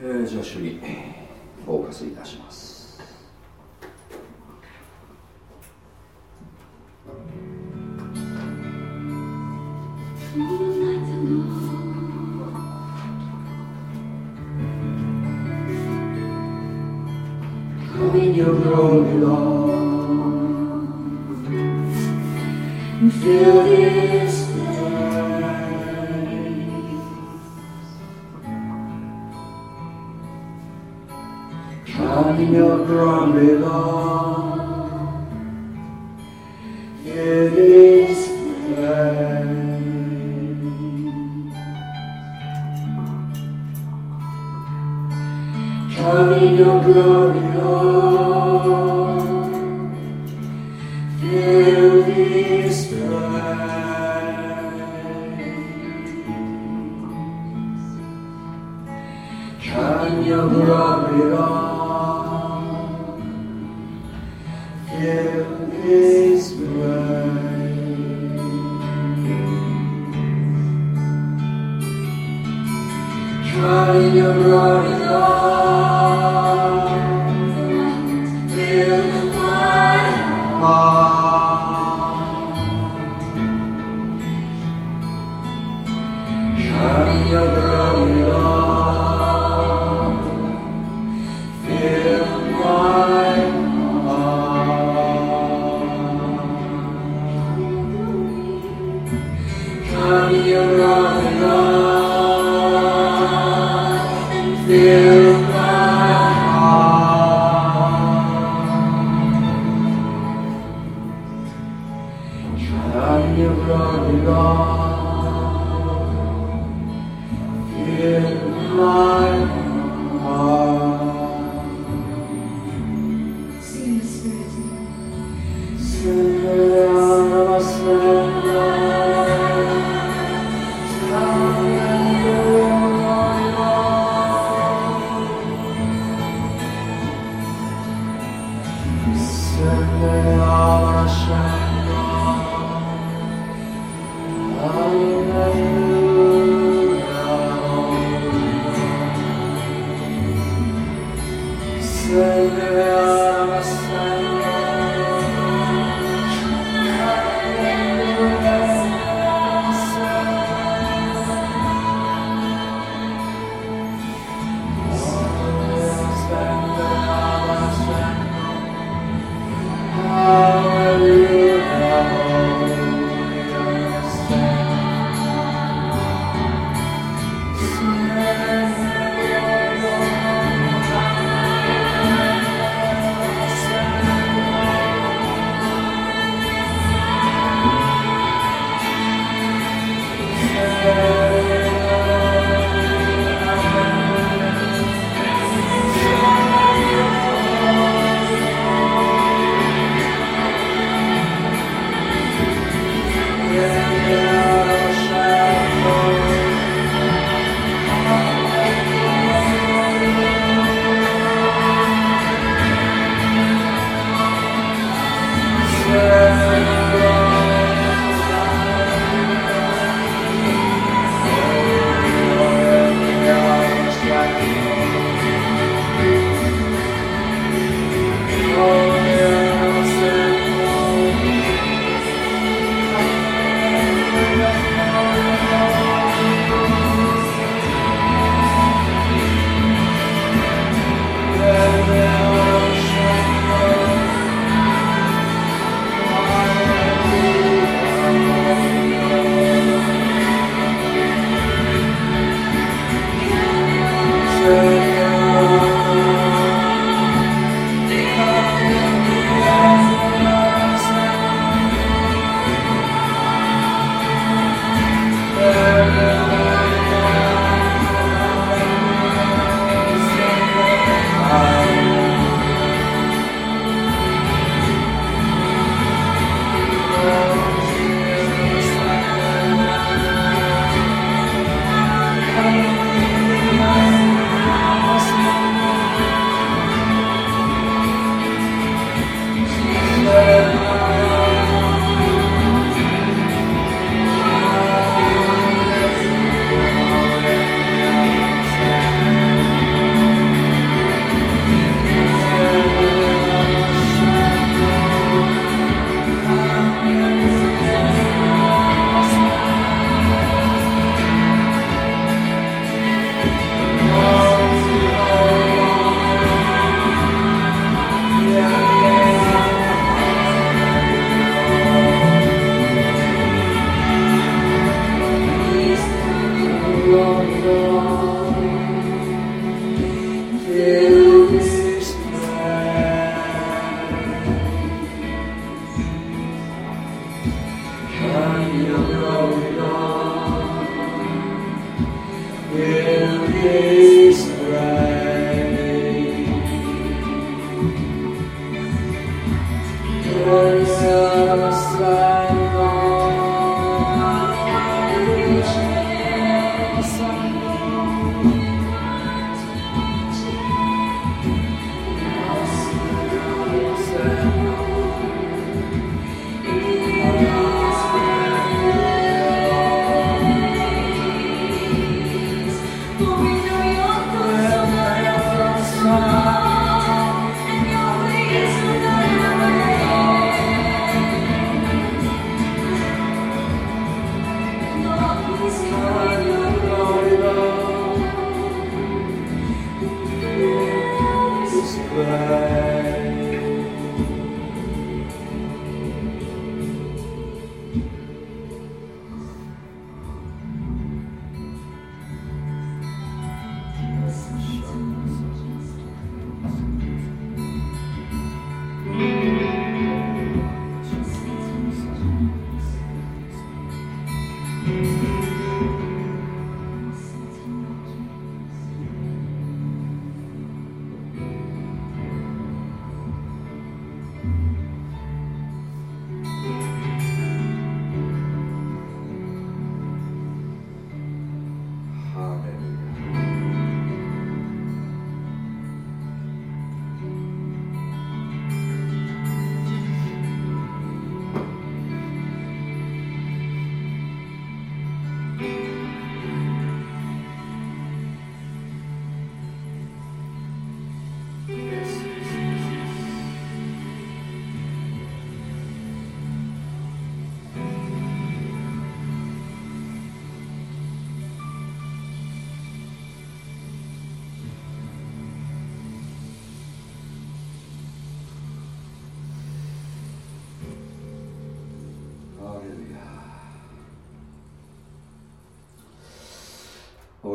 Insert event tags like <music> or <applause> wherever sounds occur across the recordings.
えー、じゃあ主にフォーカスいたします。Feel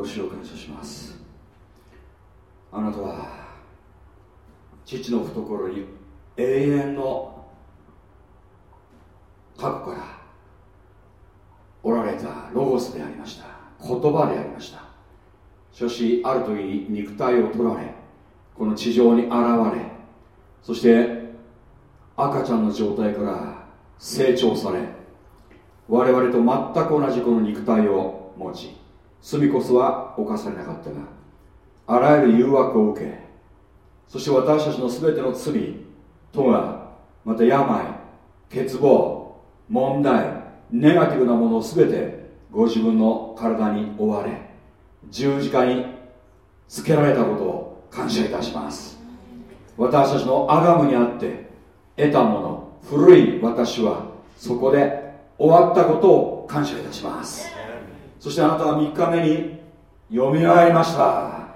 主を感謝します。あなたは父の懐に永遠の過去からおられたロゴスでありました。言葉でありました。しかしある時に肉体を取られこの地上に現れそして赤ちゃんの状態から成長され我々と全く同じこの肉体を持ち罪こそは犯されなかったがあらゆる誘惑を受けそして私たちの全ての罪とがまた病欠乏問題ネガティブなものを全てご自分の体に追われ十字架につけられたことを感謝いたします。私たちのアガムにあって得たもの古い私はそこで終わったことを感謝いたします。そしてあなたは3日目によみがえりました。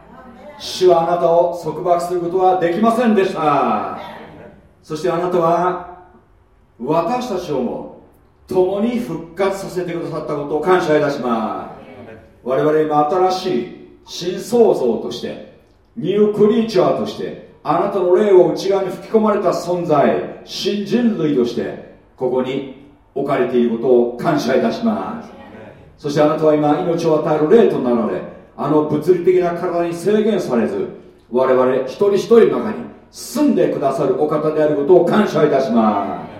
主はあなたを束縛することはできませんでした。そしてあなたは私たちをも共に復活させてくださったことを感謝いたします。我々今新しい新創造としてニュークリーチャーとしてあなたの霊を内側に吹き込まれた存在新人類としてここに置かれていることを感謝いたします。そしてあなたは今命を与える霊となられあの物理的な体に制限されず我々一人一人の中に住んでくださるお方であることを感謝いたします。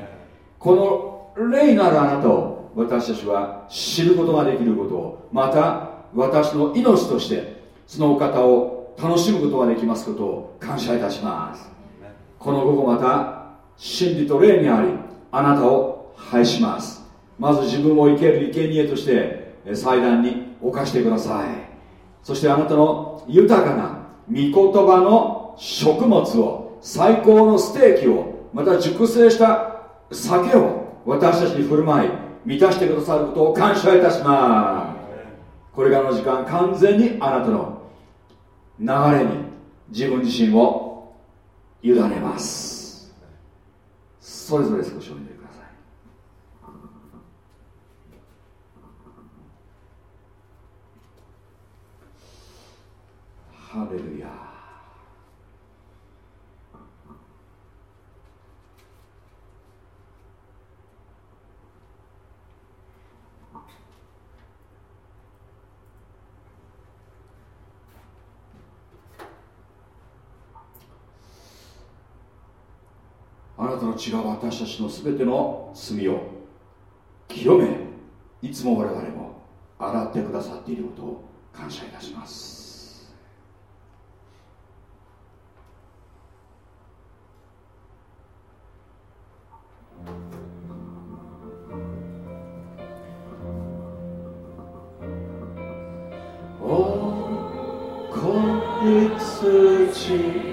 この霊なるあなたを私たちは知ることができることをまた私の命としてそのお方を楽しむことができますことを感謝いたします。この午後また真理と霊にありあなたを拝します。まず自分を生ける生贄として祭壇に犯してください。そしてあなたの豊かな御言葉の食物を最高のステーキをまた熟成した酒を私たちに振る舞い満たしてくださることを感謝いたします。これからの時間完全にあなたの流れに自分自身を委ねます。それぞれ少しお願いハレルヤあなたの血が私たちのすべての罪を清めいつも我々も洗ってくださっていることを感謝いたします。to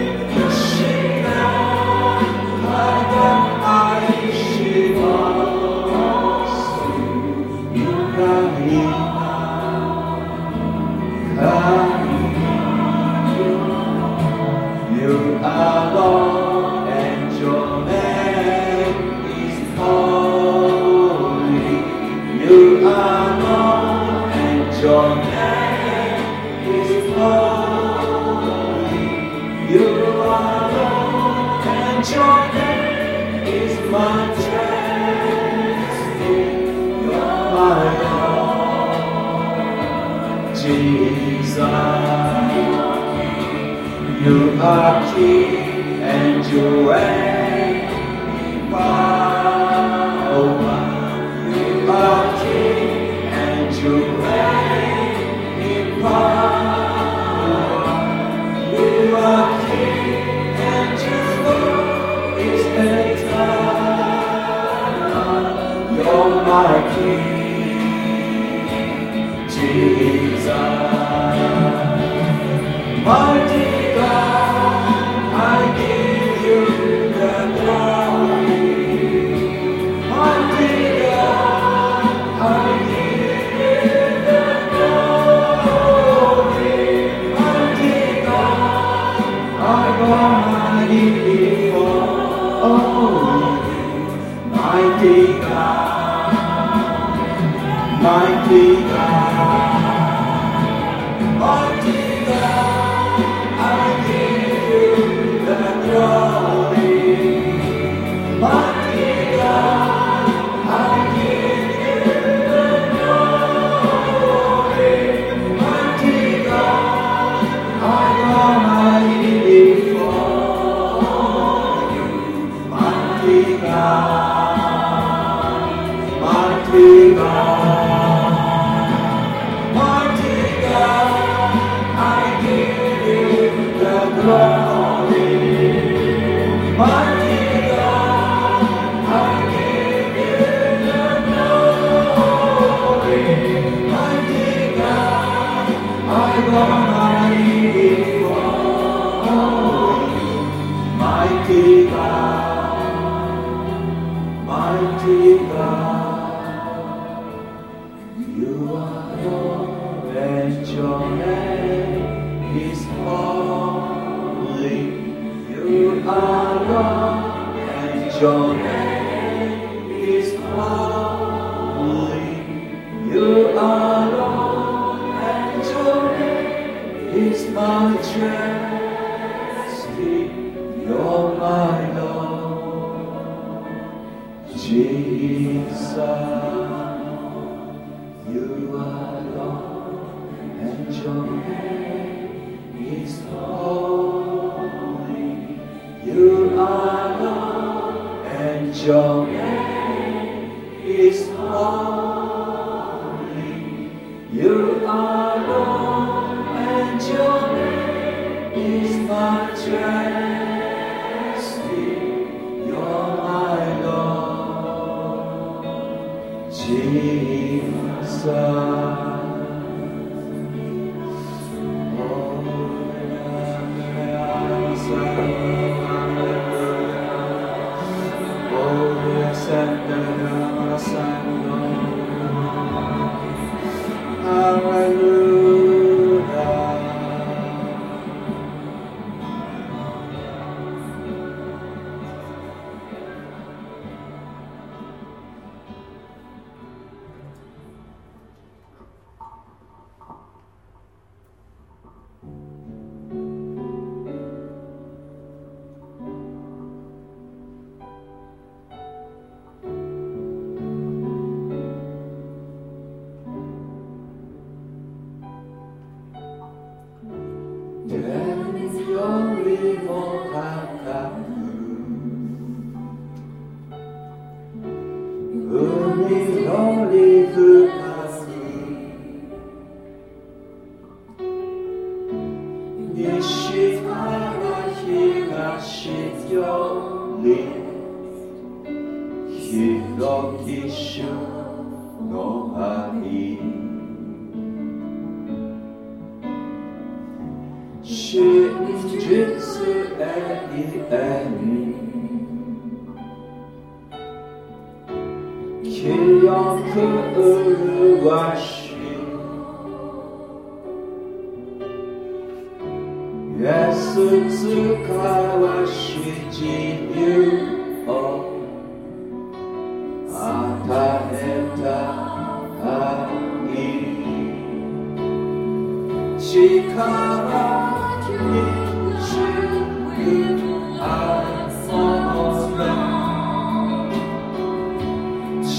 Amen.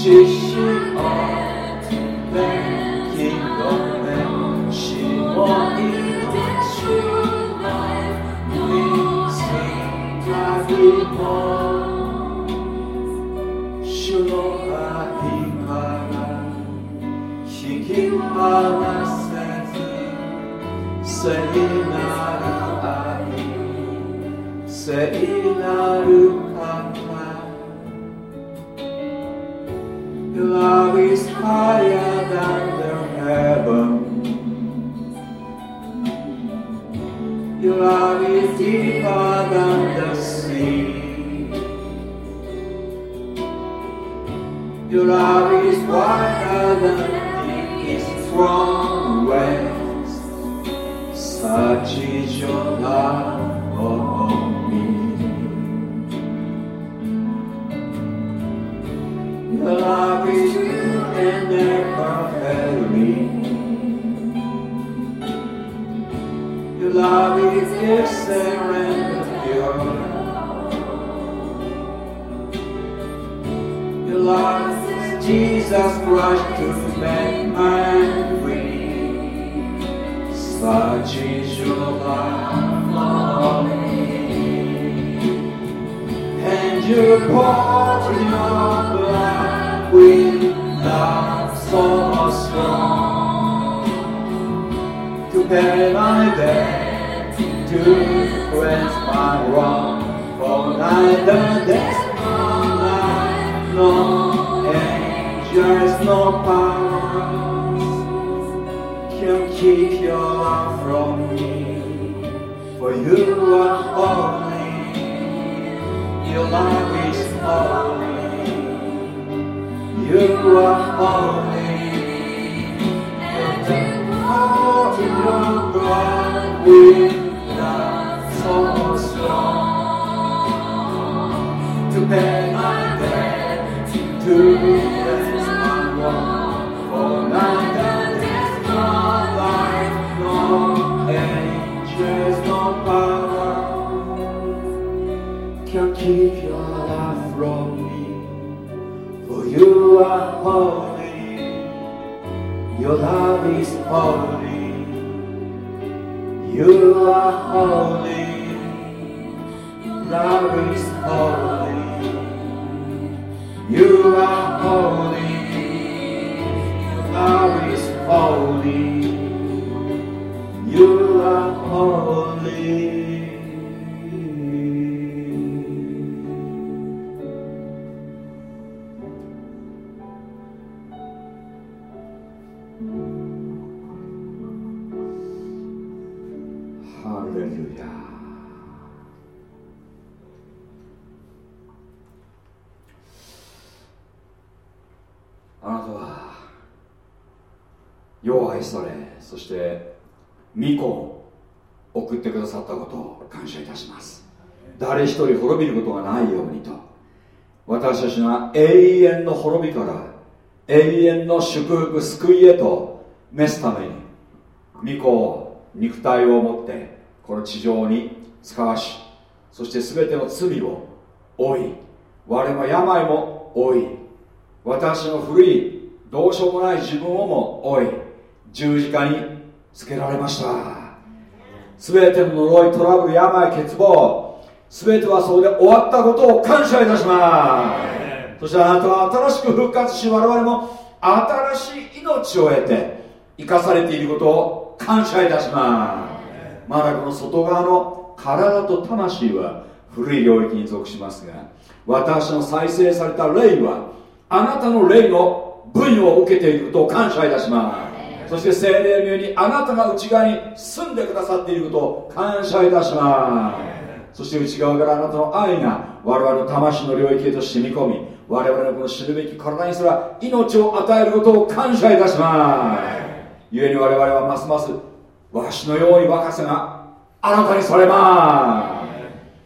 聖なる愛聖なる方 love is wider than east from west. Such is your love for me. Your love is true and never failing. Your love is sincere Christ to make man. Such is your love for me. And you poured your blood with love so strong to pay my debt, to cleanse my wrong. For neither death nor life, no angels, no powers can keep your love from me. For you are holy. Your love is holy. You are holy. And all in your blood with holy, your love is holy. You are holy, love is holy. You are holy, love is holy. You are holy. 愛されそして御子を送ってくださったことを感謝いたします。誰一人滅びることがないようにと。私たちが永遠の滅びから永遠の祝福救いへと召すために御子を肉体を持ってこの地上に使わしそして全ての罪を負い我も病も負い私の古いどうしようもない自分をも負い十字架につけられました。全ての呪いトラブル病欠乏全てはそれで終わったことを感謝いたします。そしてあなたは新しく復活し我々も新しい命を得て生かされていることを感謝いたします。まだこの外側の体と魂は古い領域に属しますが私の再生された霊はあなたの霊の分与を受けていることを感謝いたしますそして精霊によりあなたが内側に住んでくださっていることを感謝いたします。そして内側からあなたの愛が我々の魂の領域へと染み込み我々のこの死ぬべき体にすら命を与えることを感謝いたします。故に我々はますますわしのように若さがあなたにされま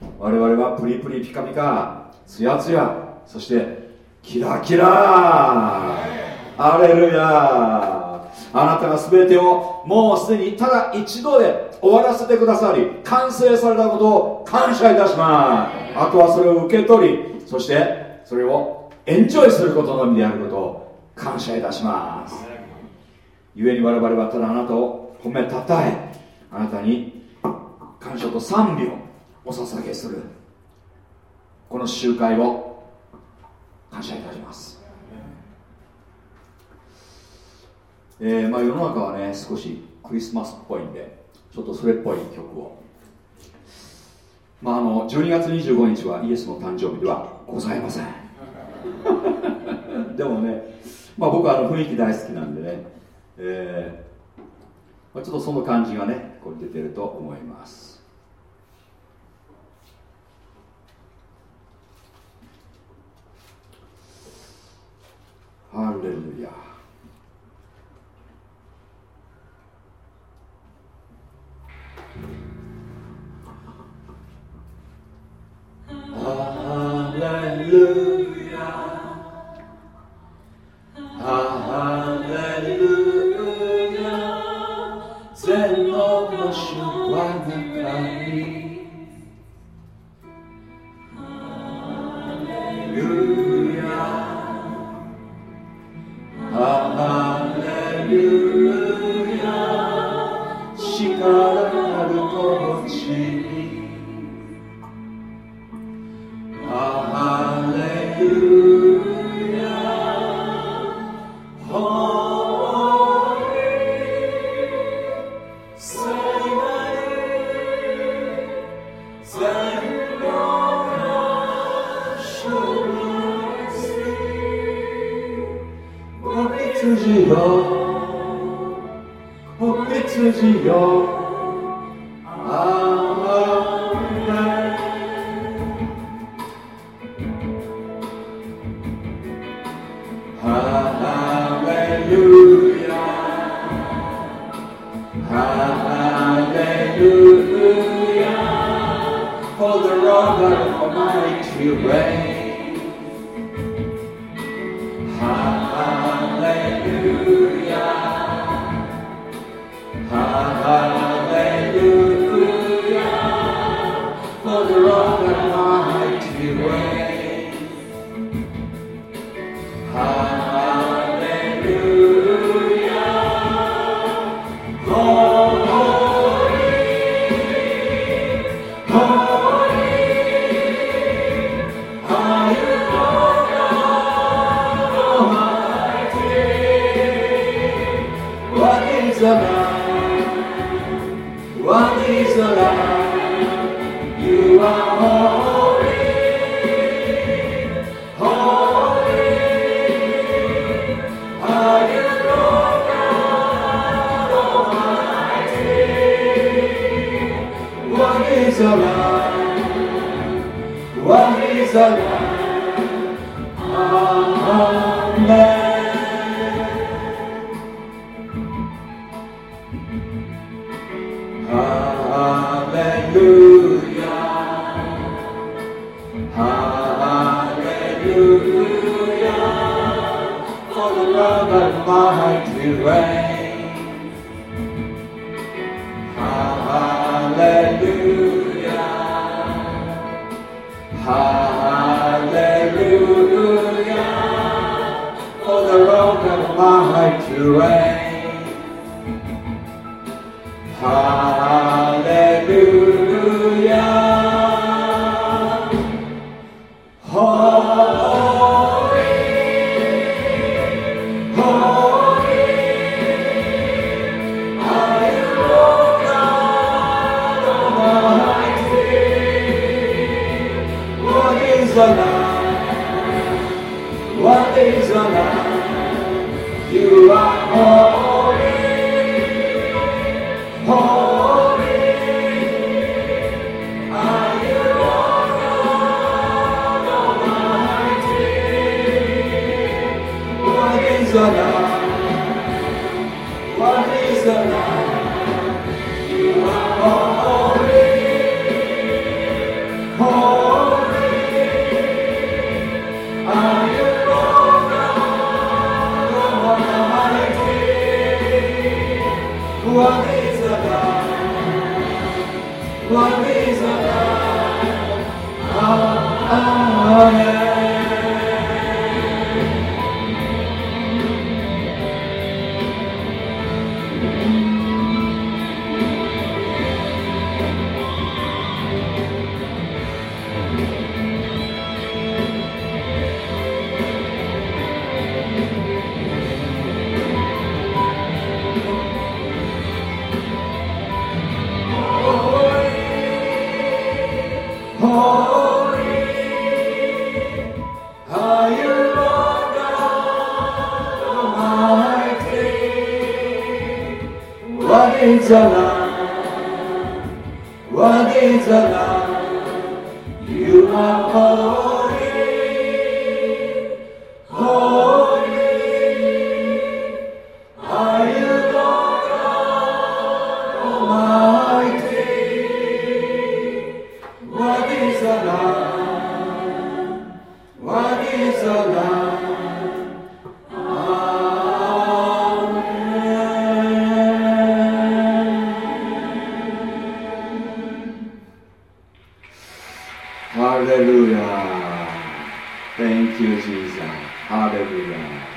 す。我々はプリプリピカピカツヤツヤそしてキラキラ。アレルヤ。あなたが全てをもうすでにただ一度で終わらせてくださり完成されたことを感謝いたします。あとはそれを受け取りそしてそれをエンジョイすることのみであることを感謝いたします。故に我々はただあなたを褒めたたえあなたに感謝と賛美をお捧げするこの集会を感謝いたします。えー、まあ世の中はね少しクリスマスっぽいんでちょっとそれっぽい曲を。まああの12月25日はイエスの誕生日ではございません。<laughs> でもね、まあ、僕はあの雰囲気大好きなんでね、えーまあ、ちょっとその感じがねこれ出てると思います。ハレルヤ。Hallelujah. Thank you, Jesus. Hallelujah.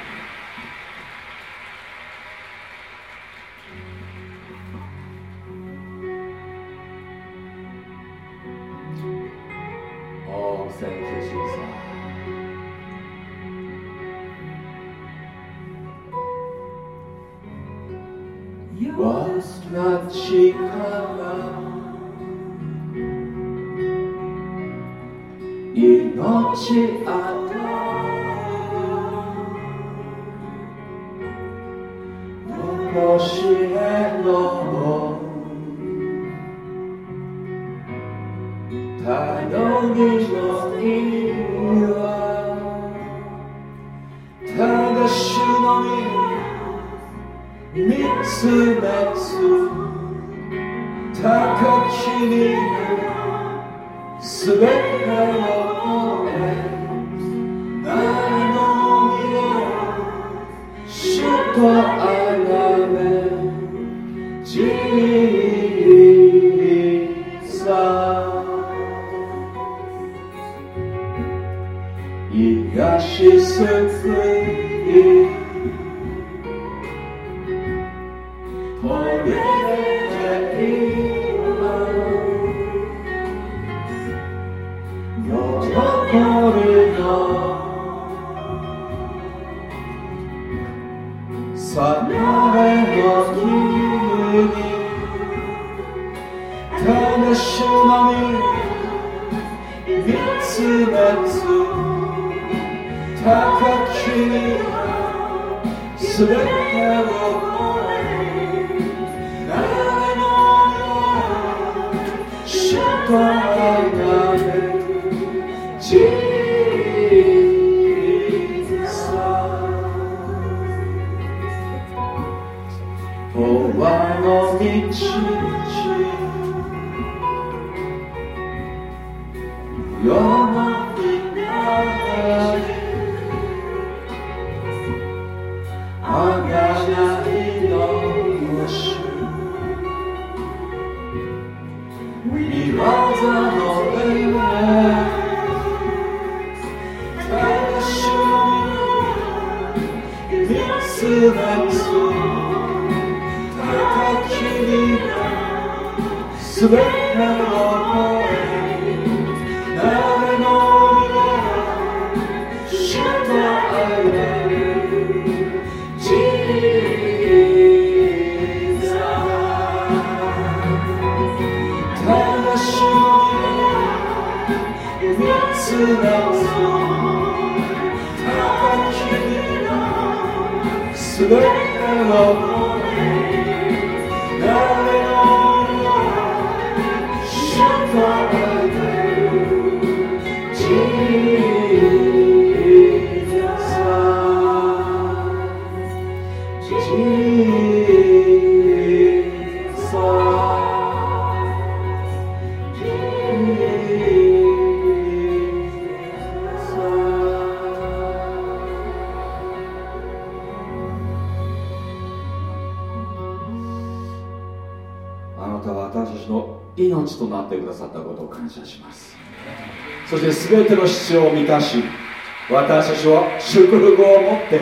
祝福を持って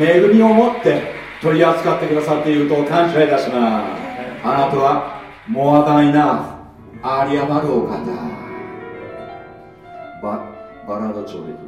恵みを持って取り扱ってくださっていると感謝いたします。あなたはモアダイナあり余るお方。ババラード調で。いき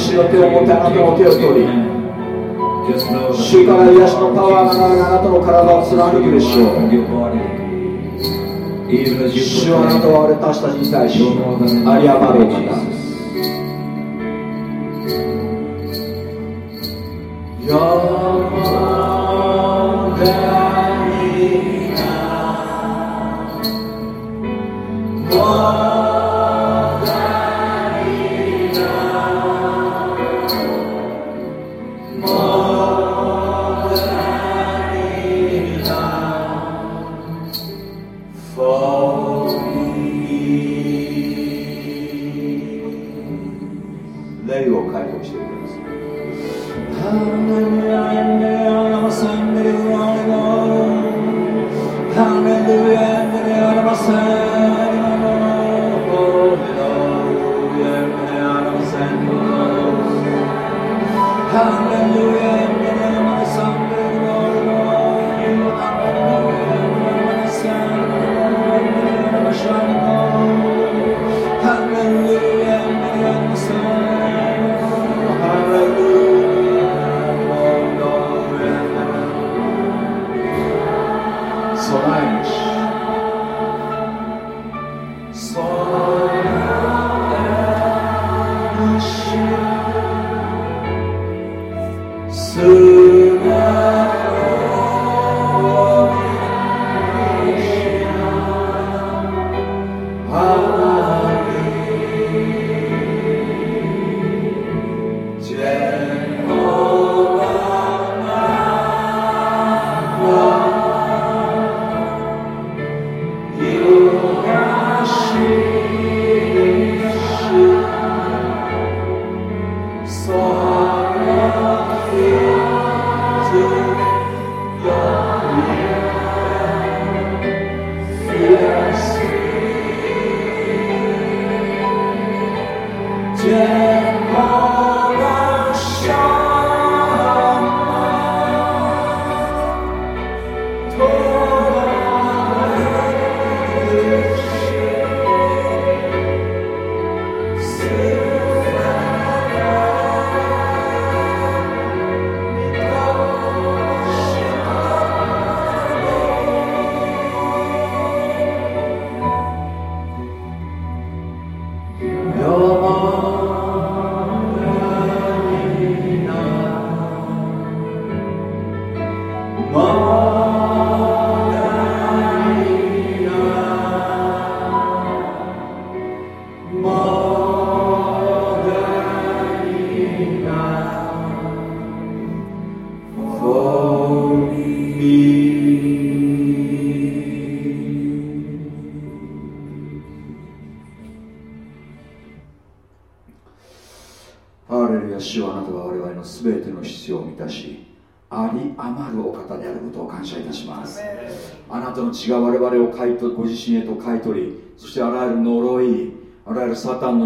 主の手を持ってあなたの手を取り主から癒しのパワーが流れあなたの体を貫くでしょう主はあなたは私たちに対しあり余るお方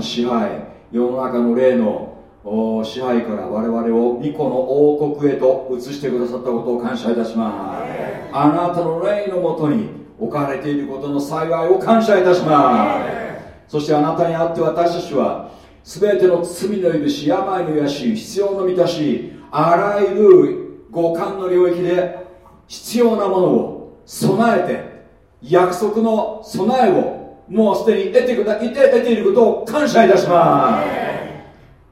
支配世の中の霊の支配から我々を巫女の王国へと移してくださったことを感謝いたします。あなたの霊のもとに置かれていることの幸いを感謝いたします。そしてあなたにあって私たちは全ての罪の許し病の癒し必要の満たしあらゆる五感の領域で必要なものを備えて約束の備えをもうすでに得てくだいて得ていることを感謝いたします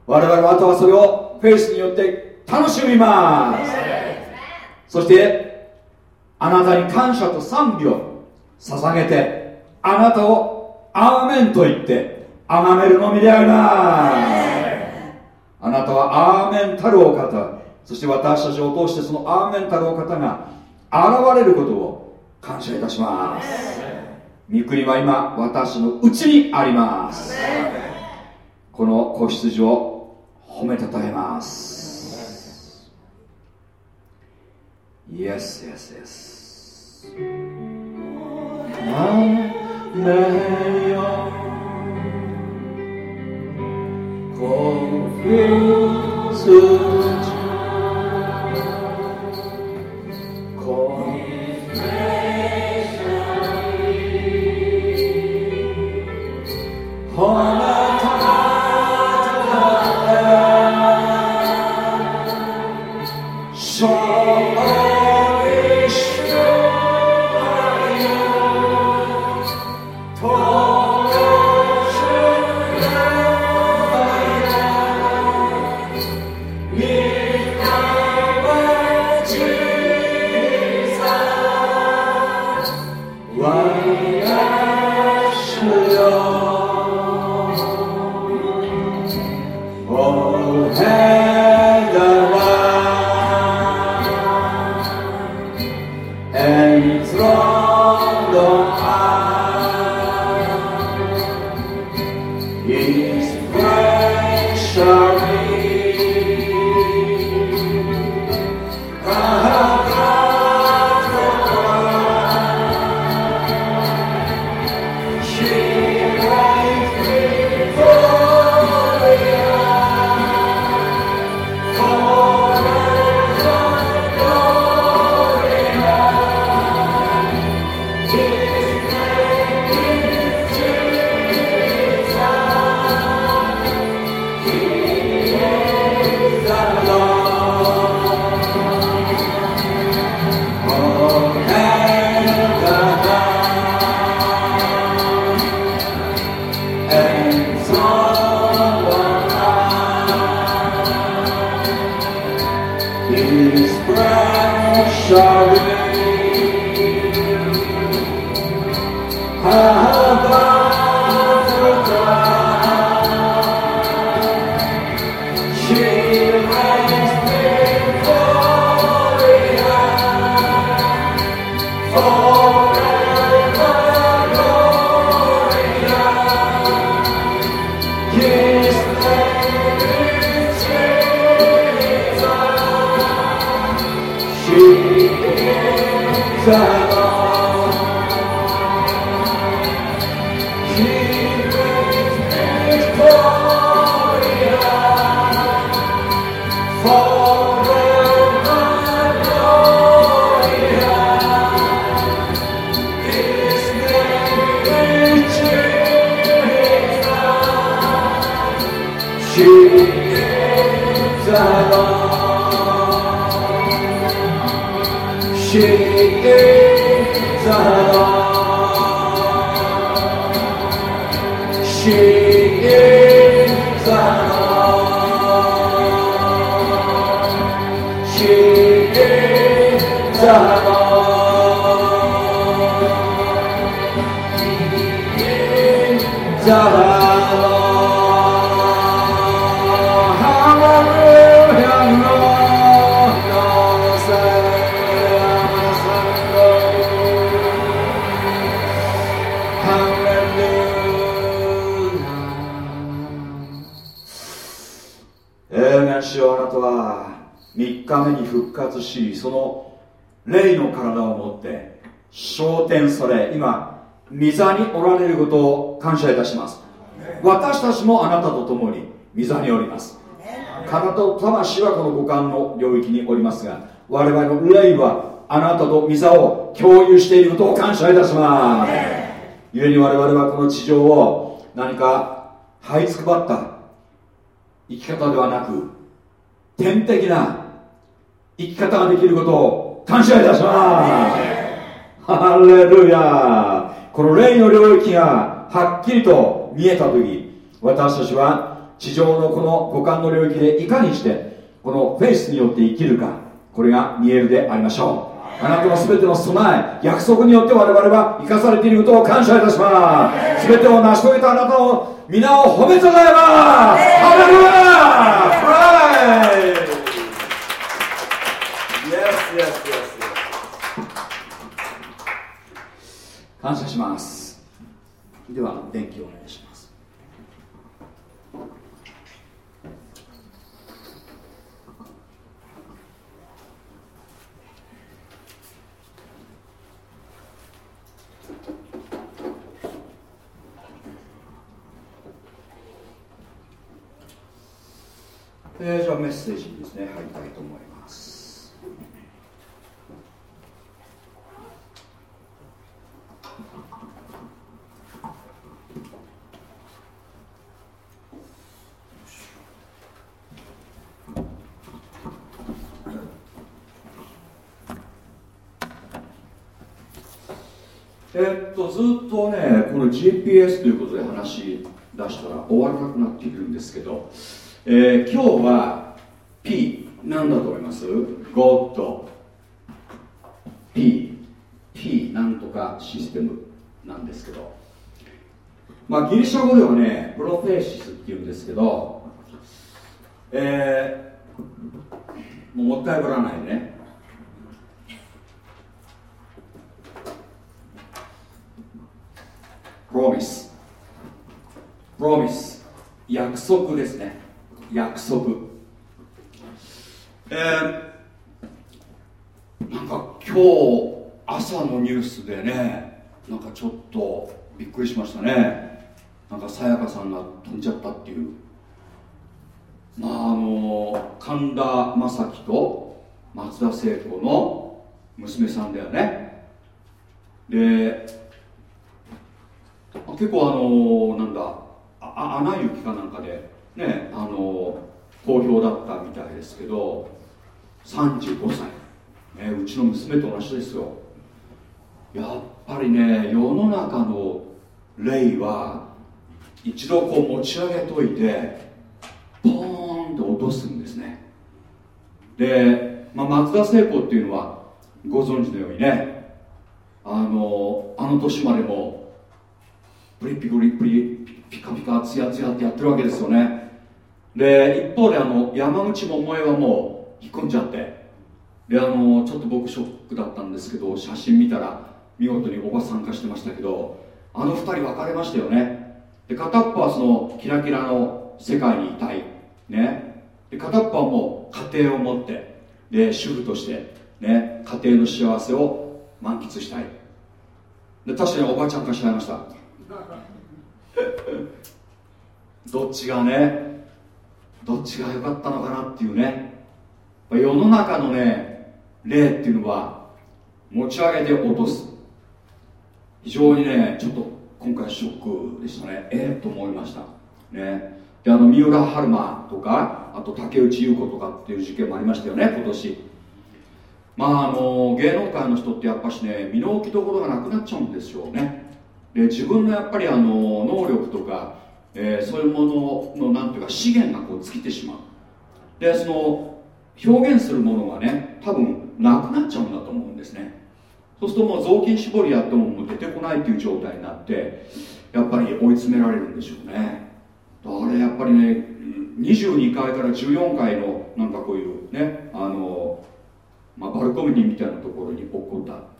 我々はあとはそれをフェイスによって楽しみますそしてあなたに感謝と賛美を。捧げてあなたをアーメンと言って崇めるのみでありますあなたはアーメンたるお方そして私たちを通してそのアーメンたるお方が現れることを感謝いたします。御国は今私のうちにあります。この子羊を褒めたたえます。イエスイエスイエスめよ子羊魂はこの五感の領域におりますが我々の霊はあなたと御座を共有していることを感謝いたします。故に我々はこの地上を何か這いつくばった生き方ではなく天的な生き方ができることを感謝いたします。ハレルヤこの霊の領域がはっきりと見えた時私たちは地上のこの五感の領域でいかにしてこのフェイスによって生きるかこれが見えるでありましょう。あなたの全ての備え約束によって我々は生かされていることを感謝いたします。全てを成し遂げたあなたの皆を褒めたたえます。ハレルヤプライ感謝しますでは電気をお願いしますえー、じゃあメッセージにですね入りたいと思いますえっとずっとねこの GPS ということで話し出したら終わらなくなっているんですけど、えー、今日は P 何だと思います ?God P P なんとかシステムなんですけど。まあギリシャ語ではねプロフェーシスっていうんですけどえー、もうもったいぶらないねプロミスプロミス約束ですね。約束。えー、なんか今日朝のニュースでねなんかちょっとびっくりしましたね。なんかさやかさんが飛んじゃったっていう。まああの神田正輝と松田聖子の娘さんだよね。で結構あのなんだあアナ雪かなんかでねあの好評だったみたいですけど35歳、ね、うちの娘と同じですよ。やっぱりね世の中の霊は一度こう持ち上げといてポーンと落とすんですね。で、まあ、松田聖子っていうのはご存知のようにねあのあの年までもプリピクリプリピカピカツヤツヤってやってるわけですよね。で一方であの山口百恵はもう引っ込んじゃって。であのちょっと僕ショックだったんですけど写真見たら見事におば参加してましたけどあの2人別れましたよね。で片っぽはそのキラキラの世界にいたい。ね。で片っぽはもう家庭を持ってで主婦としてね家庭の幸せを満喫したい。で確かにおばちゃん化しちゃいました。<laughs> どっちがねどっちが良かったのかなっていうね。世の中のね霊っていうのは持ち上げて落とす。非常にねちょっと今回ショックでしたね。ええー、と思いました。ね。であの三浦春馬とかあと竹内優子とかっていう事件もありましたよね今年。まああの芸能界の人ってやっぱしね身の置きどころがなくなっちゃうんですよね。で自分のやっぱりあの能力とか、えー、そういうもののなんていうか資源がこう尽きてしまう。でその表現するものがね多分なくなっちゃうんだと思うんですね。そうするともう雑巾絞りやってももう出てこないっていう状態になってやっぱり追い詰められるんでしょうね。あれやっぱりね22階から14階のなんかこういうねあの、まあ、バルコニーみたいなところに落っこった。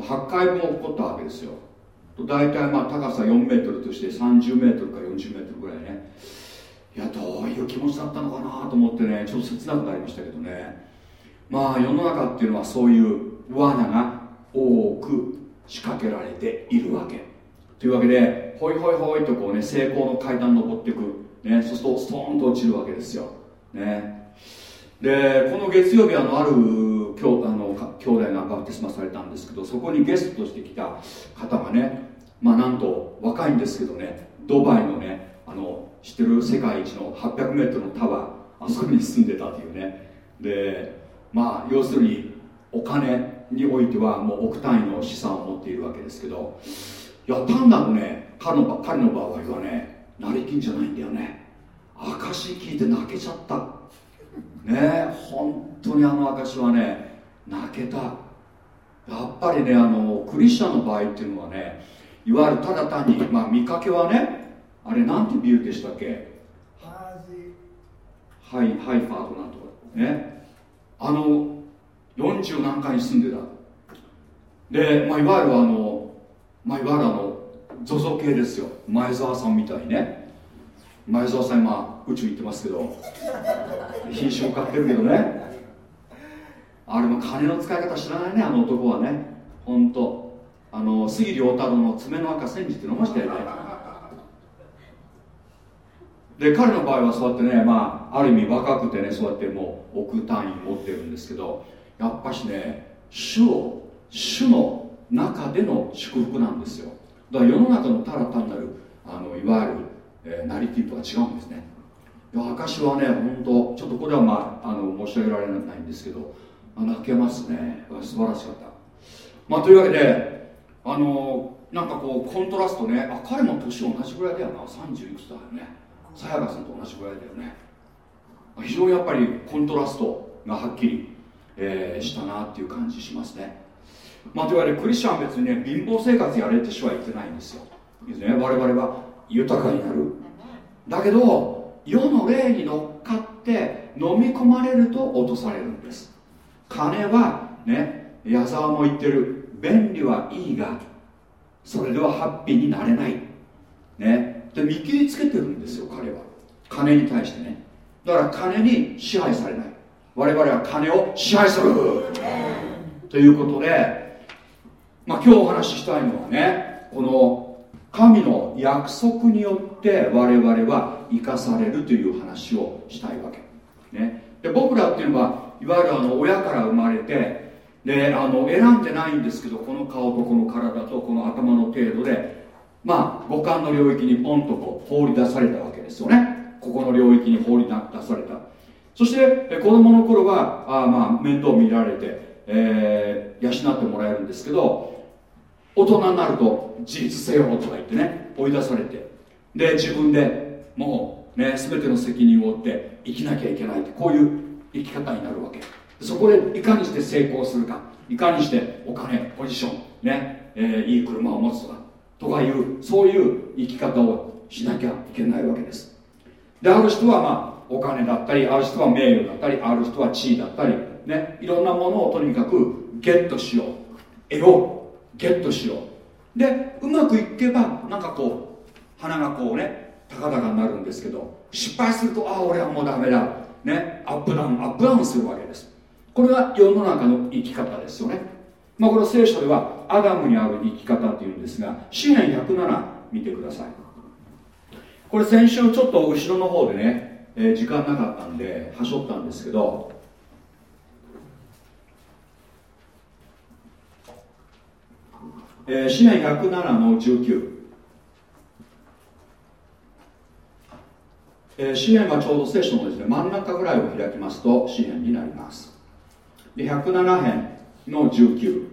8階分落っこったわけですよ。大体まあ高さ4メートルとして30メートルか40メートルぐらいね。いやどういう気持ちだったのかなと思ってねちょっと切なくなりましたけどね。まあ世の中っていうのはそういう罠が多く仕掛けられているわけ。というわけでほいほいほいとこうね成功の階段登っていく、ね、そうするとストーンと落ちるわけですよ、ね、でこの月曜日あのある兄あの兄弟がバプテスマされたんですけどそこにゲストとして来た方がねまあなんと若いんですけどねドバイのねあの知ってる世界一の 800m のタワーあそこに住んでたというね。でまあ要するにお金においてはもう億単位の資産を持っているわけですけどいや単なるね彼の彼の場合はね成金じゃないんだよね。証聞いて泣けちゃった。ね本当にあの証はね泣けた。やっぱりねあのクリスチャンの場合っていうのはねいわゆるただ単に、まあ、見かけはねあれなんてビルでしたっけ？ハイハイファーとなんとかね。あの40何階に住んでた。で、まあ、いわゆるあの、まあ、いわゆるあの ZOZO 系ですよ。前澤さんみたいにね。前澤さん今宇宙行ってますけど品種も買ってるけどね。あれも金の使い方知らないねあの男はね。本当あの杉良太郎の爪の赤千字って飲ましたよね。で彼の場合はそうやってね、まあ、ある意味若くてねそうやってもう億単位持ってるんですけどやっぱしね主を主の中での祝福なんですよ。だから世の中のただ単なるあのいわゆる、えー、成金とは違うんですね。証はね本当ちょっとこれは、まあ、あの申し上げられないんですけど泣けますね。素晴らしかった。まあというわけであのなんかこうコントラストね。あ彼も年同じぐらいだよな。30いくつだよね。さやかさんと同じぐらいだよね。非常にやっぱりコントラストがはっきり、えー、したなっていう感じしますね。まあといわれクリスチャンは別にね貧乏生活やれって主は言ってないんですよ。ですね。我々は豊かになる。だけど世の霊に乗っかって飲み込まれると落とされるんです。金はね矢沢も言ってる。便利はいいがそれではハッピーになれない。ね。で見切りつけてるんですよ彼は。金に対してね。だから金に支配されない。我々は金を支配する。ということで、まあ、今日お話ししたいのはねこの神の約束によって我々は生かされるという話をしたいわけ、ね、で僕らっていうのはいわゆるあの親から生まれてであの選んでないんですけどこの顔とこの体とこの頭の程度でまあ五感の領域にポンとこう放り出されたわけですよね。ここの領域に放り出された。そして子供の頃はあまあ面倒見られて、えー、養ってもらえるんですけど大人になると自立せよとか言ってね追い出されてで自分でもうね全ての責任を負って生きなきゃいけないってこういう生き方になるわけ。そこでいかにして成功するか。いかにしてお金ポジションね、えー、いい車を持つとかとかいうそういう生き方をしなきゃいけないわけです。である人はまあお金だったりある人は名誉だったりある人は地位だったりねいろんなものをとにかくゲットしよう。得よう。ゲットしよう。でうまくいけばなんかこう鼻がこうね高々になるんですけど失敗するとああ俺はもうダメだ。ねアップダウンアップダウンするわけです。これが世の中の生き方ですよね。まあこれ聖書ではアダムにある生き方っていうんですが詩篇107見てください。これ先週ちょっと後ろの方でね、えー、時間なかったんではしょったんですけどえー、詩篇107の19えー、詩篇はちょうど聖書のですね真ん中ぐらいを開きますと詩篇になります。で107編の19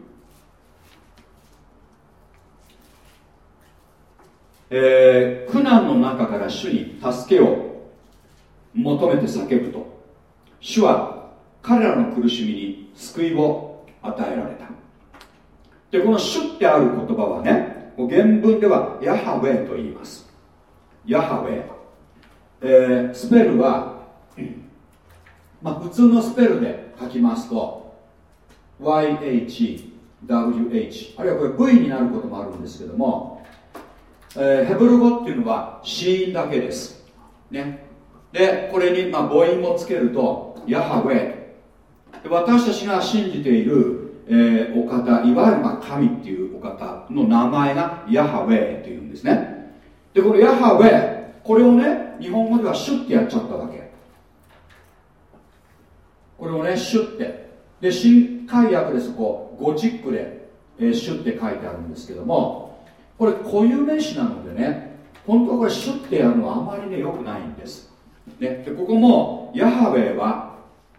えー、苦難の中から主に助けを求めて叫ぶと。主は彼らの苦しみに救いを与えられた。でこの主ってある言葉はね原文ではヤハウェと言います。ヤハウェ、えー、スペルは、まあ、普通のスペルで書きますと YHWH あるいはこれ V になることもあるんですけども、えー、ヘブル語っていうのは死因だけです。ね。でこれにまあ母音もつけるとヤハウェ私たちが信じている、えー、お方いわゆるまあ神っていうお方の名前がヤハウェイというんですね。でこのヤハウェイこれをね日本語ではシュッてやっちゃったわけ。これをねシュッて。で新海訳でそこうゴチックで、えー、シュッて書いてあるんですけどもこれ固有名詞なのでね本当はこれシュッてやるのはあまりね良くないんです、ね、でここもヤハウェイは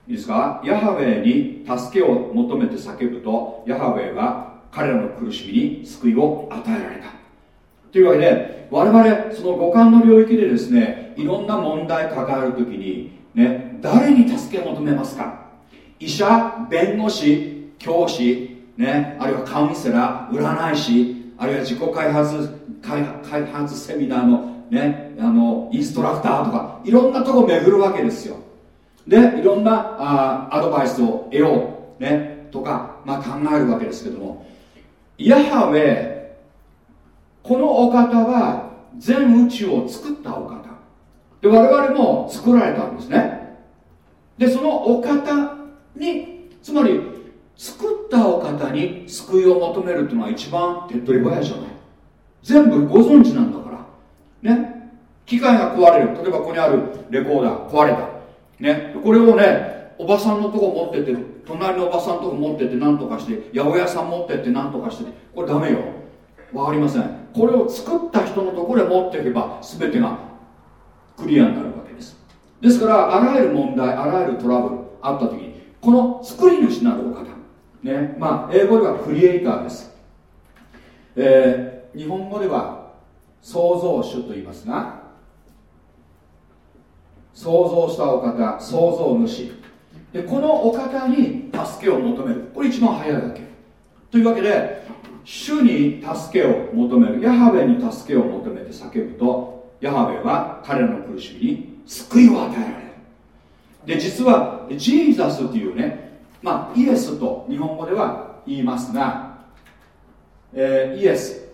いいですか？ヤハウェイに助けを求めて叫ぶとヤハウェイは彼らの苦しみに救いを与えられた。というわけで我々その五感の領域でですねいろんな問題抱える時にね誰に助けを求めますか？医者弁護士教師、ね、あるいはカウンセラー占い師あるいは自己開発開発セミナーの,、ね、あのインストラクターとかいろんなとこ巡るわけですよ。でいろんなあアドバイスを得よう、ね、とか、まあ、考えるわけですけども。ヤハウェこのお方は全宇宙を作ったお方。で我々も作られたんですね。でそのお方につまり作ったお方に救いを求めるっていうのは一番手っ取り早いじゃない。全部ご存知なんだから。ね。機械が壊れる。例えばここにあるレコーダー壊れた。ね。これをねおばさんのとこ持ってて隣のおばさんのとこ持ってって何とかして八百屋さん持ってって何とかしてこれダメよ。わかりません。これを作った人のところで持っていけば全てがクリアになるわけ。ですからあらゆる問題あらゆるトラブルあった時にこの作り主なるお方ねまあ英語ではクリエイターです、えー、日本語では創造主と言いますが創造したお方創造主。でこのお方に助けを求める。これ一番早いわけ。というわけで主に助けを求める。ヤハウェに助けを求めて叫ぶとヤハウェは彼らの苦しみに救いを与えられる。で実はジーザスというねまあイエスと日本語では言いますが、えー、イエス。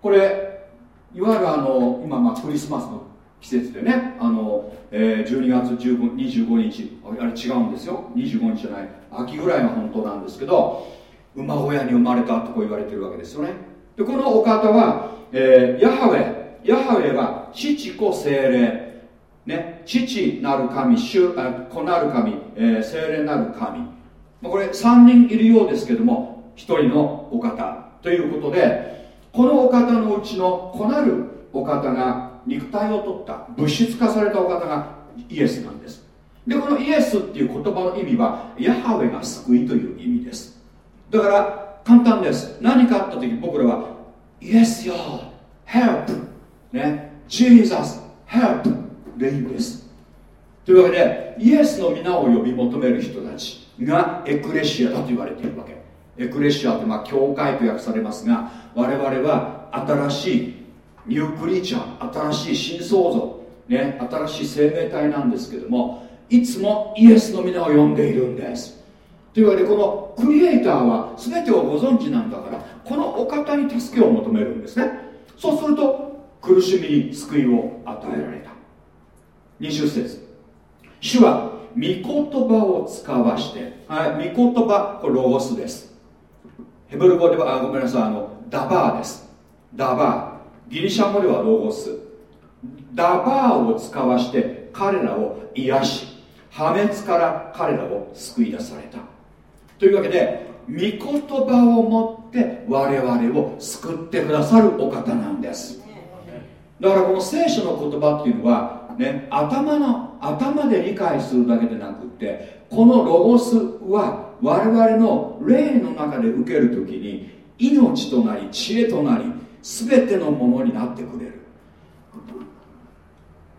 これいわゆるあの今まあクリスマスの季節でねあの、えー、12月15 25日。あれ違うんですよ。25日じゃない。秋ぐらいが本当なんですけど馬小屋に生まれたとこ言われてるわけですよね。でこのお方は、えー、ヤハウェ。ヤハウェは父子精霊。ね父なる神主あ子なる神、えー、精霊なる神。これ3人いるようですけども1人のお方ということでこのお方のうちの子なるお方が肉体を取った物質化されたお方がイエスなんです。でこのイエスっていう言葉の意味はヤハウェが救いという意味です。だから簡単です。何かあった時僕らはイエスよ help ね。Jesus help でいいんです。というわけでイエスの皆を呼び求める人たちがエクレシアだと言われているわけ。エクレシアってまあ教会と訳されますが我々は新しいニュークリーチャー新しい新創造、ね、新しい生命体なんですけどもいつもイエスの皆を呼んでいるんです。というわけでこのクリエイターは全てをご存知なんだからこのお方に助けを求めるんですね。そうすると苦しみに救いを与えられた。20節。主は御言葉を使わして、はい、御言葉これロゴスです。ヘブル語ではあごめんなさいあのダバーです。ダバー。ギリシャ語ではロゴス。ダバーを使わして彼らを癒し破滅から彼らを救い出された。というわけで御言葉をもって我々を救ってくださるお方なんです。だからこの聖書の言葉っていうのはね頭の頭で理解するだけでなくってこのロゴスは我々の霊の中で受ける時に命となり知恵となり全てのものになってくれる。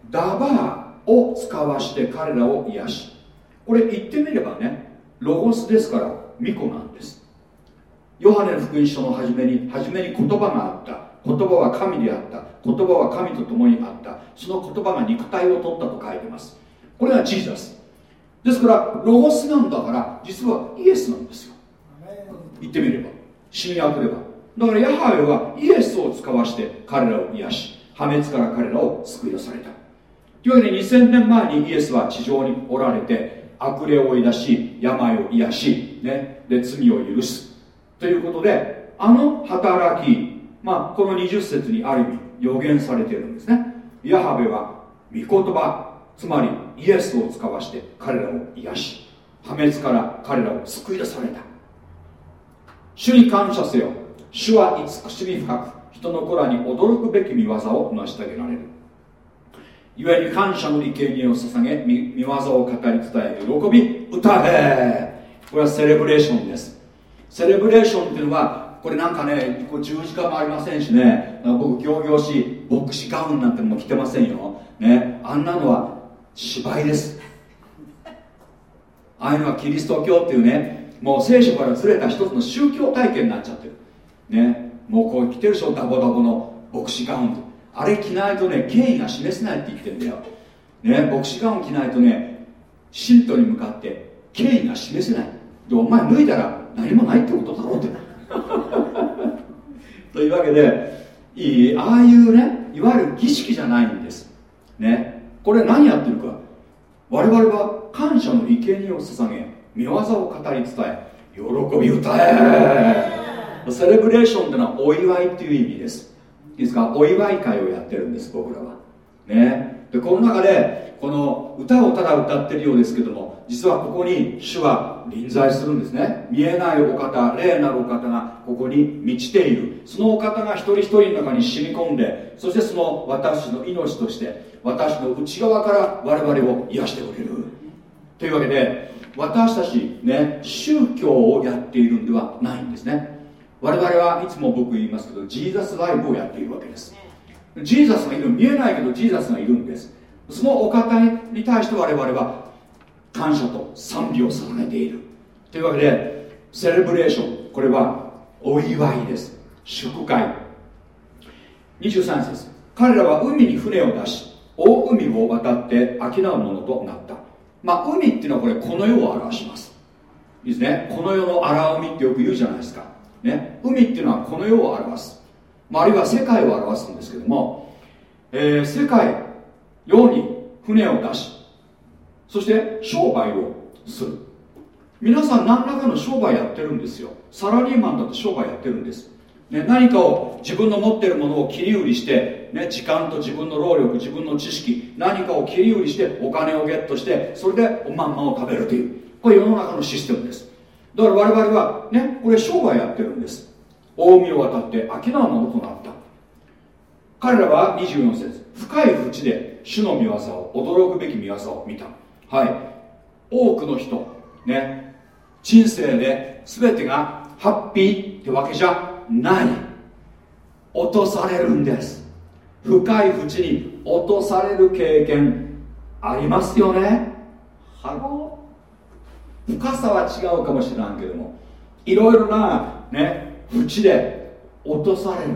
ダバーを使わして彼らを癒し。これ言ってみればねロゴスですから巫女なんです。ヨハネの福音書の初めに初めに言葉があった。言葉は神であった。言葉は神と共にあった。その言葉が肉体を取ったと書いてます。これがジーザス。ですからロゴスなんだから実はイエスなんですよ。言ってみれば。新約では。だからヤハウェはイエスを使わして彼らを癒し破滅から彼らを救い出された。というわけで2000年前にイエスは地上におられて悪霊を追い出し病を癒し、ね、で罪を許す。ということであの働き、まあ、この20節にある意味予言されているんですね。ヤハベは御言葉つまりイエスを使わして彼らを癒し破滅から彼らを救い出された。主に感謝せよ。主は慈しみ深く人の子らに驚くべき見業を成し遂げられる。いわゆる感謝の生贄を捧げ見業を語り伝え喜び歌えこれはセレブレーションです。セレブレーションっていうのはこれなんかねこう十字架もありませんしね。僕行々しい牧師ガウンなんてもう着てませんよ、ね、あんなのは芝居です。ああいうのはキリスト教っていうね。もう聖書からずれた一つの宗教体験になっちゃってる。ね。もうこう着てるでしょダボダボの牧師ガウン。あれ着ないとね権威が示せないって言ってんだよ。ね。牧師ガウン着ないとね信徒に向かって権威が示せない。でお前脱いだら何もないってことだろうって。<laughs> というわけでいいああいうねいわゆる儀式じゃないんです。ね。これ何やってるか。我々は感謝の生贄を捧げ見業を語り伝え喜び歌え。セレブレーションっていうのはお祝いっていう意味です。いいですか？お祝い会をやってるんです僕らは。ねでこの中でこの歌をただ歌ってるようですけども実はここに主は臨在するんですね。見えないお方霊なるお方がここに満ちている。そのお方が一人一人の中に染み込んでそしてその私の命として私の内側から我々を癒してくれる。というわけで私たちね宗教をやっているんではないんですね。我々はいつも僕言いますけどジーザスライブをやっているわけです。ジーザスがいる。見えないけどジーザスがいるんです。そのお方に対して我々は感謝と賛美を捧げている。というわけでセレブレーションこれはお祝いです。祝会。23節。彼らは海に船を出し大海を渡って商うものとなった。まあ海っていうのはこれこの世を表します。いいですね。この世の荒海ってよく言うじゃないですか、ね、海っていうのはこの世を表す、まあ、あるいは世界を表すんですけども、えー、世界世に船を出しそして商売をする。皆さん何らかの商売やってるんですよ。サラリーマンだって商売やってるんです、ね、何かを自分の持ってるものを切り売りして、ね、時間と自分の労力自分の知識何かを切り売りしてお金をゲットしてそれでおまんまを食べるという。これ世の中のシステムです。だから我々はねこれ商売やってるんです。大海を渡って商うものとなった。彼らは24節深い淵で主の御業を驚くべき御業を見た。はい。多くの人ね人生で全てがハッピーってわけじゃない。落とされるんです。深い淵に落とされる経験ありますよね。ハロー深さは違うかもしれないけどもいろいろなね淵で落とされる。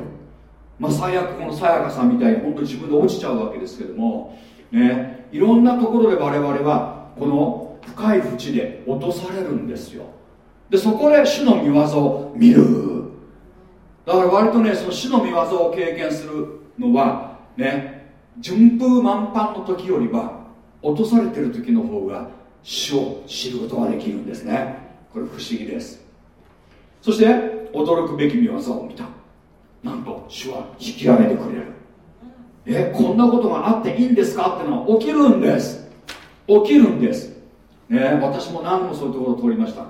まあ最悪このさやかさんみたいに本当に自分で落ちちゃうわけですけどもねいろんなところで我々はこの深い淵で落とされるんですよ。でそこで主の御業を見る。だから割とねその主の御業を経験するのはね順風満帆の時よりは落とされてる時の方が主を知ることができるんですね。これ不思議です。そして驚くべき御業を見た。なんと主は引き上げてくれる。えこんなことがあっていいんですかってのは起きるんです。起きるんです。ね私も何度もそういうところを通りました。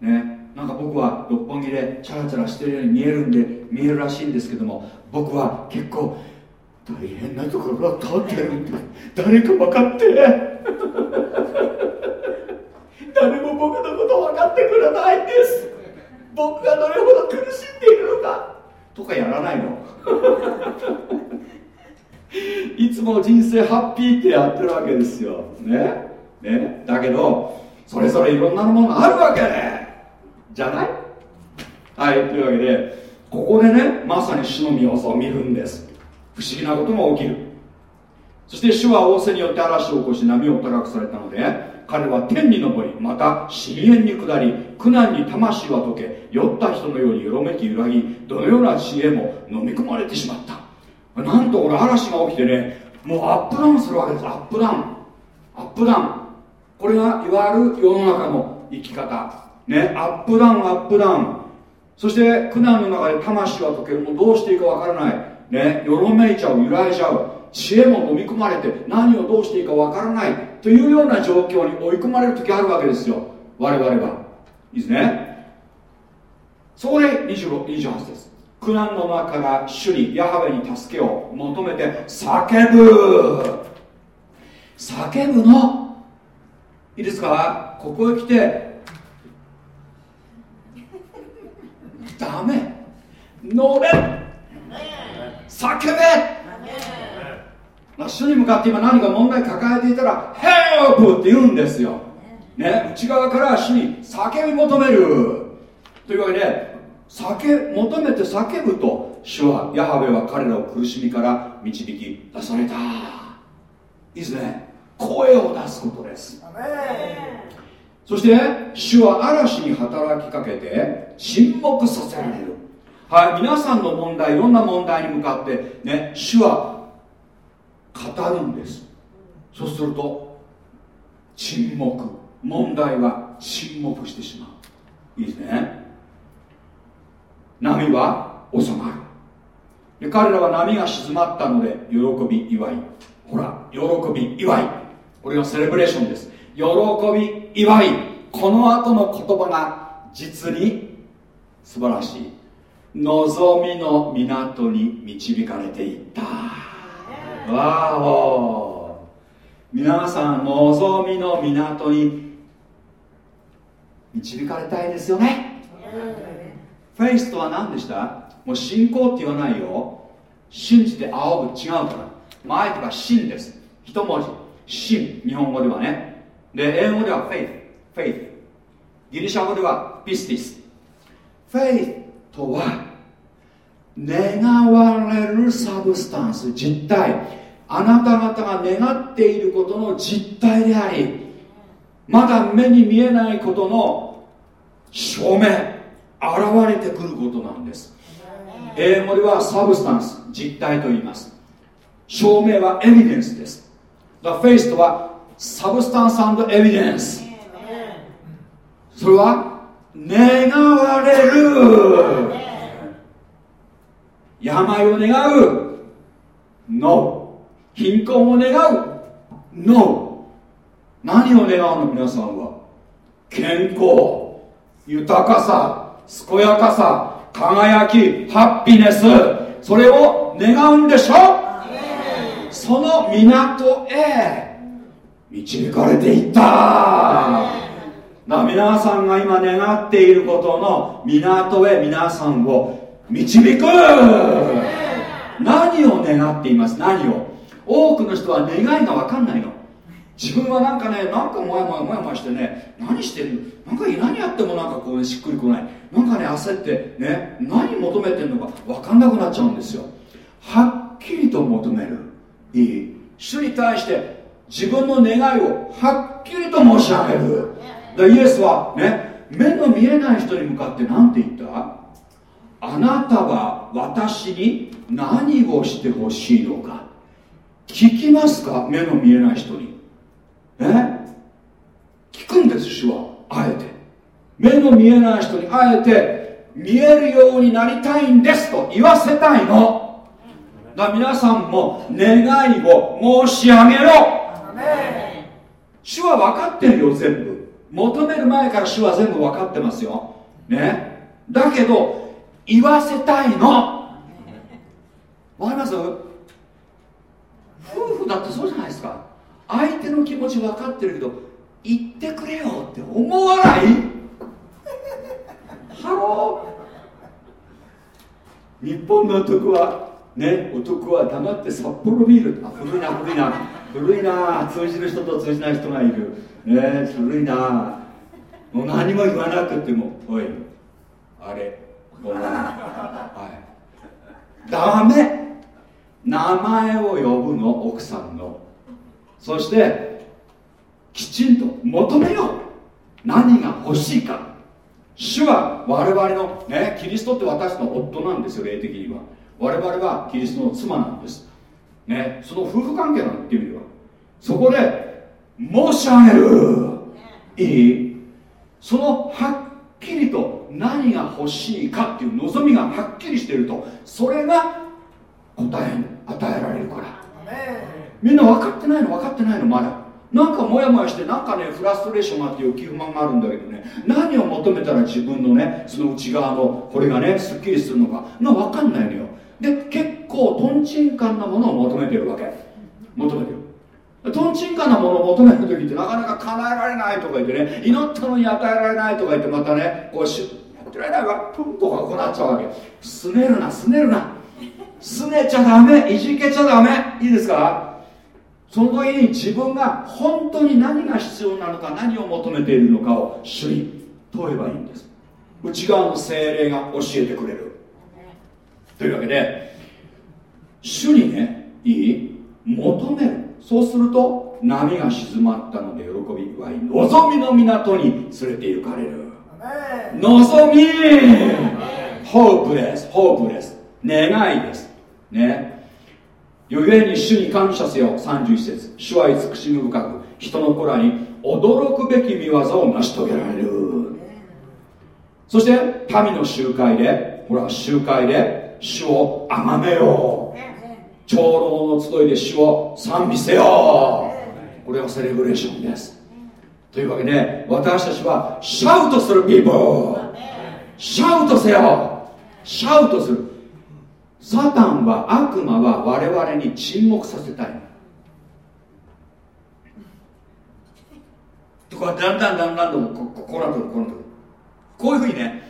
ねなんか僕は六本木でチャラチャラしてるように見えるんで見えるらしいんですけども僕は結構大変なところが立ってるんで誰か分かって。<laughs> 誰も僕のこと分かってくれないんです。僕がどれほど苦しんでいるのか。とかやらないの。いつも人生ハッピーってやってるわけですよ。ね？ね？だけどそれぞれいろんなものがあるわけねじゃない？はいというわけでここでねまさに主の御業を見るんです。不思議なことが起きる。そして主は仰せによって嵐を起こし波を高くされたので彼は天に昇りまた深淵に下り苦難に魂は溶け酔った人のようによろめき揺らぎどのような知恵も飲み込まれてしまった。なんとこれ嵐が起きてねもうアップダウンするわけです。アップダウン。アップダウン。これがいわゆる世の中の生き方。ねアップダウンアップダウン。そして苦難の中で魂は溶ける。もうどうしていいかわからない。ねよろめいちゃう揺らいじゃう。知恵も飲み込まれて何をどうしていいかわからないというような状況に追い込まれる時あるわけですよ。我々は。いいですね。そこで26 28です苦難の中から主にヤハウェに助けを求めて叫ぶ。叫ぶの？いいですか？ここへ来てダメ。乗れ。叫べ、主に向かって今何か問題抱えていたら「ヘルプ!」って言うんですよ、ね、内側から主に叫び求める。というわけで叫求めて叫ぶと主はヤハベは彼らを苦しみから導き出された。いいですね。声を出すことです。そして主は嵐に働きかけて沈黙させられる。はい皆さんの問題いろんな問題に向かってね主は語るんです。そうすると沈黙。問題は沈黙してしまう。いいですね。波は収まる。で彼らは波が静まったので喜び祝い。ほら喜び祝い。これがセレブレーションです。喜び祝い。この後の言葉が実に素晴らしい。望みの港に導かれていった。わお。皆さん望みの港に導かれたいですよね。フェイスとは何でした？もう信仰って言わないよ。信じて仰ぐ違うから。前とか信です。一文字。信。日本語ではね。で英語ではフェイス。フェイス。ギリシャ語ではπίστις。フェイスとは願われる substance 実体あなた方が願っていることの実体でありまだ目に見えないことの証明現れてくることなんです。英語では substance 実体と言います。証明はエビデンスです。だフェイスとは substance evidence それは願われる病を願う。No 貧困を願う。No 何を願うの？皆さんは。健康。豊かさ。健やかさ。輝き。ハッピネス。それを願うんでしょ？その港へ。導かれていった。だ皆さんが今願っていることの港へ皆さんを導く。何を願っています？何を？多くの人は願いが分かんないの。自分はなんかねなんかもやもやもやもやしてね何してる？なんか何やってもなんかこう、ね、しっくりこない。なんかね焦ってね何求めてるのか分かんなくなっちゃうんですよ。はっきりと求める。いい。主に対して自分の願いをはっきりと申し上げる。でイエスはね目の見えない人に向かって何て言った？あなたは私に何をしてほしいのか。聞きますか？目の見えない人に。え？聞くんです主は。あえて。目の見えない人にあえて見えるようになりたいんですと言わせたいの。だ皆さんも願いを申し上げろ。主は分かってるよ全部。求める前から主は全部分かってますよ。ね？だけど言わせたいの。分かります？夫婦だってそうじゃないですか。相手の気持ち分かってるけど言ってくれよって思わない？ Hello。日本の男はね男は黙ってサッポロビール。あ古いな古いな。古いな。通じる人と通じない人がいる。ね古いな。もう何も言わなくても。おいあれ。はい。ダメ。名前を呼ぶの奥さんの。そしてきちんと求めよう。何が欲しいか。主は我々のねキリストって私の夫なんですよ霊的には。我々はキリストの妻なんです。ねその夫婦関係なんていう意味ではそこで申し上げる。いい？そのはっきりと何が欲しいかっていう望みがはっきりしているとそれが答え与えられるから。みんな分かってないの分かってないのまだ。なんかモヤモヤしてなんかねフラストレーションがあって欲求不満があるんだけどね。何を求めたら自分のねその内側のこれがねすっきりするのか。な分かんないのよ。で結構とんちんかんなものを求めてるわけ。求めてる。とんちんかんなものを求める時ってなかなか叶えられないとか言ってね祈ったのに与えられないとか言ってまたねこうしやってられないわプンとかこうなっちゃうわけすねるなすねるな。すねちゃダメいじけちゃダメ。いいですか？その時に自分が本当に何が必要なのか何を求めているのかを主に問えばいいんです。内側の精霊が教えてくれる。というわけで主にねいい求める。そうすると波が静まったので喜びはい望みの港に連れて行かれる。望み。ホープですホープです願いです。ね。ゆえに主に感謝せよ。31節。主は慈しみ深く人の子らに驚くべき見業を成し遂げられる。そして民の集会でほら集会で主を崇めよう。長老の集いで主を賛美せよ。これはセレブレーションですというわけで私たちはシャウトするピーポーシャウトせよ。シャウトする。サタンは悪魔は我々に沈黙させたい。とかだんだんだんだんとここうなってくるこうなってくる。こういうふうにね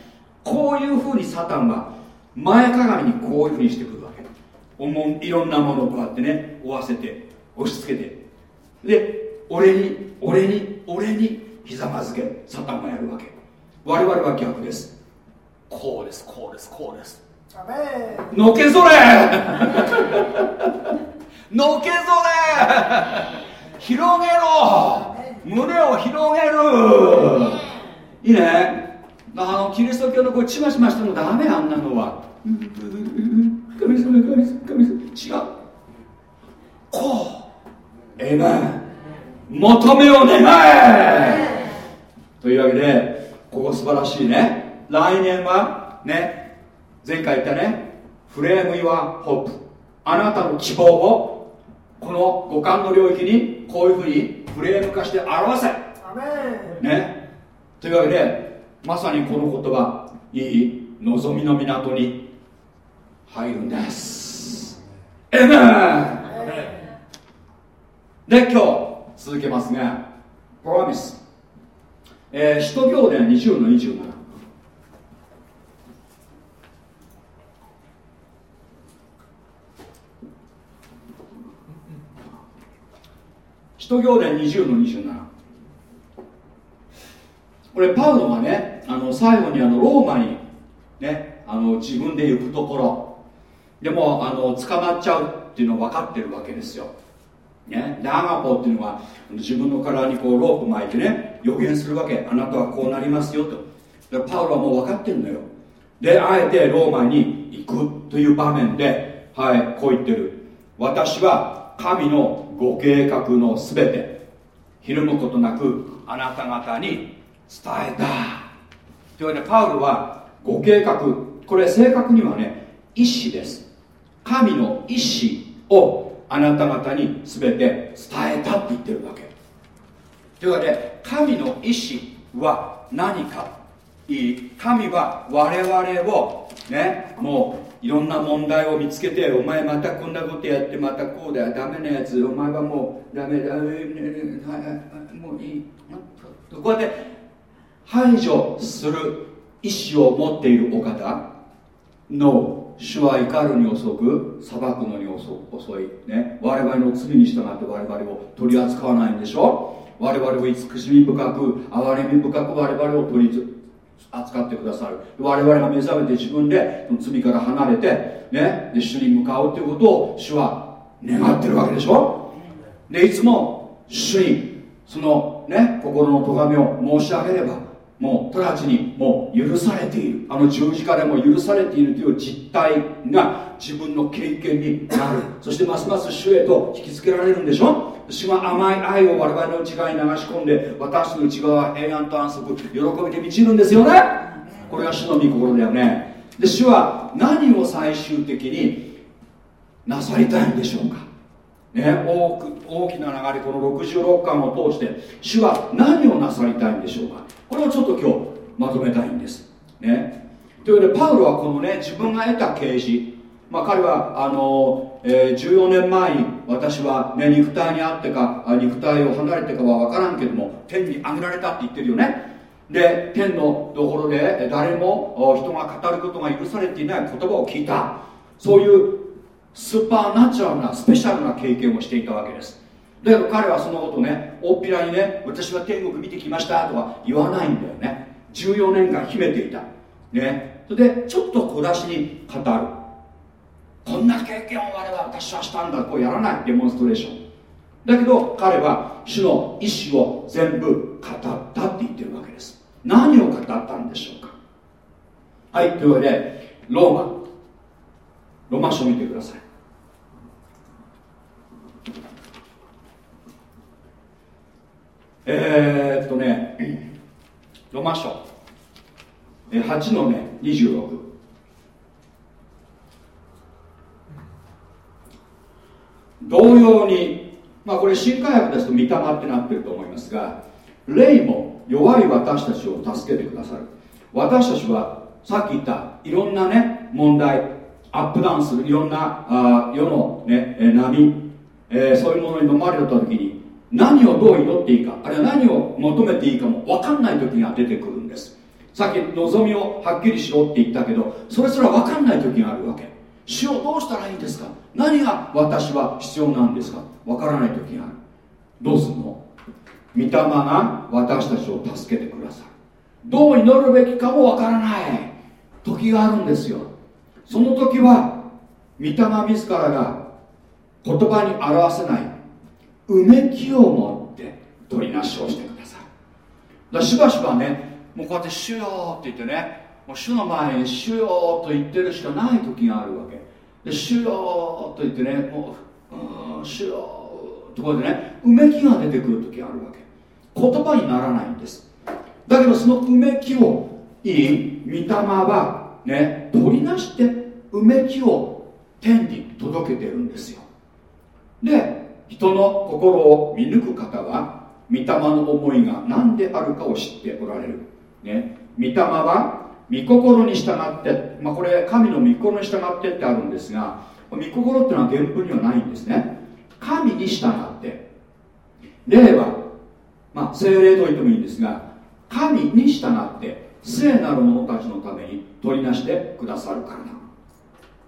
こういうふうにサタンは前かがみにこういうふうにしてくるわけ。おもいろんなものをこうやってね追わせて押し付けて。で俺に俺に俺にひざまずけサタンがやるわけ。我々は逆です。こうですこうですこうです。のけぞれ！<laughs> のけぞれ！広げろ！胸を広げる！いいね。あのキリスト教のこうちまちましてもダメあんなのは。神様神様神様違う。こう。えめ求めを願え。というわけでここ素晴らしいね。来年はね前回言ったねフレーム・ユア・ホープ。あなたの希望をこの五感の領域にこういうふうにフレーム化して表せ。ね。というわけでまさにこの言葉いい望みの港に入るんです。エメン。で今日続けますがプロミスえー、使徒行伝20の27使徒行伝20の27これパウロがねあの最後にあのローマにねあの自分で行くところ。でもあの捕まっちゃうっていうの分かってるわけですよ。ね、でアガポっていうのは自分の体にこうロープ巻いてね予言するわけ。あなたはこうなりますよと。でパウロはもう分かってるのよ。であえてローマに行くという場面ではいこう言ってる。私は神のご計画のすべてひるむことなくあなた方に伝えた。というわけでパウロはご計画。これ正確にはね意志です。神の意志をあなた方に全て伝えたって言ってるわけ。というわけで神の意志は何か。いい。神は我々をねもういろんな問題を見つけてお前またこんなことやってまたこうだよ。ダメなやつお前はもうダメだ。もういい。こうやって排除する意志を持っているお方。の主は怒るに遅く裁くのに遅い、ね、我々の罪に従って我々を取り扱わないんでしょ？我々を慈しみ深く憐れみ深く我々を取り扱ってくださる。我々が目覚めて自分で罪から離れて、ね、で主に向かうということを主は願ってるわけでしょ？でいつも主にそのね。心の咎めを申し上げればもう直ちにもう許されている。あの十字架でも許されているという実態が自分の経験になる。そしてますます主へと引きつけられるんでしょ？主が甘い愛を我々の内側に流し込んで私の内側は平安と安息喜びで満ちるんですよね。これが主の御心だよね。で主は何を最終的になさりたいんでしょうか？ね、大大きな流れこの66巻を通して主は何をなさりたいんでしょうか？これをちょっと今日まとめたいんです、ね、というわけでパウロはこのね自分が得た啓示。まあ、彼はあの、えー、14年前に私は、ね、肉体にあってか肉体を離れてかは分からんけども天に上げられたって言ってるよね。で天のところで誰も人が語ることが許されていない言葉を聞いた。そういうスーパーナチュラルなスペシャルな経験をしていたわけです。だけど彼はそのことね大っぴらにね私は天国見てきましたとか言わないんだよね。14年間秘めていた。ね。それでちょっと小出しに語るこんな経験を我々私はしたんだ。こうやらないデモンストレーション。だけど彼は主の意志を全部語ったって言ってるわけです。何を語ったんでしょうか。はいというわけでローマ。ローマ書を見てください。えー、っとねロマ書。8のね26同様にまあこれ新海薬ですと御霊ってなってると思いますが霊も弱い私たちを助けてくださる。私たちはさっき言ったいろんなね問題アップダウンするいろんなあ世の、ね、波、えー、そういうものに飲まれた時に何をどう祈っていいかあるいは何を求めていいかも分かんない時が出てくるんです。さっき望みをはっきりしろって言ったけどそれすら分かんない時があるわけ。主をどうしたらいいんですか？何が私は必要なんですか？分からない時がある。どうすんの？御霊が私たちを助けてくださる。どう祈るべきかも分からない。時があるんですよ。その時は御霊自らが言葉に表せない。うめきを持って取りなしをしてください。だしばしばねもうこうやって「主よ」って言ってねもう主の前に「主よ」と言ってるしかない時があるわけ。で「主よ」と言ってねもう「うん主よ」ところでねうめきが出てくる時があるわけ。言葉にならないんです。だけどそのうめきをいい御霊はね取りなしてうめきを天に届けてるんですよ。で人の心を見抜く方は御霊の思いが何であるかを知っておられる、ね、御霊は御心に従って、まあ、これ神の御心に従ってってあるんですが御心っていうのは原文にはないんですね。神に従って。霊は、まあ、精霊と言ってもいいんですが神に従って聖なる者たちのために取りなしてくださるからだ。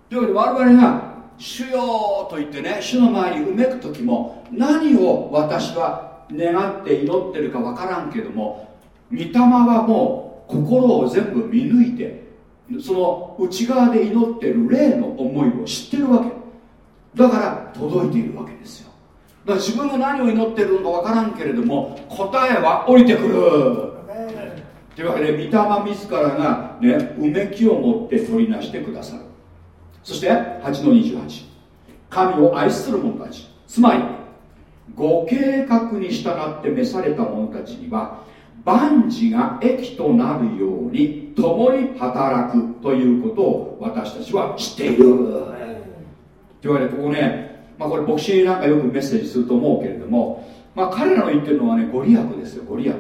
というわけで我々が主よと言ってね主の前にうめく時も何を私は願って祈ってるか分からんけども御霊はもう心を全部見抜いてその内側で祈ってる霊の思いを知ってるわけ。だから届いているわけですよ。だから自分が何を祈ってるのか分からんけれども答えは降りてくる。というわけで御霊自らがねうめきを持って取りなしてくださるそして8の28神を愛する者たち。つまりご計画に従って召された者たちには万事が益となるように共に働くということを私たちは知っている。というわけでここね、まあ、これ牧師なんかよくメッセージすると思うけれども、まあ、彼らの言ってるのはねご利益ですよご利益。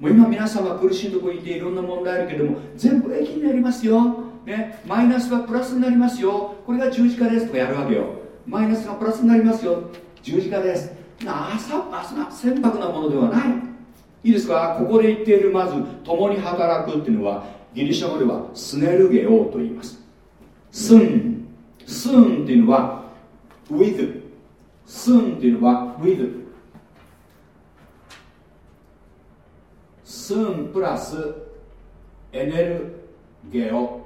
もう今皆さんが苦しいところにいていろんな問題あるけれども全部益になりますよ、ね、マイナスがプラスになりますよ。これが十字架ですとかやるわけよ。マイナスがプラスになりますよ。十字架です。な朝朝船舶なものではない。いいですか？ここで言っているまず共に働くっていうのはギリシャ語ではスネルゲオと言います。スンスンっていうのは with スンっていうのは with スンプラスエネルゲオ。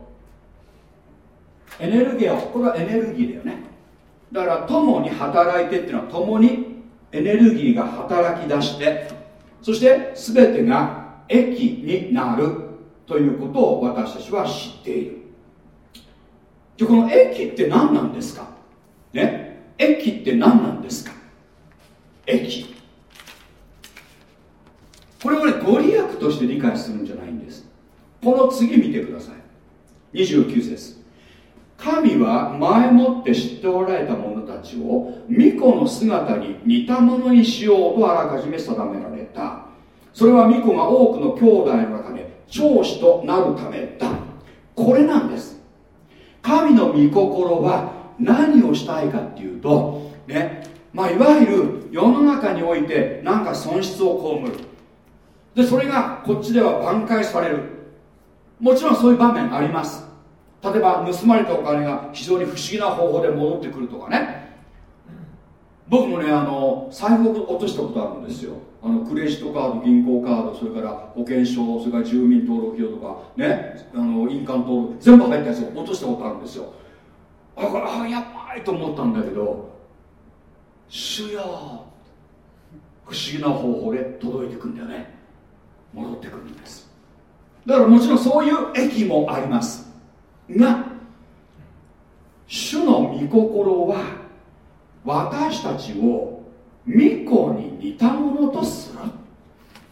エネルゲオこれはエネルギーだよね。だから共に働いてっていうのは共にエネルギーが働き出してそして全てが益になるということを私たちは知っている。じゃこの益って何なんですか？ね？益って何なんですか？益これをねご利益として理解するんじゃないんです。この次見てください。29節。神は前もって知っておられた者たちを巫女の姿に似たものにしようとあらかじめ定められた。それは巫女が多くの兄弟の中で長子となるためだ。これなんです。神の御心は何をしたいかっていうとねまあいわゆる世の中において何か損失を被る。でそれがこっちでは挽回される。もちろんそういう場面あります。例えば盗まれたお金が非常に不思議な方法で戻ってくるとかね。僕もねあの財布を落としたことあるんですよ。あのクレジットカード銀行カードそれから保険証それから住民登録票とかねあの印鑑登録全部入ったやつを落としたことあるんですよ。あこれあやばいと思ったんだけど主よ不思議な方法で届いてくんだよね。戻ってくるんです。だからもちろんそういう駅もあります。が主の御心は私たちを御子に似たものとする。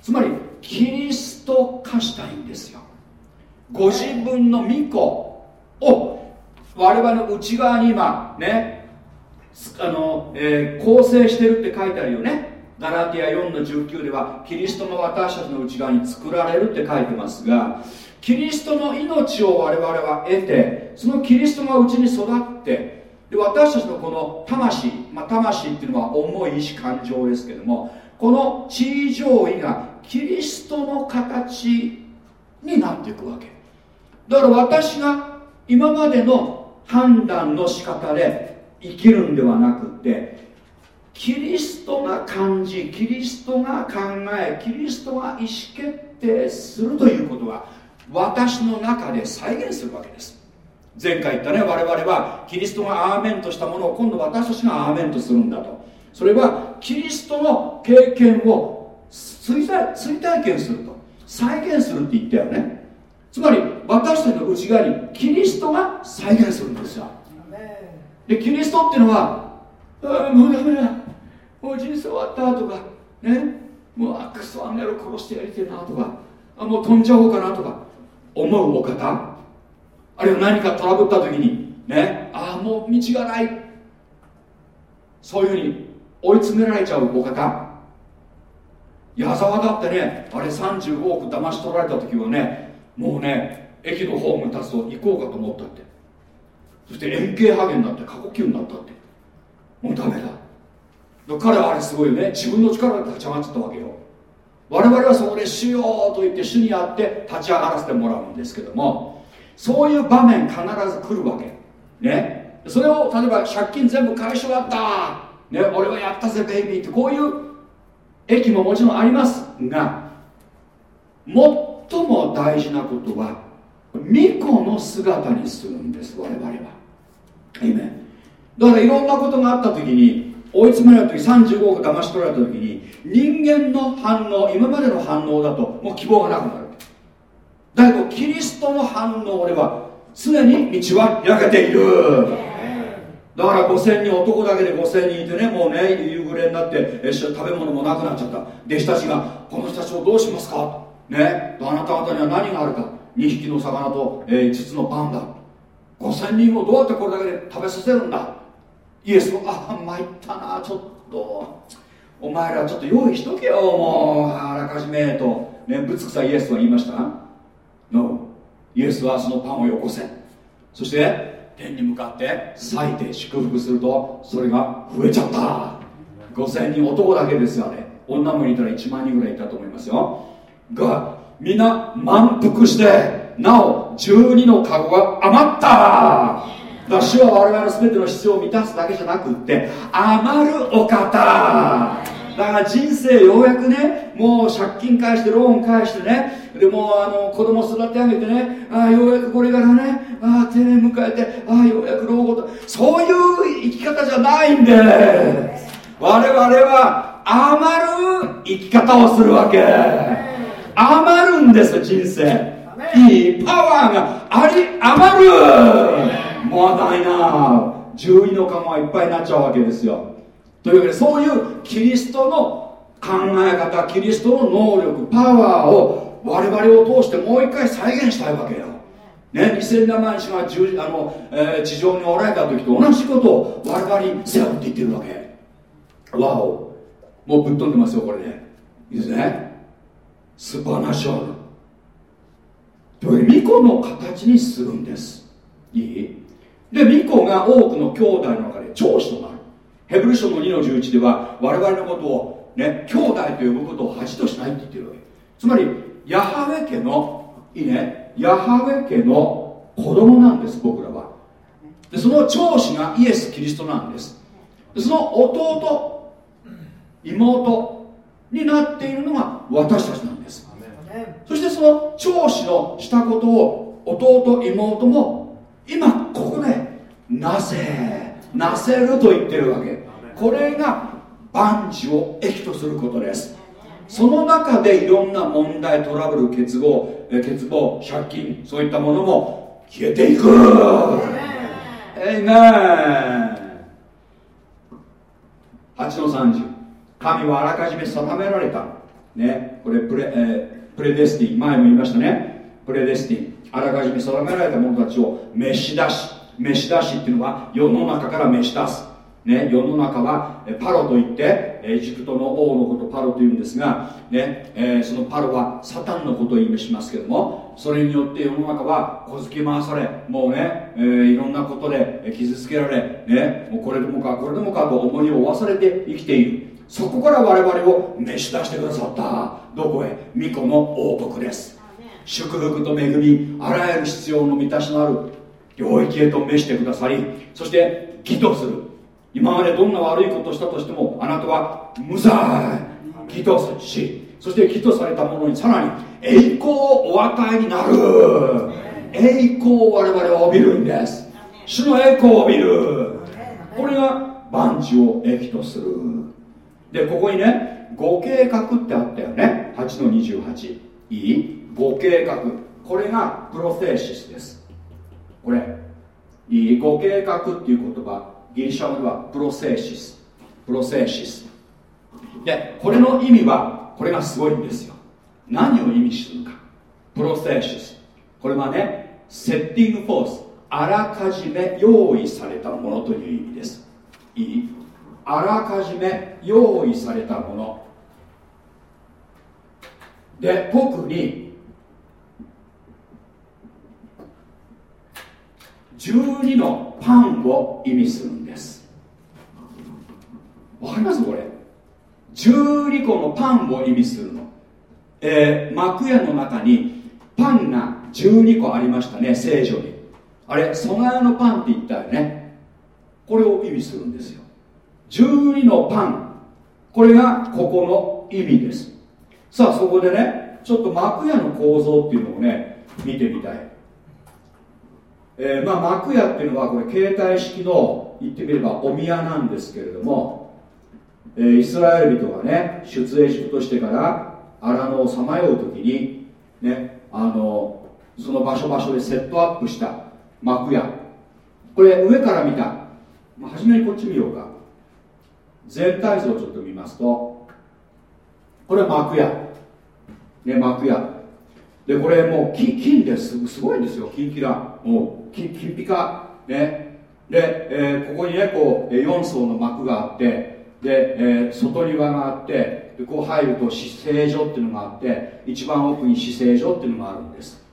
つまりキリスト化したいんですよ。ご自分の御子を我々の内側に今ねあの、えー、構成してるって書いてあるよね。ガラティア4の19ではキリストの私たちの内側に作られるって書いてますがキリストの命を我々は得てそのキリストがうちに育ってで私たちのこの魂、まあ、魂っていうのは重い意志感情ですけどもこの地位上位がキリストの形になっていくわけ。だから私が今までの判断の仕方で生きるんではなくてキリストが感じキリストが考えキリストが意思決定するということが私の中で再現するわけです。前回言ったね我々はキリストがアーメンとしたものを今度私たちがアーメンとするんだと。それはキリストの経験を追体追体験すると。再現するって言ったよね。つまり私たちの内側にキリストが再現するんですよ。でキリストっていうのはあもうダメだもう人生終わったとかね。もうあクソあんなの殺してやりてえなとか。あもう飛んじゃおうかなとか思うお方？あるいは何かトラブった時にね？ああもう道がない。そういうふうに追い詰められちゃうお方。矢沢だってねあれ35億騙し取られた時はねもうね駅のホームに立つと行こうかと思ったって。そして円形ハゲになって過呼吸になったって。もうダメだ。彼はあれすごいよね。自分の力で立ち上がっちゃったわけよ。我々はそこで主よと言って主にあって立ち上がらせてもらうんですけどもそういう場面必ず来るわけ。ね。それを例えば借金全部返し終わった。ね。俺はやったぜベイビーって。こういう駅ももちろんありますが最も大事なことは巫女の姿にするんです我々は。だからいろんなことがあった時に追い詰められた時35億騙し取られた時に人間の反応今までの反応だともう希望がなくなる。だけどキリストの反応では常に道は開けている。だから5000人男だけで5000人いてねもうね夕暮れになって食べ物もなくなっちゃった。弟子たちがこの人たちをどうしますか？ね？あなた方には何があるか？2匹の魚と、えー、5つのパンだ。5000人をどうやってこれだけで食べさせるんだ？イエスもあ参ったなちょっとお前らちょっと用意しとけよもう。あらかじめと。ねぶつくさイエスは言いました？No イエスはそのパンをよこせ。そして天に向かって裂いて祝福するとそれが増えちゃった。5000人男だけですよね女もいたら1万人ぐらいいたと思いますよ。がみんな満腹してなお12のカゴが余った。主は我々の全ての必要を満たすだけじゃなくって余るお方。だから人生ようやくねもう借金返してローン返してねでもうあの子供育て上げてねああようやくこれからねああ定年迎えてああようやく老後とそういう生き方じゃないんで我々は余る生き方をするわけ。余るんです人生。いいパワーがあり余るもわないな十二の釜はいっぱいになっちゃうわけですよ。というわけでそういうキリストの考え方キリストの能力パワーを我々を通してもう一回再現したいわけよ。ね、2000年前にが十あの、えー、地上におられた時と同じことを我々に背負って言ってるわけ。わお。もうぶっ飛んでますよこれねいいですね。スーパーナショナルという巫女の形にするんです。いい？で巫女が多くの兄弟の中で長子となるヘブル書の2の11では我々のことをね兄弟と呼ぶことを恥としないって言ってるわけ。つまりヤハウェ家のいいねヤハウェ家の子供なんです僕らは。でその長子がイエス・キリストなんです。でその弟妹になっているのが私たちなんです。そしてその長子のしたことを弟妹も今なぜなせると言ってるわけ。これが万事を益とすることです。その中でいろんな問題トラブル欠乏欠乏借金そういったものも消えていく。えいめ8の30神はあらかじめ定められた。ね。これプレ,、えー、プレデスティン。前も言いましたね。プレデスティン。あらかじめ定められた者たちを召し出し召し出しっていうのは世の中から召し出す。ね、世の中はパロといってエジプトの王のことパロというんですが、ねえー、そのパロはサタンのことを意味しますけどもそれによって世の中は小突き回されもうね、えー、いろんなことで傷つけられ、ね、もうこれでもかこれでもかと重荷を負わされて生きている。そこから我々を召し出してくださったどこへ？巫女の王国です。祝福と恵みあらゆる必要の満たしのある領域へと召してくださりそして義とする。今までどんな悪いことをしたとしてもあなたは無罪。義としそして義とされたものにさらに栄光をお与えになる。栄光を我々は帯びるんです。主の栄光を帯びる。これが万事を益とする。でここにねご計画ってあったよね。8の28いい？ご計画。これがπρόθεσις ですこれいいご計画っていう言葉ギリシャ語ではπρόθεσις。πρόθεσις。でこれの意味はこれがすごいんですよ。何を意味するか。πρόθεσις。これはねセッティングフォース。あらかじめ用意されたものという意味です。いい。あらかじめ用意されたもの。で特に12のパンを意味するんです。わかりますこれ？12個のパンを意味するの、えー、幕屋の中にパンが12個ありましたね聖女に。あれ備えのパンって言ったよね。これを意味するんですよ。12のパン。これがここの意味です。さあそこでねちょっと幕屋の構造っていうのをね見てみたい。えー、まあ幕屋っていうのはこれ携帯式の言ってみればお宮なんですけれども、えー、イスラエル人がね出エジプトしてから荒野をさまよう時にねあのその場所場所でセットアップした幕屋。これ上から見た、まあ、初めにこっち見ようか。全体像をちょっと見ますとこれ幕屋。ね幕屋。でこれもう金金です。すごいんですよ。金キラ。もう金ピカね。で、えー、ここにねこう4層の幕があってで、えー、外庭があってでこう入ると死聖所っていうのがあって一番奥に死聖所っていうのがあるんです。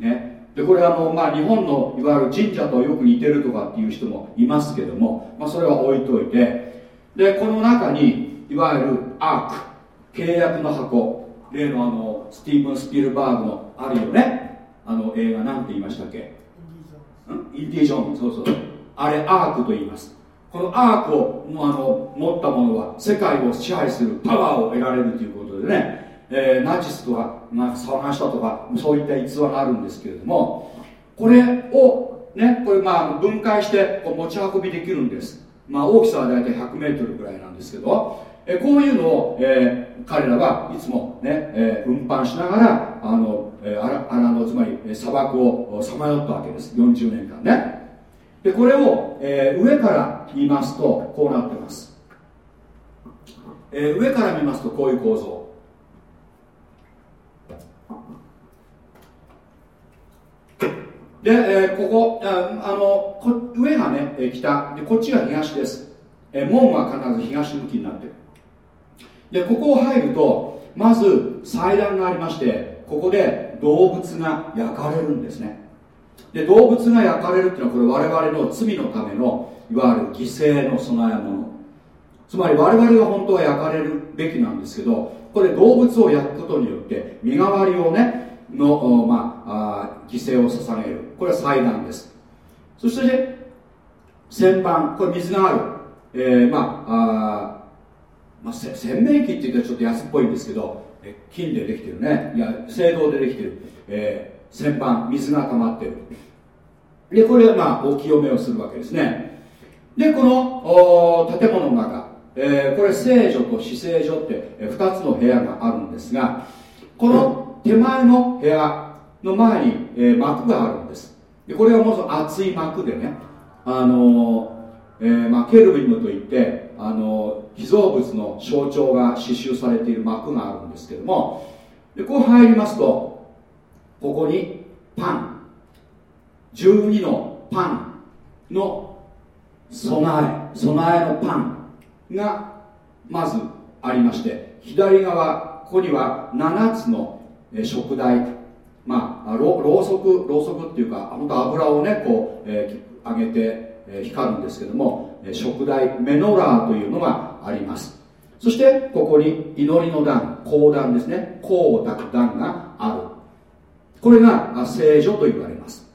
ね。でこれあの、まあ、日本のいわゆる神社とよく似てるとかっていう人もいますけども、まあ、それは置いといて。でこの中にいわゆるアーク契約の箱例のあのスティーブン・スピルバーグのあるよね。あの映画なんて言いましたっけ？インディ・ジョン？そうそう。あれアークと言います。このアークをあの持った者は世界を支配するパワーを得られるということでね、えー、ナチスとか、まあ、騒がしたとかそういった逸話があるんですけれどもこれをねこれまあ分解してこう持ち運びできるんです。まあ大きさは大体 100m ぐらいなんですけどえこういうのを、えー、彼らはいつもね、えー、運搬しながらあの、えー、アラのつまり砂漠をさまよったわけです。40年間ね。でこれを、えー、上から見ますとこうなってます、えー、上から見ますとこういう構造。で、えー、ここああのこ上がね北。でこっちが東です、えー、門は必ず東向きになってる。でここを入るとまず祭壇がありましてここで動物が焼かれるんですね。で動物が焼かれるっていうのはこれ我々の罪のためのいわゆる犠牲の供え物。つまり我々が本当は焼かれるべきなんですけどこれ動物を焼くことによって身代わりをねの、まあ、あ犠牲を捧げる。これは祭壇です。そして旋盤。これ水がある、えー、まああまあ、洗面器っていうとちょっと安っぽいんですけど金でできてるね。いや青銅でできてる、えー、旋盤水が溜まってる。でこれはまあお清めをするわけですね。でこの建物の中、えー、これ聖女と死聖女って、え、2つの部屋があるんですがこの手前の部屋の前に、えー、幕があるんです。でこれはもう厚い幕でねあのえ、まあ、ケルビムといってあの被造物の象徴が刺繍されている幕があるんですけどもでこう入りますとここにパン12のパンの備え備えのパンがまずありまして左側ここには7つの食材まあろろうそくろうそくっていうか本当油をねこう、えー、上げてえ光るんですけども食台メノラーというのがあります。そしてここに祈りの段講談ですね。講を炊く段がある。これが聖女と言われます。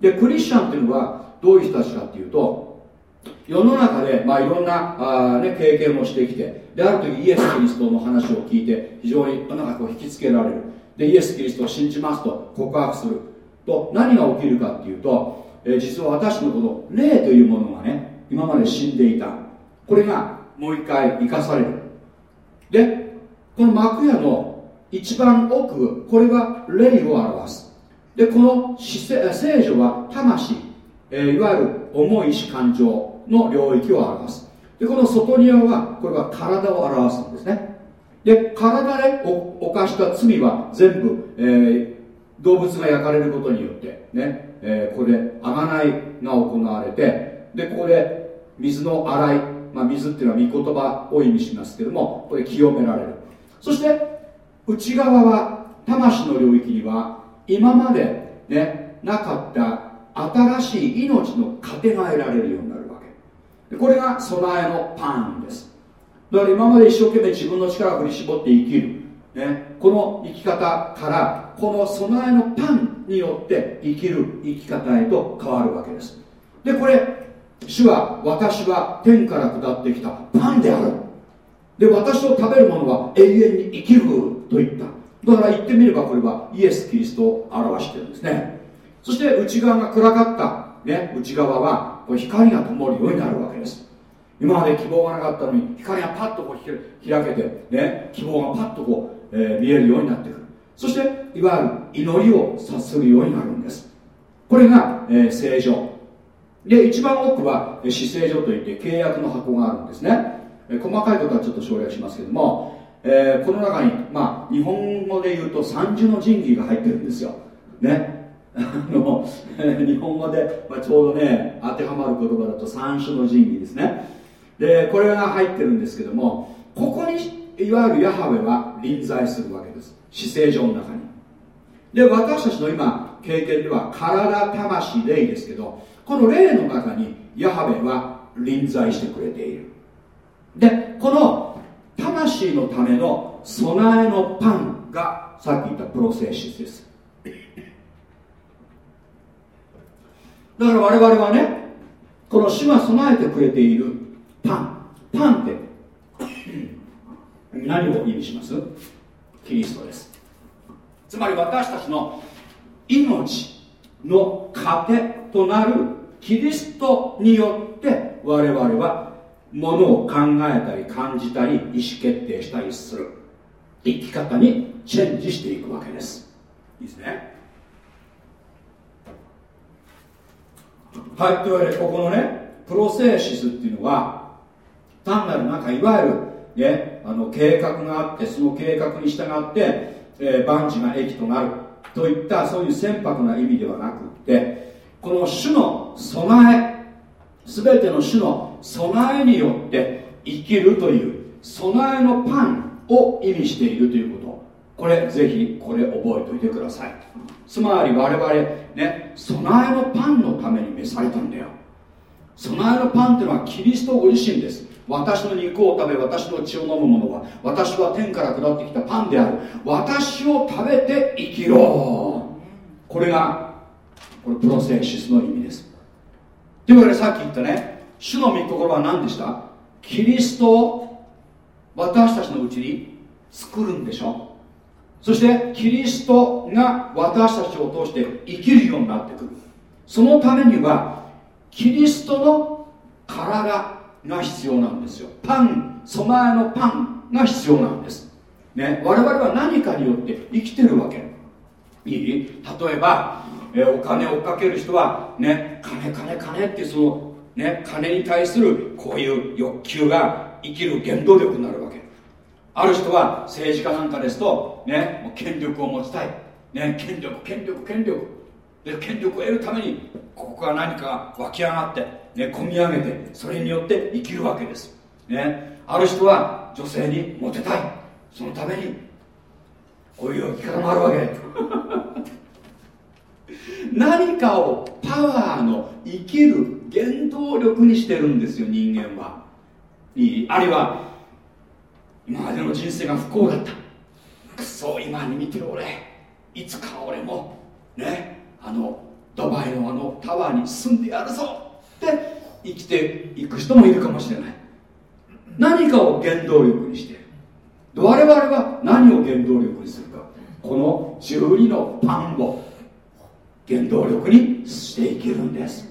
でクリスチャンっていうのはどういう人たちかっていうと世の中で、まあ、いろんなあ、ね、経験をしてきてである時イエス・キリストの話を聞いて非常になんかこう引きつけられる。でイエス・キリストを信じますと告白する。と何が起きるかっていうと、え、実は私のこの霊というものがね今まで死んでいた。これがもう一回生かされる。でこの幕屋の一番奥これは霊を表す。でこの聖女は魂、えー、いわゆる重い意志感情の領域を表す。でこの外庭はこれは体を表すんですね。で体で犯した罪は全部、えー、動物が焼かれることによってね、えー、ここで贖いが行われてでここで水の洗い、まあ、水っていうのは御言葉を意味しますけどもこれ清められる。そして内側は魂の領域には今までねなかった新しい命の糧が得られるようになるわけ。これが備えのパンです。だから今まで一生懸命自分の力を振り絞って生きる、ね、この生き方からこの備えのパンによって生きる生き方へと変わるわけです。でこれ主は私は天から下ってきた。パンである。で私を食べる者は永遠に生きると言った。だから言ってみればこれはイエス・キリストを表してるんですね。そして内側が暗かった、ね、内側はこれ光が灯るようになるわけです。今まで希望がなかったのに光がパッとこう開けて、ね、希望がパッとこう、えー、見えるようになってくる。そしていわゆる祈りを察するようになるんです。これが、えー、聖女で一番奥は死聖所といって契約の箱があるんですね、細かいことはちょっと省略しますけどもえー、この中に、まあ、日本語で言うと三重の神器が入ってるんですよ。ね。<laughs> あの、<laughs> 日本語で、まあ、ちょうどね、当てはまる言葉だと三種の神器ですね。で、これが入ってるんですけども、ここに、いわゆるヤハウェは臨在するわけです。姿勢上の中に。で、私たちの今、経験では、体、魂、霊ですけど、この霊の中に、ヤハウェは臨在してくれている。で、この魂のための備えのパンがさっき言ったプロセシスです。だから我々はねこの主が備えてくれているパン。パンって何を意味します？キリストです。つまり私たちの命の糧となるキリストによって我々はものを考えたり感じたり意思決定したりする生き方にチェンジしていくわけです。いいですね。はい。というわけでここのねプロセーシスっていうのは単なるなんかいわゆる、ね、あの計画があってその計画に従って、えー、万事が益となる。といったそういう船舶な意味ではなくってこの種の備え全ての種の備えによって生きるという備えのパンを意味しているということ。これぜひこれ覚えておいてください。つまり我々ね備えのパンのために召されたんだよ。備えのパンっていうのはキリストご自身です。私の肉を食べ私の血を飲む者は私は天から下ってきたパンである。私を食べて生きろ。これがこれプロセシスの意味です。というわけでさっき言ったね主の御心は何でした？キリストを私たちのうちに作るんでしょ。そしてキリストが私たちを通して生きるようになってくる。そのためにはキリストの体が必要なんですよ。パン備えのパンが必要なんです、ね、我々は何かによって生きてるわけ。いい？例えばえお金を追っかける人はね金金金ってそのね金に対するこういう欲求が生きる原動力になるわけ。ある人は政治家なんかですとねもう権力を持ちたい。ね権力権力権力。で権力を得るためにここから何か湧き上がってね込み上げてそれによって生きるわけです。ね。ある人は女性にモテたい。そのためにこういう生き方もあるわけ。<laughs> 何かをパワーの生きる原動力にしてるんですよ人間は。いいあるいは今までの人生が不幸だった。くそ今に見てる俺いつか俺も。ね。あのドバイのあのタワーに住んでやるぞって生きていく人もいるかもしれない。何かを原動力にして我々は何を原動力にするか。この12のパンを原動力にしていけるんです。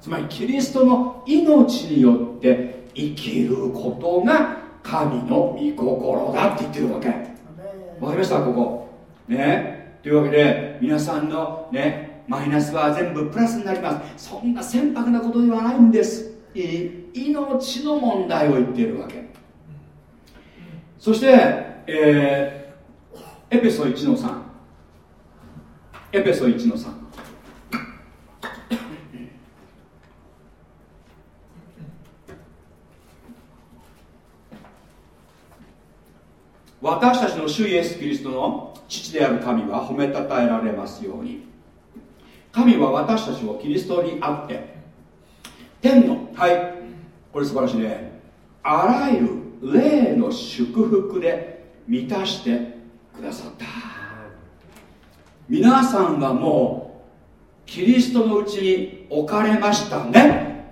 つまりキリストの命によって生きることが神の御心だって言ってるわけ。わかりました？ここ。ね。というわけで皆さんのねマイナスは全部プラスになります。そんな船舶なことではないんです。命の問題を言っているわけ。そして、えー、エペソ1の3エペソ1の3私たちの主イエス・キリストの父である神は褒めたたえられますように。神は私たちをキリストにあって天のはいこれ素晴らしいね。あらゆる霊の祝福で満たしてくださった。皆さんはもうキリストのうちに置かれましたね。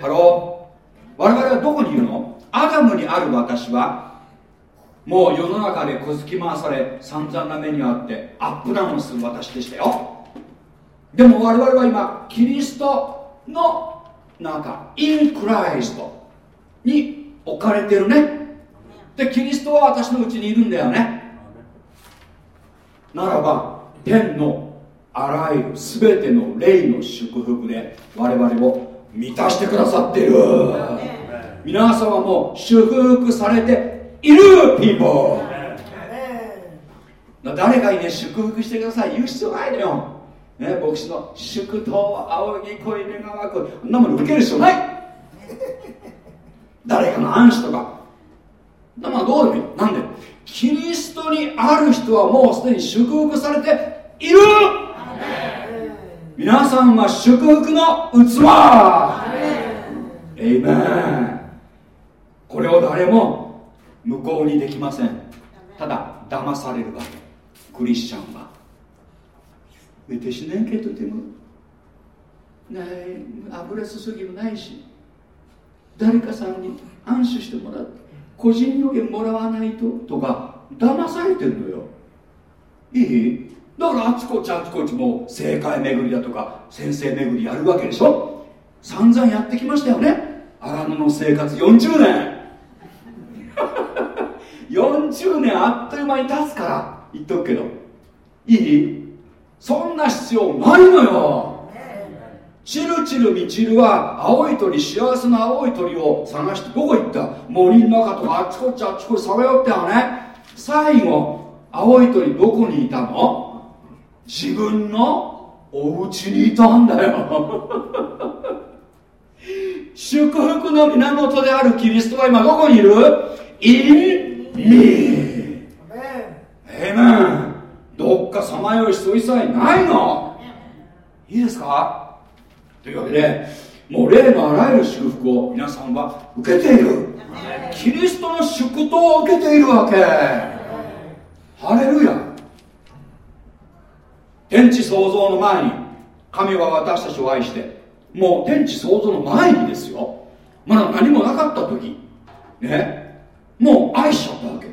Hello。我々はどこにいるの？アダムにある私はもう世の中で小突き回され散々な目にあってアップダウンする私でしたよ。でも我々は今キリストの中 in Christ に置かれてるね。でキリストは私のうちにいるんだよね。ならば天のあらゆる全ての霊の祝福で我々を満たしてくださっている。皆様も祝福されているピーポー誰かにね祝福してください。言う必要ないのよ、ね、牧師の祝祷仰ぎ恋願わく。そんなもの受ける必要ない。<laughs> 誰かの暗視とか。まあどうでもいい。なんで？キリストにある人はもうすでに祝福されている。皆さんは祝福の器。エイメンこれを誰も無効にできません。ただ騙されるわけ。クリスチャンは私ねけとても。ない油注ぎもないし誰かさんに安守してもらって個人予言もらわないととか騙されてるのよ。いい？だからあちこちあちこちも正解巡りだとか先生巡りやるわけでしょ。散々やってきましたよね。荒野の生活40年。<laughs> 40年あっという間に経つから言っとくけど。いい？そんな必要ないのよ。チルチルミチルは青い鳥幸せな青い鳥を探してどこ行った。森の中とかあっちこっちあっちこっちさまよったよね。最後青い鳥どこにいたの？自分のお家にいたんだよ。<laughs> 祝福の源であるキリストは今どこにいる？in me えめんさまよい人一切ないの。いいですか？というわけでもう例のあらゆる祝福を皆さんは受けている。キリストの祝祷を受けているわけ。ハレルヤ。天地創造の前に神は私たちを愛してもう天地創造の前にですよ。まだ何もなかった時ね。もう愛しちゃったわけ。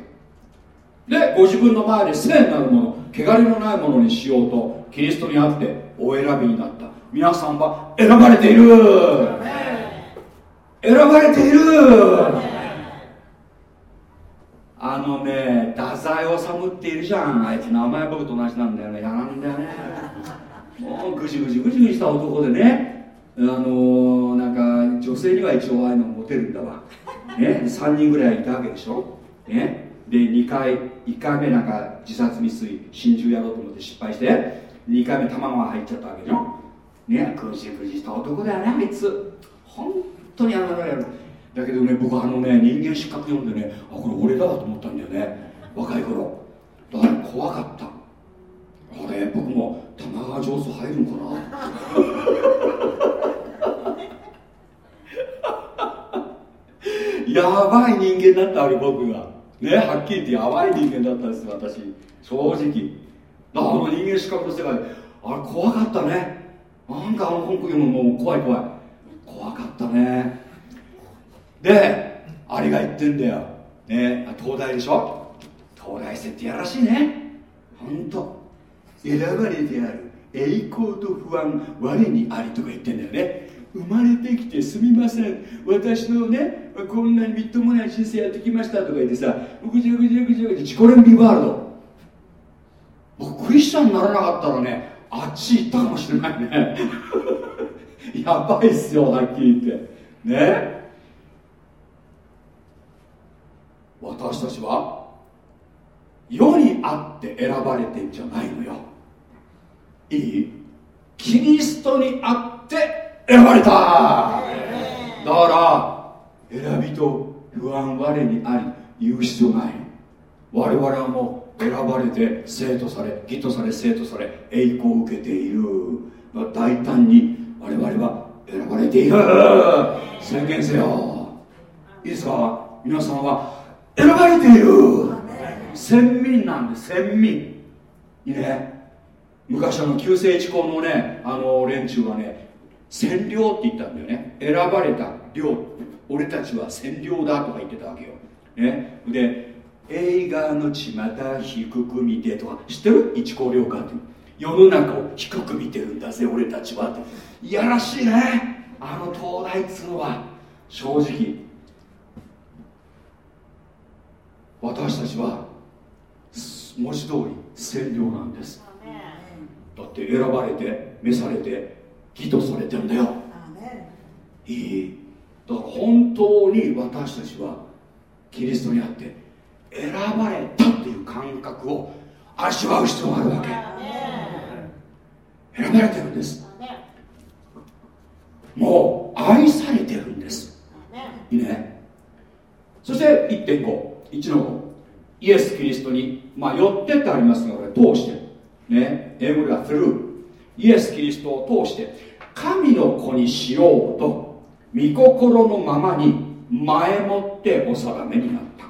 でご自分の前で聖なるもの汚れのないものにしようとキリストにあってお選びになった。皆さんは選ばれている。選ばれている。あのね太宰治っているじゃん。あいつ名前僕と同じなんだよね。嫌なんだよね。もうぐじぐじぐじぐじした男でね。あのー、なんか女性には一応ああいうのモテるんだわ。ね、3人ぐらいいたわけでしょ、ね、で2回1回目なんか自殺未遂心中やろうと思って失敗して2回目卵が入っちゃったわけでしょ。ねくじくじした男だよねあいつ。本当にあのやる。だけどね僕あのね人間失格読んでねあこれ俺だと思ったんだよね。若い頃。だから怖かった。あれ僕も玉川上手入るのかな？<laughs> やばい人間だったわけ僕が。ねはっきり言ってやばい人間だったんです私。正直。あの人間資格の世界。あれ怖かったね。なんかあの本読むのもう怖い怖い。怖かったね。であれが言ってんだよ。ね東大でしょ？東大生ってやらしいね。本当選ばれてある。栄光と不安我にありとか言ってんだよね。生まれてきてすみません。私のねこんなにみっともない人生やってきましたとか言ってさぐじゃぐじゃぐじゃぐじゃ自己憐憫ワールド。僕クリスチャンにならなかったらねあっち行ったかもしれないね。<laughs> やばいっすよはっきり言って。ね？私たちは世にあって選ばれてんじゃないのよ。いい？キリストにあって選ばれた。だから選びと不安我にあり言う必要ない。我々はもう選ばれて生徒され義とされ生徒され栄光を受けている。大胆に我々は選ばれている。宣言せよ。いいですか？皆さんは選ばれている。先民なんで先民。いいね。昔あの旧世一高のねあの連中はね占領って言ったんだよね。選ばれた領俺たちは占領だとか言ってたわけよ、ね、で映画の巷低く見てとか知ってる？一高領下って世の中を低く見てるんだぜ俺たちはって。いやらしいね。あの東大っつうのは。正直。私たちは文字通り占領なんです。だって選ばれて召されて義とされてんだよ。いいだから本当に私たちはキリストにあって選ばれたっていう感覚を味わう必要があるわけ。選ばれてるんです。もう愛されてるんです。いいね。そして1.51の5イエス・キリストに、まあ、寄ってってありますがこれ通して。ね。英語では through イエス・キリストを通して。神の子にしようと御心のままに前もってお定めになった。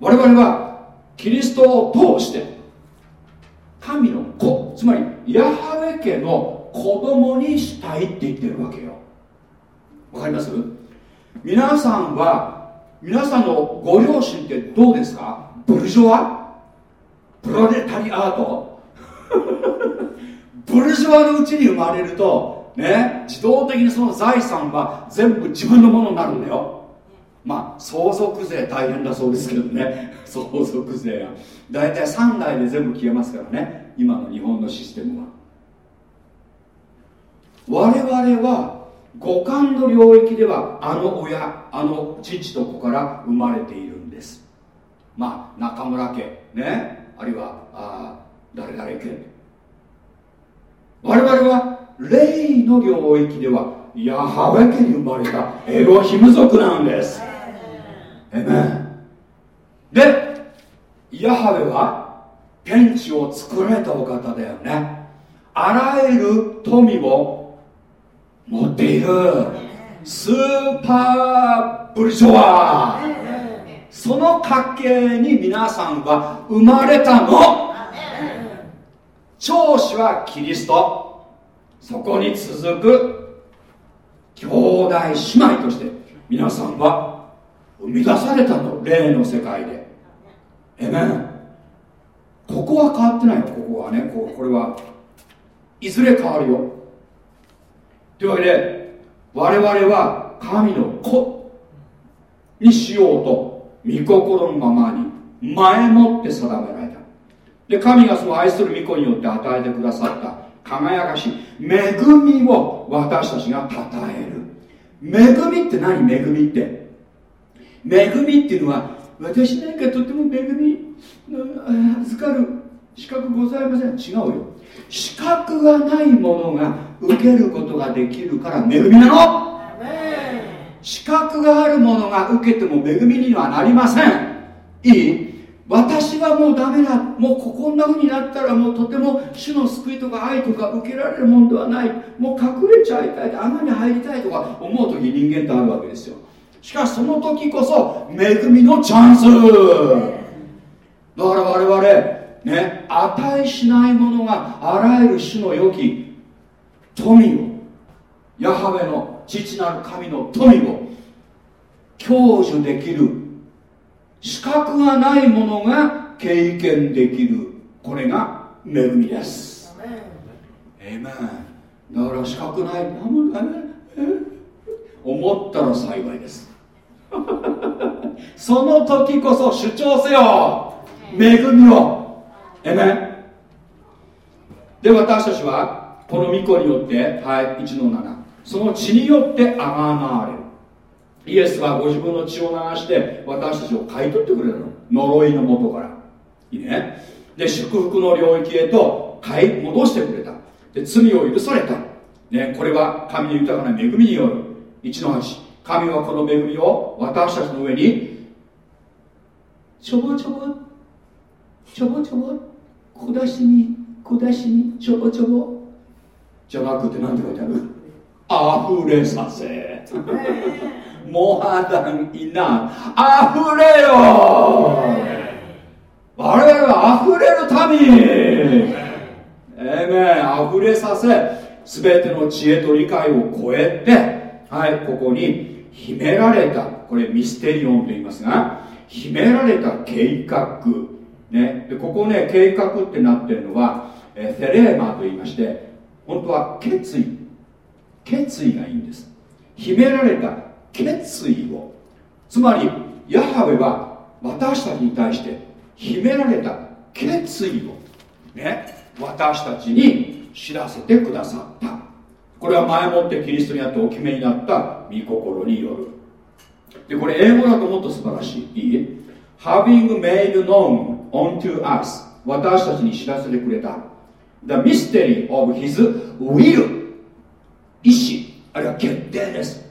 我々はキリストを通して神の子つまりヤハウェ家の子供にしたいって言ってるわけよ。わかります？皆さんは皆さんのご両親ってどうですか？ブルジョワプロレタリアート？<laughs> ブルジョワのうちに生まれるとね。自動的にその財産は全部自分のものになるんだよ。まあ相続税大変だそうですけどね。<laughs> 相続税が大体3代で全部消えますからね。今の日本のシステムは。我々は五感の領域ではあの親あの父と子から生まれているんです。まあ中村家ね。あるいはあ誰々家。我々は霊の領域ではヤハウェ家に生まれたエロヒム族なんです。えめでヤハウェは天地を作られたお方だよね。あらゆる富を持っている。スーパーブルジョワその家系に皆さんは生まれたの。長子はキリストそこに続く兄弟姉妹として皆さんは生み出されたの霊の世界で。えめんここは変わってないよここはね。ここれはいずれ変わるよ。というわけで我々は神の子にしようと御心のままに前もって定められた。で神がその愛する御子によって与えてくださった輝かしい。恵みを私たちが称える。恵みって何？恵みって。恵みっていうのは私なんかとても恵み預かる。資格ございません。違うよ。資格がないものが受けることができるから恵みなの。資格があるものが受けても恵みにはなりません。いい？私はもうダメだ。もうこんな風になったらもうとても主の救いとか愛とか受けられるもんではない。もう隠れちゃいたい。穴に入りたいとか思う時人間ってあるわけですよ。しかしその時こそ恵みのチャンス。だから我々ね値しないものがあらゆる種の良き富をヤハウェの父なる神の富を享受できる資格がないものが経験できる。これが恵みです。えめんだから資格ない。あもうダメ。思ったら幸いです。その時こそ主張せよ。恵みを。えめんで私たちはこの御子によってはい1の7その血によってあがなわれるイエスはご自分の血を流して私たちを買い取ってくれるの。呪いのもとから。いいね。で祝福の領域へと買い戻してくれた。で罪を許された、ね、これは神の豊かな恵みによる。1の8神はこの恵みを私たちの上に。ちょぼちょぼ。ちょぼちょぼ。小出しに。小出しに。ちょぼちょぼ。じゃなくて何て書いてある？<laughs> 溢れさせモハダンイナ溢れよ。我々は溢れる民。えめ溢れさせ全ての知恵と理解を超えてはいここに秘められた。これミステリオンと言いますが秘められた計画。ね。でここね計画ってなってるのは、えフェレーマと言いまして本当は決意。決意がいいんです。秘められた決意を。つまりヤハウェは私たちに対して秘められた決意を。ね。私たちに知らせてくださった。これは前もってキリストにあってお決めになった御心による。でこれ英語だともっと素晴らしい。いい？Having made known unto us 私たちに知らせてくれた。The mystery of his will 意志。あるいは決定です。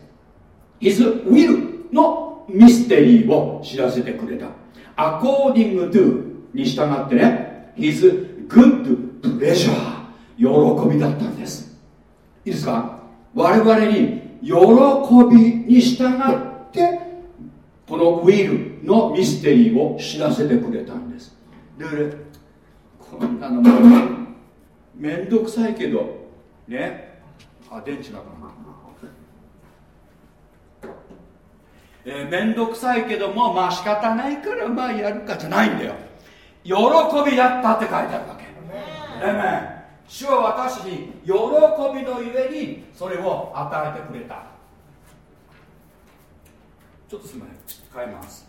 His will のミステリーを知らせてくれた。According to に従ってね His good pleasure 喜びだったんです。いいですか？我々に喜びに従ってこのウィルのミステリーを知らせてくれたんです。でこんなのもめんどくさいけどね？あ電池だから。なえー、めんどくさいけどもまあ仕方ないからまあやるかじゃないんだよ。喜びだったって書いてあるわけ。えめ主は私に喜びのゆえにそれを与えてくれた。ちょっとすみません。変えます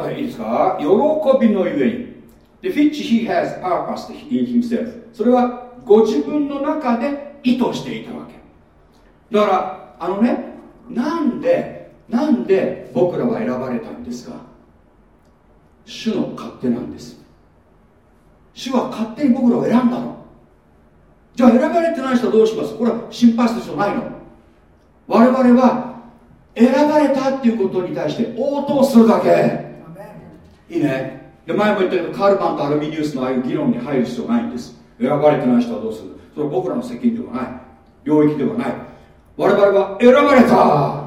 はいいいですか喜びのゆえに。The which he has purposed in himself. それはご自分の中で意図していたわけ。だからあのねなんでなんで僕らは選ばれたんですか？主の勝手なんです。主は勝手に僕らを選んだの。じゃあ選ばれてない人はどうします？これは心配する必要ないの。我々は選ばれたっていうことに対して応答するだけ。いいねで前も言ったけどカルバンとアルミニウスのああいう議論に入る必要ないんです。選ばれてない人はどうする？それは僕らの責任ではない。領域ではない。我々は選ばれた。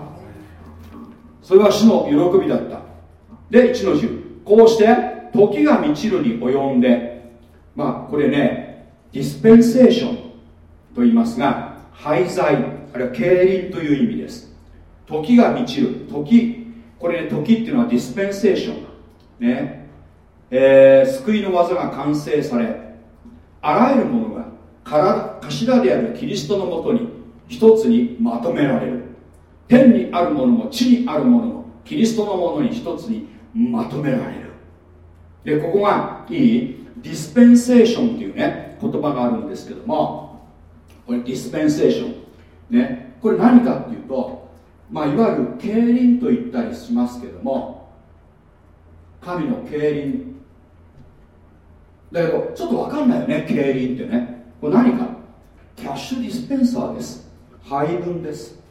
それは主の喜びだった。で1の10こうして時が満ちるに及んでまあこれねディスペンセーションと言いますが廃材あるいは競輪という意味です。時が満ちる。時これね時っていうのはディスペンセーションね。えー、救いの技が完成されあらゆるものが頭であるキリストのもとに一つにまとめられる。天にあるものも地にあるものもキリストのものに一つにまとめられる。でここがいいディスペンセーションっていうね言葉があるんですけどもこれディスペンセーション。ねこれ何かっていうとまあいわゆる競輪と言ったりしますけども神の競輪だけどちょっと分かんないよね競輪ってね。これ何か？キャッシュディスペンサーです。配分です。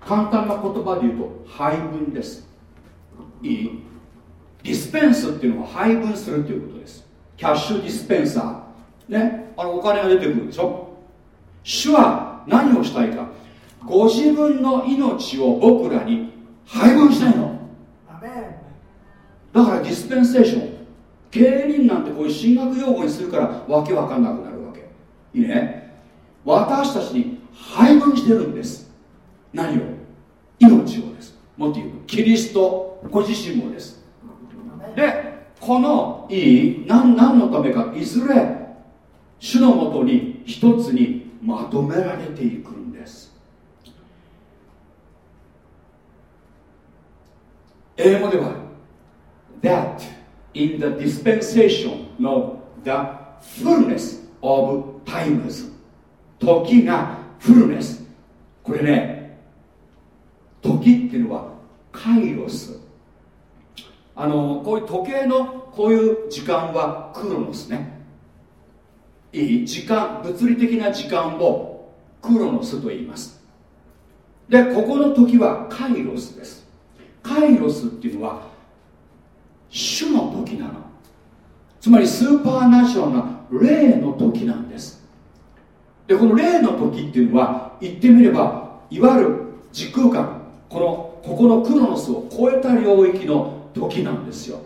簡単な言葉で言うと配分です。いい。ディスペンスっていうのは配分するということです。キャッシュディスペンサー。ね。あのお金が出てくるでしょ。主は何をしたいか。ご自分の命を僕らに配分したいの。だからディスペンセーション経輪なんてこういう進学用語にするからわけわかんなくなるわけ。いいね？私たちに配分してるんです。何を？命をです。もっと言うキリストご自身もです。でこのいい何何のためかいずれ主のもとに一つにまとめられていくんです。英語では that in the dispensation of the fullness of times 時がフルネスこれね時っていうのはカイロスあのこういう時計のこういう時間はクロノスね。いい時間物理的な時間をクロノスと言います。でここの時はカイロスです。カイロスっていうのは主の時なの。つまりスーパーナショナルな霊の時なんです。でこの霊の時っていうのは言ってみればいわゆる時空間このここのクロノスを超えた領域の時なんですよ。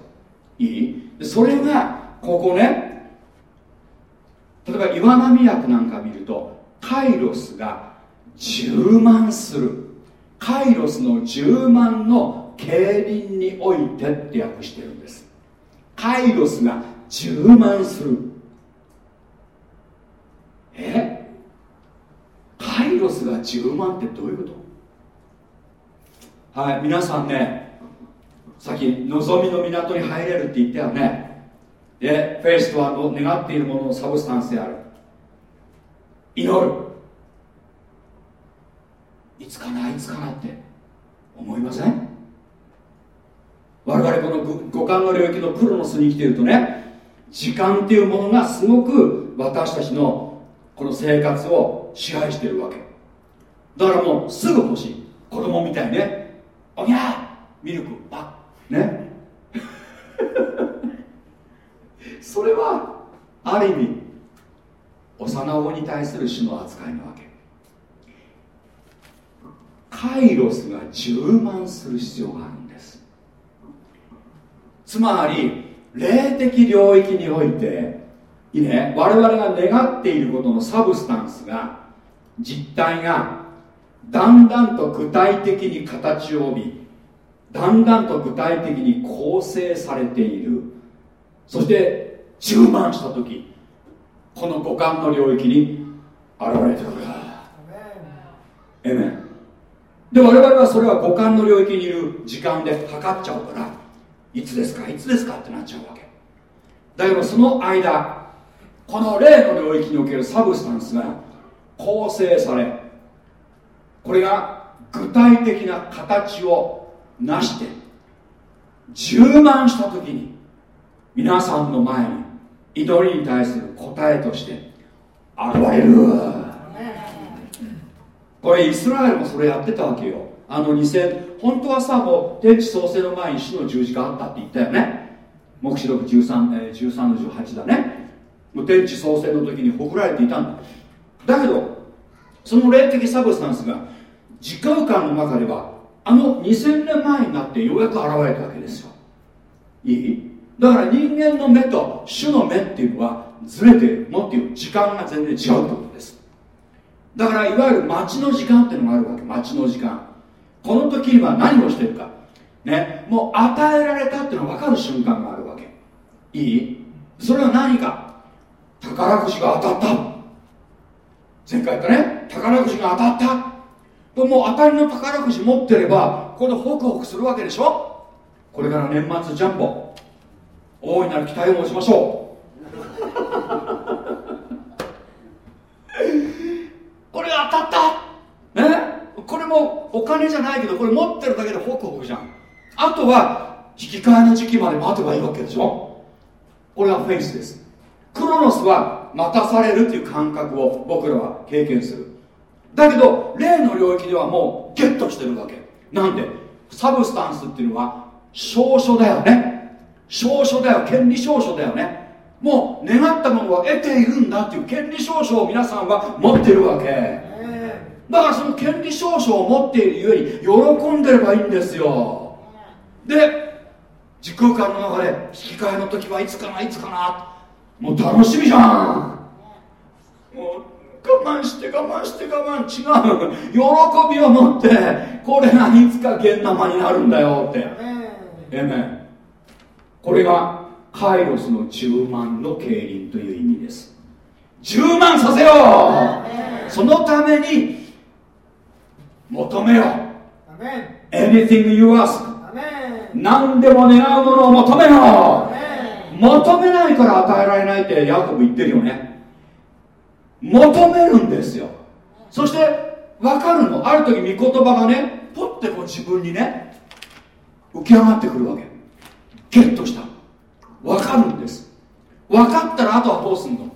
いい？それがここね例えば岩波役なんか見るとカイロスが充満する。カイロスの充満の競輪においてって訳してるんです。カイロスが充満する。え？カイロスが充満ってどういうこと？はい皆さんねさっき望みの港に入れるって言ったよね。でフェイスとは願っているもののサブスタンスである。祈る。いつかないつかなって思いません？我々この五感の領域のクロノスに生きているとね時間っていうものがすごく私たちのこの生活を支配してるわけ。だからもうすぐ欲しい。子供みたいねおぎゃーミルクパッね。<laughs> それはある意味幼子に対する種の扱いなわけ。カイロスが充満する必要がある。んですつまり霊的領域においていいね我々が願っていることのサブスタンスが実体がだんだんと具体的に形を帯びだんだんと具体的に構成されている。そして充満した時この五感の領域に現れてくる。エメン。で我々はそれは五感の領域にいる時間で測っちゃうからいつですか？いつですか？ってなっちゃうわけ。だけどその間この霊の領域におけるサブスタンスが構成されこれが具体的な形を成して充満した時に皆さんの前に祈りに対する答えとして現れる。これイスラエルもそれやってたわけよ。あの2000本当はさもう天地創生の前に死の十字架あったって言ったよね。黙示録 13,、えー、13の18だね。もう天地創生の時にほくられていたんだ。だけどその霊的サブスタンスが時間間の中ではあの2000年前になってようやく現れたわけですよ。いい？だから人間の目と主の目っていうのはずれてるもっという時間が全然違うってことです。だからいわゆる待ちの時間っていうのがあるわけ。待ちの時間。この時には何をしてるか。ね。もう与えられたっていうのが分かる瞬間があるわけ。いい？それは何か？宝くじが当たった。前回言ったね。宝くじが当たった。ともう当たりの宝くじ持ってればこれでホクホクするわけでしょ。これから年末ジャンボ。大いなる期待を持ちましょう。<laughs> これ当たった。ね。もお金じゃないけどこれ持ってるだけでホクホクじゃん。あとは引き換えの時期まで待てばいいわけでしょ。これはフェイスです。クロノスは待たされるっていう感覚を僕らは経験する。だけど霊の領域ではもうゲットしてるわけ。なんでサブスタンスっていうのは証書だよね。証書だよ。権利証書だよね。もう願ったものは得ているんだっていう権利証書を皆さんは持ってるわけ。だからその権利証書を持っているゆえに喜んでればいいんですよ。で時空間の中で引き換えの時はいつかないつかな。もう楽しみじゃん。もう我慢して我慢して我慢。違う。喜びを持ってこれがいつか現生になるんだよって。えめこれがカイロスの10万の競輪という意味です。10万させよう。そのために求めよ。Anything you ask. 何でも願うものを求めろ求めないから与えられないってヤコブ言ってるよね。求めるんですよ。そして分かるの。ある時御言葉がねポッてこう自分にね浮き上がってくるわけ。ゲットした。分かるんです。分かったらあとはどうすんの？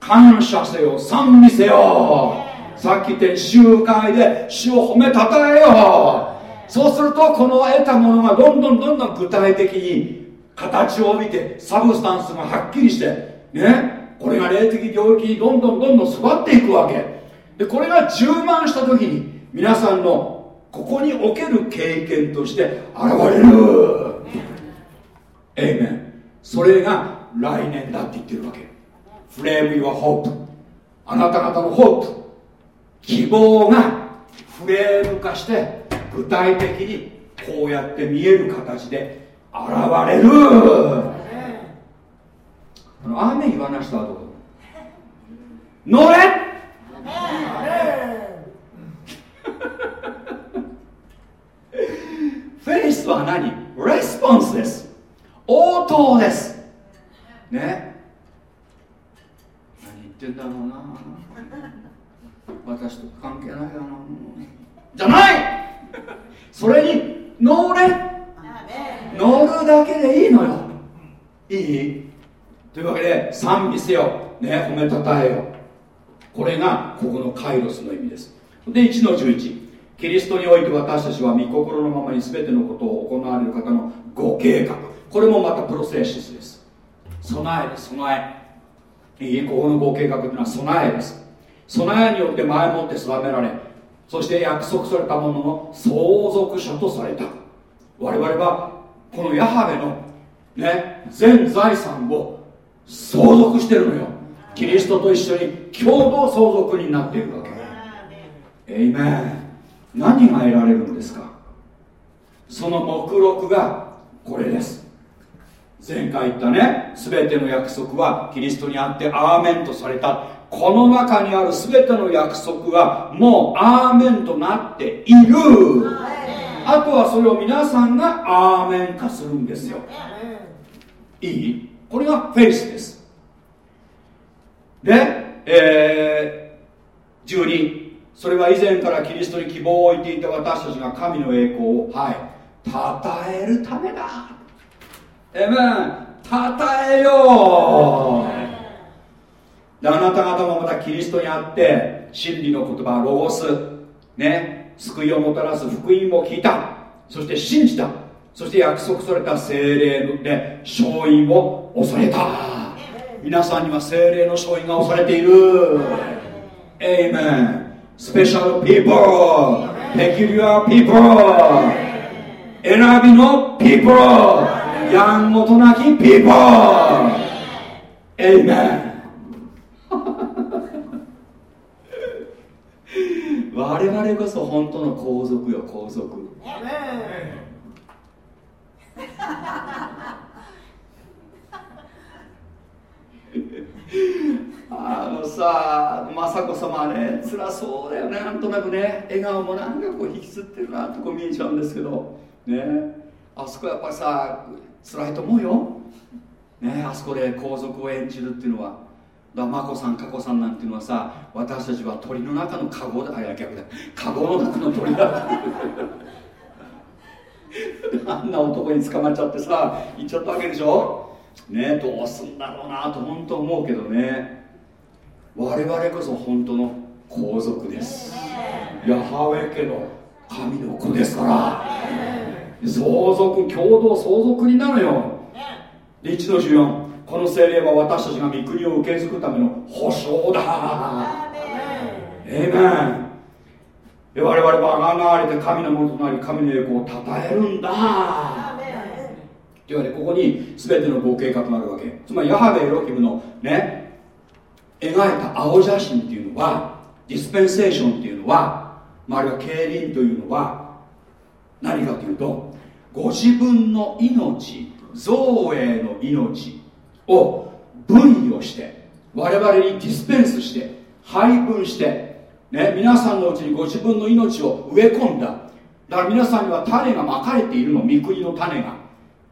感謝せよ。賛美せよさっき言った集会で主を褒めたたえよそうするとこの得たものがどんどんどんどん具体的に形を帯びてサブスタンスがはっきりしてねこれが霊的領域にどんどんどんどん育っていくわけ。でこれが充満した時に皆さんのここにおける経験として現れる。エイメンそれが来年だって言ってるわけ。フレーム・ユア・ホープあなた方のホープ希望がフレーム化して具体的にこうやって見える形で現れる。あの雨言わない人はどう乗れ。フェイスは何？レスポンスです。応答です。ね？何言ってんだろうな。私と関係ないよなじゃない！<laughs> それに乗れ！乗るだけでいいのよ。いい？というわけで賛美せよ、ね、褒めたたえよ。これがここのカイロスの意味です。で1の11キリストにおいて私たちは御心のままに全てのことを行われる方のご計画。これもまたプロセシスです。備えです備え。いい？ここのご計画というのは備えです備えによって前もって定められそして約束されたものの相続者とされた。我々はこのヤハベのね全財産を相続してるのよ。キリストと一緒に共同相続になっているわけ。エイメン何が得られるんですか？その目録がこれです。前回言ったね全ての約束はキリストにあってアーメンとされた。この中にある全ての約束はもうアーメンとなっている。あとはそれを皆さんがアーメン化するんですよ。いい？これがフェイスです。で、えー、12それは以前からキリストに希望を置いていた私たちが神の栄光をはい。たたえるためだ。えめんたたえようであなた方もまたキリストにあって真理の言葉ロゴスね救いをもたらす福音を聞いた。そして信じた。そして約束された聖霊で証印を押された。皆さんには聖霊の証印が押されている。 Amen special people peculiar people 選びの people やんごとなき people Amen我々こそ本当の皇族よ皇族。あのさ雅子様はね辛そうだよね。なんとなくね笑顔もなんかこう引きつってるなとこう見えちゃうんですけど。ね。あそこやっぱりさ辛いと思うよ。ねあそこで皇族を演じるっていうのは。だ眞子さん佳子さんなんていうのはさ私たちは鳥の中のカゴだ。あいや逆だ。カゴの中の鳥だ。<laughs> あんな男に捕まっちゃってさ行っちゃったわけでしょ？ねどうすんだろうなと本当思うけどね。我々こそ本当の皇族です。ヤハウェ家の神の子ですから。相続共同相続になるよ。で1の14この精霊は私たちが御国を受け継ぐための保証だ。えめんで我々はあがわれて神のものとなり神の栄光をたたえるんだ。というわけでここに全てのご計画があるわけ。つまりヤハベエロヒムのね描いた青写真っていうのはディスペンセーションっていうのは、まあ、あるいは競輪というのは何かというとご自分の命造営の命を分与して我々にディスペンスして配分して、ね、皆さんのうちにご自分の命を植え込んだ。だから皆さんには種がまかれているの。御国の種が。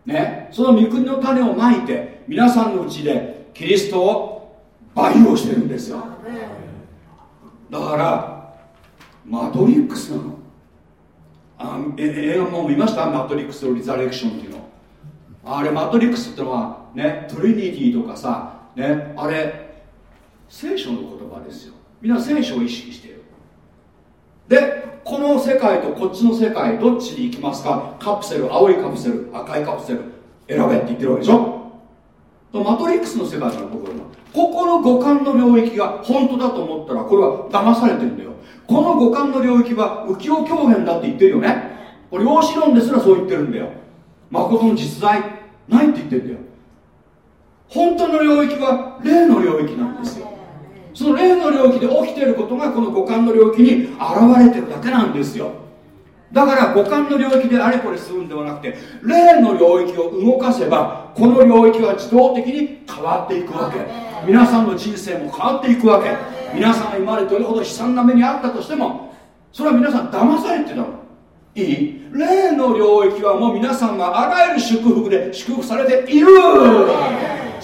ねその御国の種をまいて皆さんのうちでキリストを培養してるんですよ。だからマトリックスなの。あ映画も見ました？マトリックスのリザレクションっていうの。あれマトリックスってのはねトリニティとかさねあれ聖書の言葉ですよ。みんな聖書を意識してるでこの世界とこっちの世界どっちに行きますか？カプセル青いカプセル赤いカプセル選べって言ってるわけでしょ？マトリックスの世界のところここの五感の領域が本当だと思ったらこれは騙されてるんだよ。この五感の領域は浮世狂言だって言ってるよね。これ量子論ですらそう言ってるんだよ。誠の実在ないって言ってるんだよ。本当の領域は霊の領域なんですよ。その霊の領域で起きていることがこの五感の領域に現れてるだけなんですよ。だから五感の領域であれこれするんではなくて霊の領域を動かせばこの領域は自動的に変わっていくわけ。皆さんの人生も変わっていくわけ。皆さんが今までどれほど悲惨な目にあったとしてもそれは皆さん騙されてたの。いい？霊の領域はもう皆さんがあらゆる祝福で祝福されている。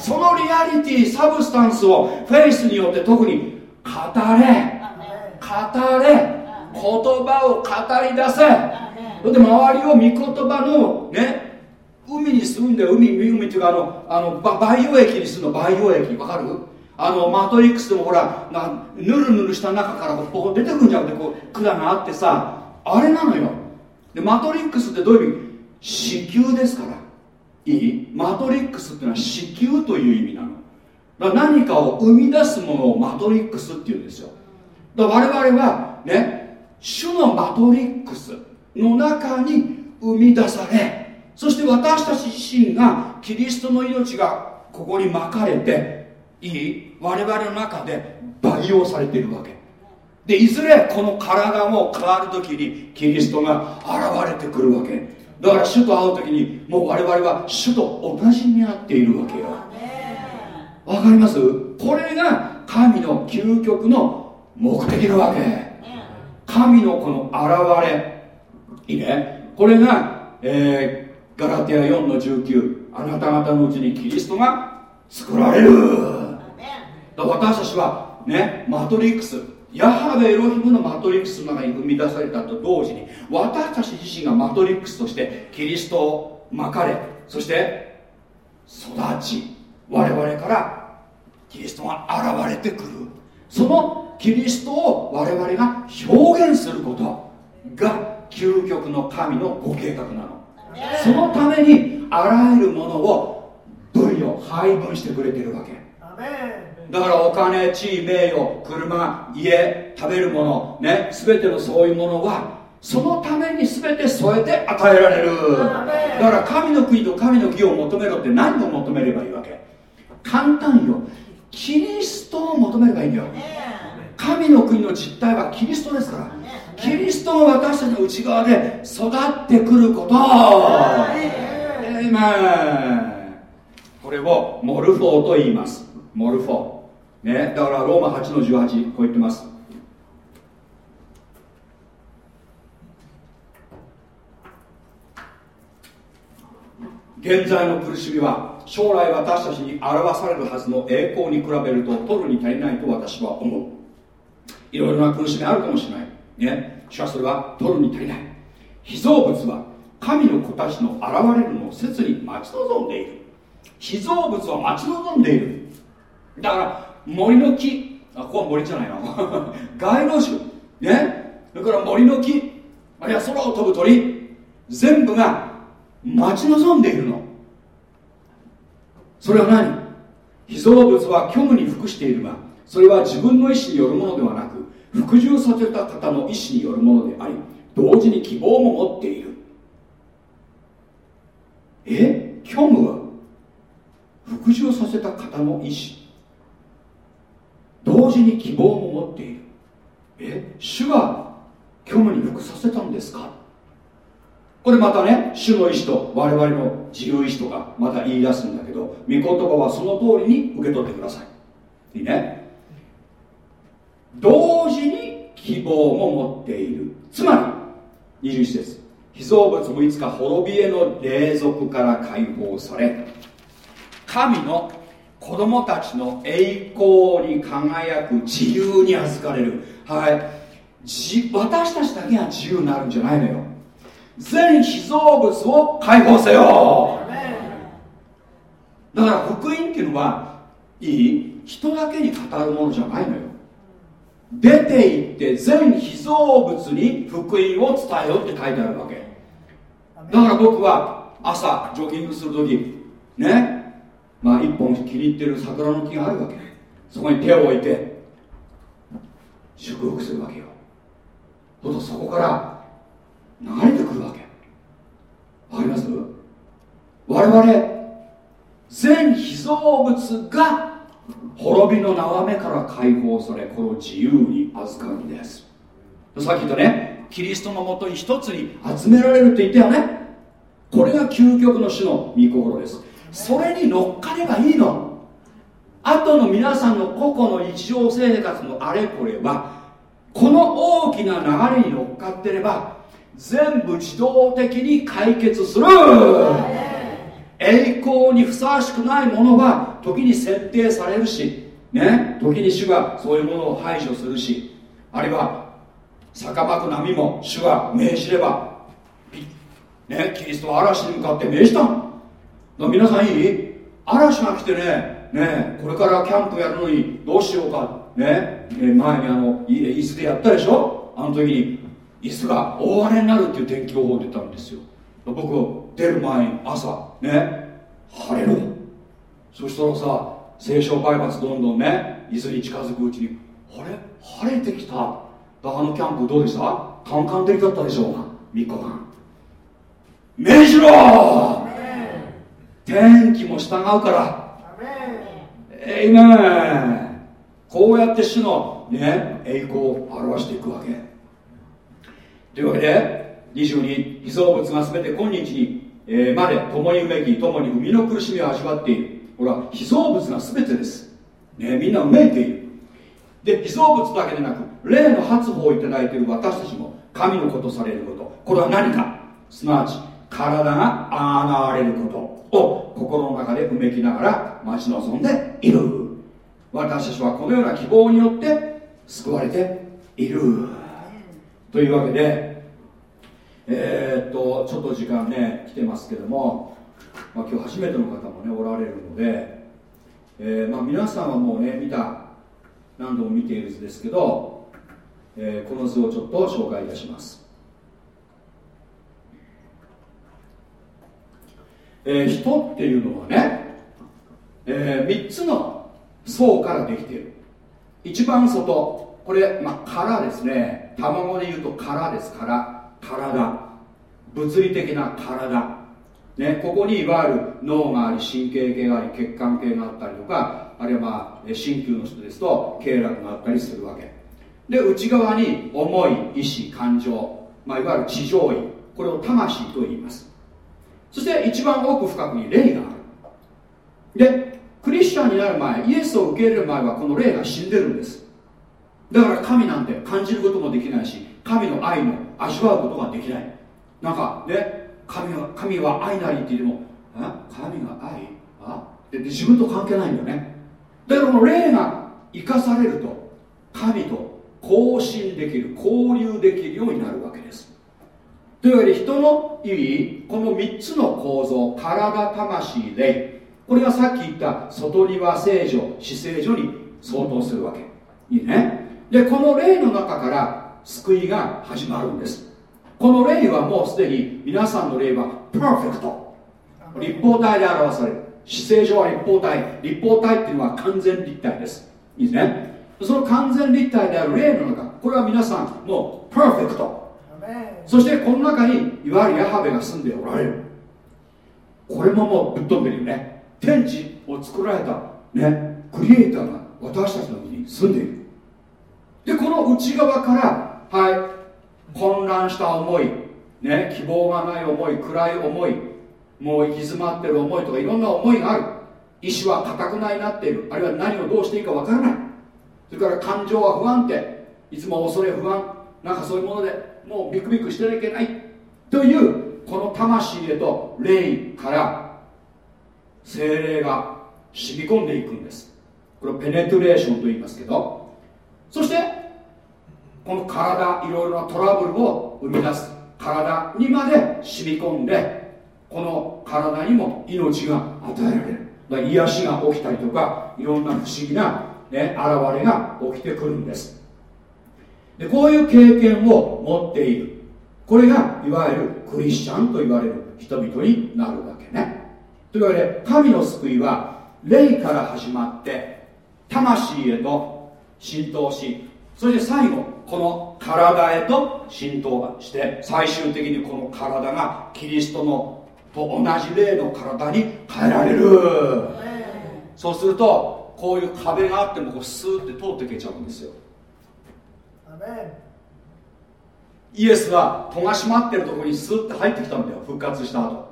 そのリアリティサブスタンスをフェイスによって特に語れ。語れ。言葉を語り出せ。それで周りを御言葉のね海に住んで海海っていうかあのあの培養液にするの。培養液。わかる？あのマトリックスでもほらなぬるぬるした中からここ出てくるんじゃなくてこう管があってさあれなのよ。でマトリックスってどういう意味？子宮ですから。いい？マトリックスっていうのは子宮という意味なの。だから何かを生み出すものをマトリックスっていうんですよ。だから我々はね主のマトリックスの中に生み出されそして私たち自身がキリストの命がここにまかれていい？我々の中で培養されているわけ。でいずれこの体も変わる時にキリストが現れてくるわけ。だから主と会う時にもう我々は主と同じになっているわけよ。わかります？これが神の究極の目的なわけ。神のこの現れ。いいね？これが、えー、ガラテヤ4の19あなた方のうちにキリストが作られる。私たちはねマトリックスヤハベエロヒムのマトリックスの中に生み出されたと同時に私たち自身がマトリックスとしてキリストをまかれそして育ち我々からキリストが現れてくる。そのキリストを我々が表現することが究極の神のご計画なの。そのためにあらゆるものを分与配分してくれてるわけ。だからお金地位名誉車家食べるものね全てのそういうものはそのために全て添えて与えられる。だから神の国と神の義を求めろって何を求めればいいわけ？簡単よ。キリストを求めればいいんだよ。神の国の実体はキリストですから。キリストが私たちの内側で育ってくること。これをμορφόω と言います。μορφόω ねだからローマ8の18こう言ってます。現在の苦しみは将来私たちに表されるはずの栄光に比べると取るに足りないと私は思う。いろいろな苦しみあるかもしれない。ね。しかしそれは取るに足りない。被造物は神の子たちの現れるのを切に待ち望んでいる。被造物は待ち望んでいる。だから森の木。あここは森じゃないの <laughs> 街路樹。ね？それから森の木。あるいは空を飛ぶ鳥。全部が待ち望んでいるの。それは何？被造物は虚無に服しているがそれは自分の意志によるものではなく服従させた方の意志によるものであり同時に希望も持っている。え？虚無は服従させた方の意志。同時に希望も持っている。え主が虚無に服させたんですか？これまたね主の意志と我々の自由意志とかまた言い出すんだけど御言葉はその通りに受け取ってください。いいね？同時に希望も持っている。つまり21節。被造物もいつか滅びへの霊俗から解放され神の子供たちの栄光に輝く自由に預かれる。はい。私たちだけが自由になるんじゃないのよ。全被造物を解放せよ。だから福音っていうのはいい。人だけに語るものじゃないのよ。出て行って全被造物に福音を伝えよって書いてあるわけ。だから僕は朝ジョギングする時ねまあ一本気に入ってる桜の木があるわけそこに手を置いて祝福するわけよ。そうするとそこから流れてくるわけ。わかります？我々全被造物が滅びの縄目から解放されこの自由に預かるんです。さっき言ったねキリストのもとに一つに集められるって言ったよね。これが究極の種の御心です。それに乗っかればいいの。後の皆さんの個々の日常生活のあれこれはこの大きな流れに乗っかってれば全部自動的に解決する。栄光にふさわしくないものは時に設定されるしね時に主がそういうものを排除するしあるいは酒場く波も主が命じればねキリストは嵐に向かって命じた。の皆さんいい？嵐が来てねねこれからキャンプやるのにどうしようか。ね前にあの伊豆でやったでしょ？あの時に伊豆が大荒れになるっていう天気予報出たんですよ。僕出る前に朝ね晴れる。そしたらさ西湘バイパスどんどんね伊豆に近づくうちにあれ？晴れてきた。だあのキャンプどうでした？カンカン照りだったでしょうが3日間。命じろ天気も従うから。えいめこうやって主のね栄光を表していくわけ。というわけで22被造物が全て今日に、えー、まで共にうめき共に生みの苦しみを味わっている。これは被造物が全てです、ね、みんなうめいている。で被造物だけでなく霊の発歩をいただいている私たちも神のことされること。これは何か？すなわち体がああなわれること。を心の中でうめきながら待ち望んでいる。私たちはこのような希望によって救われている。というわけでえー、っとちょっと時間ね来てますけども、まあ、今日初めての方もねおられるので、えー、まあ、皆さんはもうね見た何度も見ている図ですけど、えー、この図をちょっと紹介いたします。えー、人っていうのはね、えー、3つの層からできている。一番外これ、まあ、殻ですね。卵でいうと殻ですから体。物理的な体。ね、ここにいわゆる脳があり神経系があり血管系があったりとかあるいはまあ鍼灸の人ですと経絡があったりするわけ。で内側に思い意志感情、まあ、いわゆる地上位。これを魂と言います。そして一番奥深くに霊がある。でクリスチャンになる前イエスを受け入れる前はこの霊が死んでるんです。だから神なんて感じることもできないし神の愛も味わうことができない。なんかね神は神は愛なりって言っても神が愛あで自分と関係ないんだよね。だからこの霊が生かされると神と交信できる交流できるようになるわけです。というわけで人の意味この3つの構造体魂霊。これがさっき言った外庭聖女死聖女に相当するわけ。いいね？でこの霊の中から救いが始まるんです。この霊はもうすでに皆さんの霊はパーフェクト立方体で表される。姿勢上は立方体。立方体っていうのは完全立体です。いいですね？その完全立体である霊の中これは皆さんもうパーフェクトそしてこの中にいわゆるヤハベが住んでおられる。これももうぶっ飛んでるよね。天地を作られたねクリエイターが私たちのうちに住んでいる。でこの内側からはい混乱した思いね希望がない思い暗い思いもう行き詰まってる思いとかいろんな思いがある。意志は固くないなっている。あるいは何をどうしていいかわからない。それから感情は不安定。いつも恐れ不安。なんかそういうものでもうビクビクしてはいけないというこの魂へと霊から精霊が染み込んでいくんです。これをペネトレーションと言いますけど。そしてこの体いろいろなトラブルを生み出す体にまで染み込んでこの体にも命が与えられる。だから癒しが起きたりとかいろんな不思議な、ね、現れが起きてくるんです。でこういう経験を持っている。これがいわゆるクリスチャンと言われる人々になるわけね。というわけで神の救いは霊から始まって魂へと浸透しそして最後この体へと浸透して最終的にこの体がキリストのと同じ霊の体に変えられる。そうするとこういう壁があってもこうスーって通っていけちゃうんですよイエスは戸が閉まってるところにスッて入ってきたんだよ。復活した後。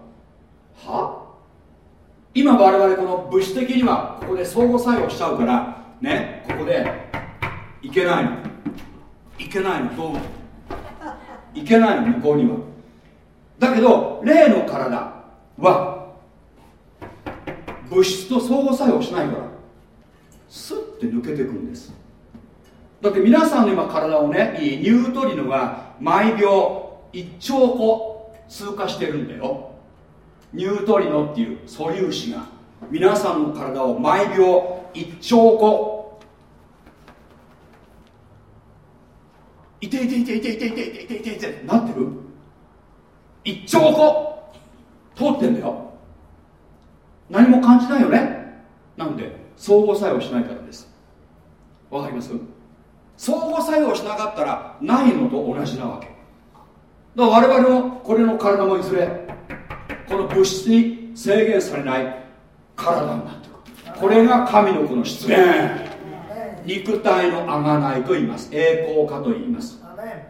は？今我々この物質的にはここで相互作用しちゃうからね？ここで。いけないの。いけないの。どういけないの向こうには。だけど霊の体は物質と相互作用しないからスッて抜けていくんです。だって皆さんの今体をねニュートリノが毎秒1兆個通過してるんだよ。ニュートリノっていう素粒子が皆さんの体を毎秒1兆個いていていていていていていていていていてなってる1兆個通ってんだよ何も感じないよねなんで相互作用しないからですわかります相互作用しなかったらないのと同じなわけ。だから我々もこれの体もいずれこの物質に制限されない体になっていくこれが神の子の出現。肉体の贖いと言います。栄光化と言います。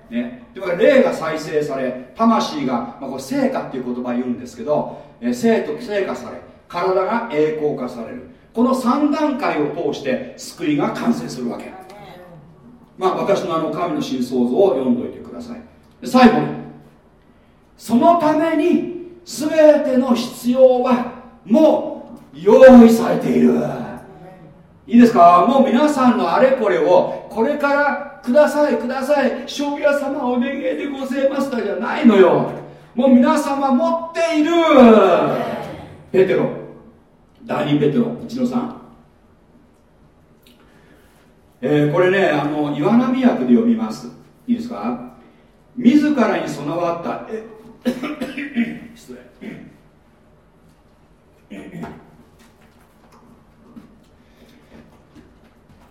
ね、というか霊が再生され魂が、まあ、これ成果っていう言葉言うんですけど、え生と成果され体が栄光化される。この3段階を通して救いが完成するわけまあ私のあの神の真相像を読んどいてください。最後にそのために全ての必要はもう用意されている。いいですか？もう皆さんのあれこれをこれからくださいください。庄屋様お願いでございますかじゃないのよ。もう皆様持っている。ペテロ。第2ペテロ。一野さん。えー、これねあの岩波訳で読みます。いいですか？自らに備わったえ失礼。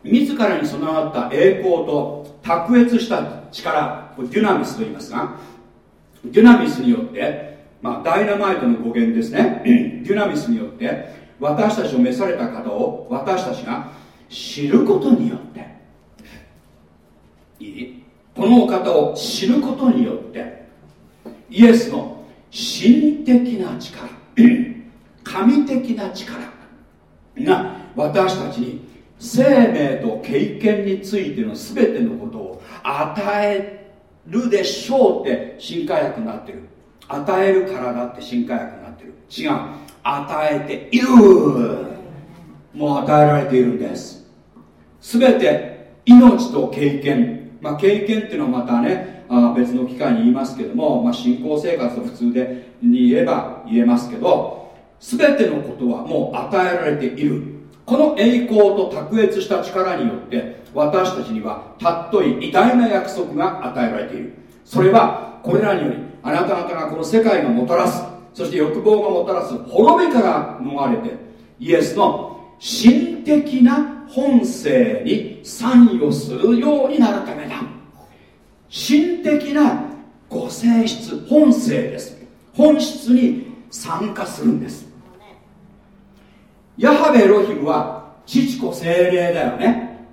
自らに備わった栄光と卓越した力これデュナミスと言いますがデュナミスによって、まあ、ダイナマイトの語源ですね。デュナミスによって私たちを召された方を私たちが知ることによっていいこのお方を知ることによってイエスの神的な力 <clears throat> 神的な力が私たちに生命と経験についての全てのことを与えるでしょうって新化薬になってる。与えるからだって新化薬になってる。違う。与えている。もう与えられているんです。全て命と経験、まあ、経験っていうのはまたねあ別の機会に言いますけども、まあ、信仰生活の普通でに言えば言えますけど全てのことはもう与えられている。この栄光と卓越した力によって私たちにはたっとい偉大な約束が与えられている。それはこれらによりあなた方がこの世界がもたらす。そして欲望がもたらす滅びから逃れてイエスの心的な本性に参与するようになるためだ。心的なご性質本性です。本質に参加するんです。ヤハベエロヒムは父子精霊だよね。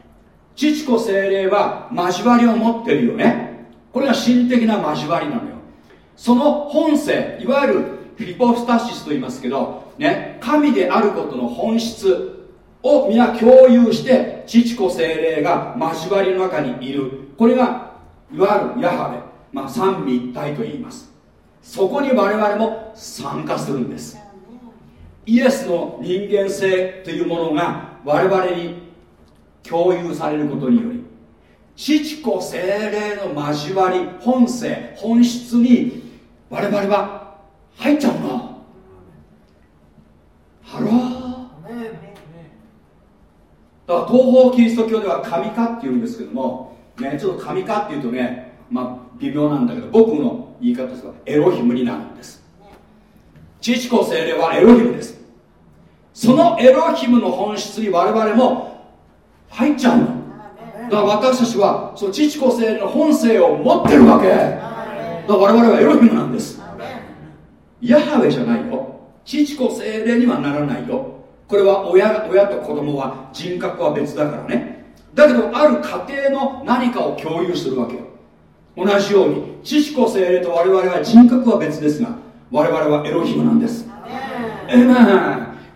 父子精霊は交わりを持ってるよね。これが心的な交わりなのよ。その本性いわゆるフィポスタシスと言いますけど、ね、神であることの本質を皆共有して父子精霊が交わりの中にいる。これがいわゆるヤハベ、まあ、三位一体と言います。そこに我々も参加するんです。イエスの人間性というものが我々に共有されることにより父子聖霊の交わり本性本質に我々は入っちゃうの。 Hello。だから東方キリスト教では神化っていうんですけども、ね、ちょっと神化っていうとね、まあ、微妙なんだけど僕の言い方ですがエロヒムになるんです。父子聖霊はエロヒムです。そのエロヒムの本質に我々も入っちゃうの。だから私たちはその父子精霊の本性を持ってるわけ。だから我々はエロヒムなんです。ヤハウェじゃないよ。父子精霊にはならないよこれは親親と子供は人格は別だからね。だけどある家庭の何かを共有するわけ同じように父子精霊と我々は人格は別ですが我々はエロヒムなんです。えめ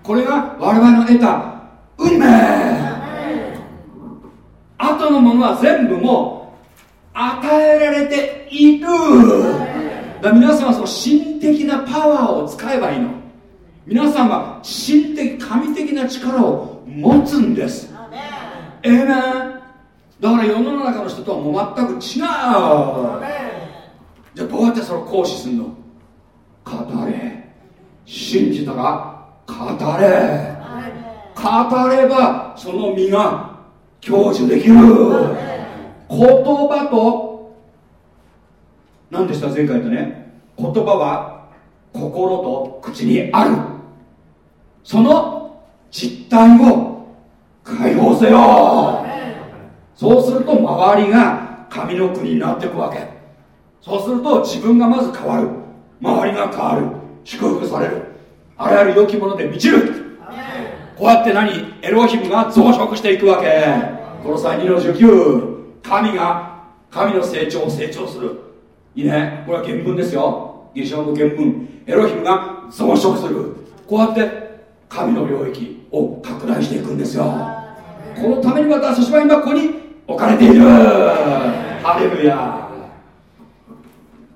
これが我々の得た運命。後のものは全部もう与えられている。だ皆さんはその心的なパワーを使えばいいの。皆さんは心的神的な力を持つんです。ええー、だから世の中の人とはもう全く違う。じゃあどうやってそれを行使するの？語れ。信じたら語れ。語ればその身が享受できる。言葉と何でした？前回言ったね。言葉は心と口にあるその実態を解放せよ。そうすると周りが神の国になっていくわけ。そうすると自分がまず変わる。周りが変わる。祝福される。あらゆる良きもので満ちる。こうやって何？エロヒムが増殖していくわけ。この際2の19神が神の成長を成長する。いいね。これは原文ですよ。ギリシャ語の原文。エロヒムが増殖する。こうやって神の領域を拡大していくんですよ。このために私たちは今ここに置かれている。ハレルヤ。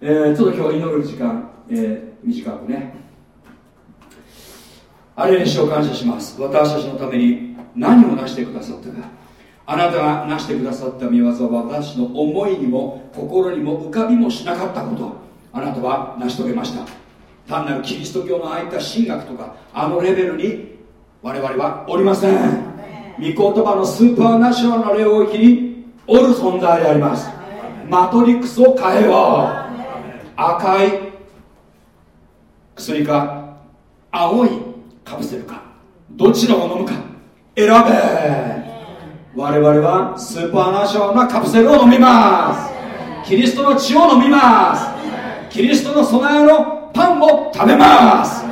えー、ちょっと今日祈る時間、えー、短くね。あれにしを感謝します。私たちのために何を成してくださったか。あなたが成してくださった見業は私の思いにも心にも浮かびもしなかったこと。あなたは成し遂げました。単なるキリスト教のああいった神学とかあのレベルに我々はおりません。御言葉のスーパーナショナルな領域におる存在であります。マトリックスを変えよう。赤い薬か青いカプセルかどちらを飲むか選べ。我々はスーパーナショナルなカプセルを飲みます。キリストの血を飲みます。キリストの備えのパンを食べます。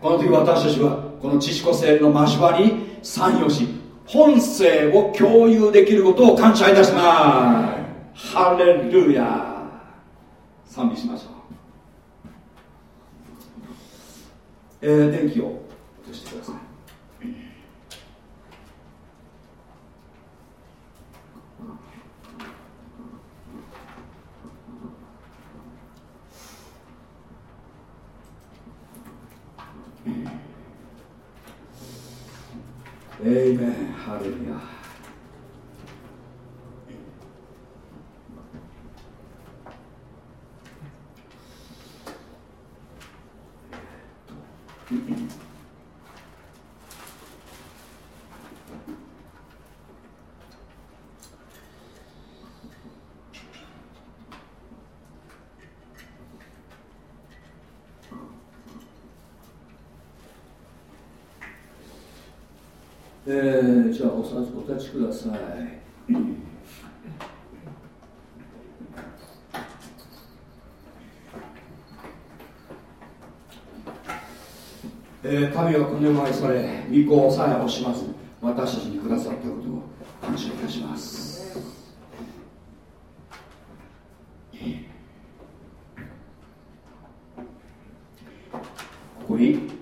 この時私たちはこの知識性の交わりに参与し本性を共有できることを感謝いたします。ハレルヤ賛美しましょう。えー、電気を落としてください。Amen. Hallelujah. えー、じゃあお立ちください。えー、神はこの世に愛され、御子をさえ惜しまず、私たちにくださったことを感謝いたします。ここに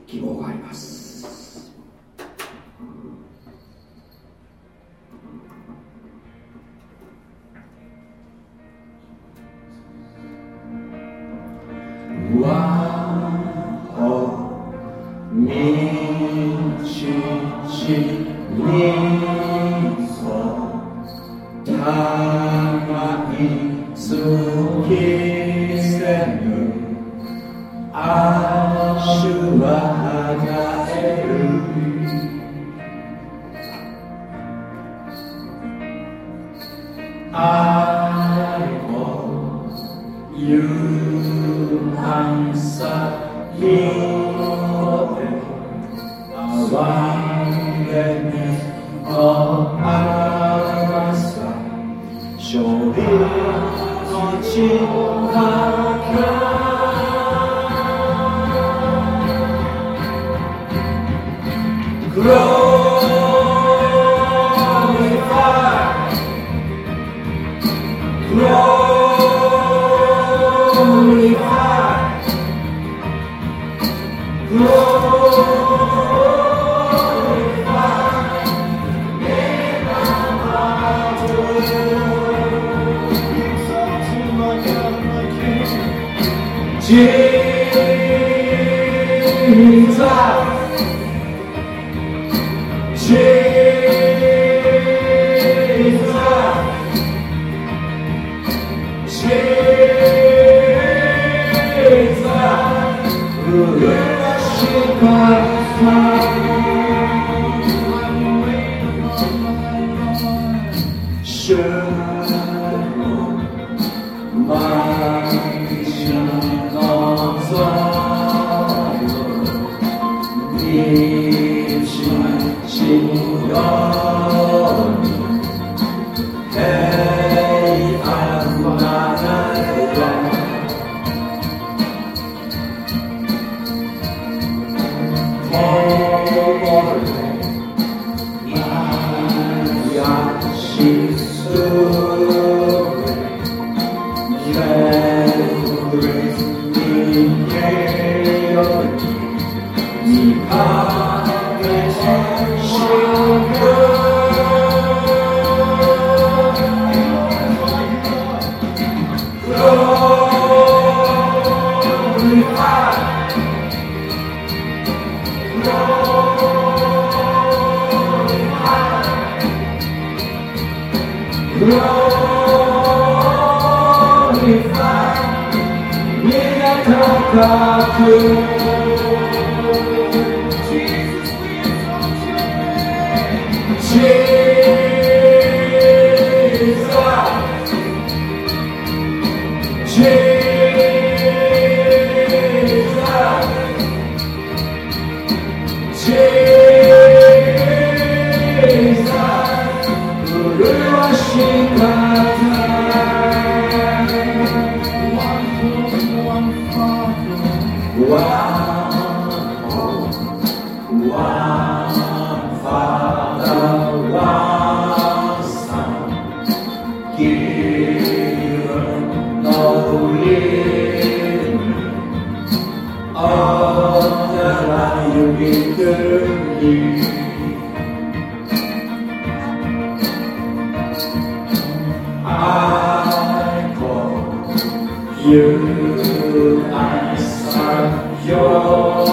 your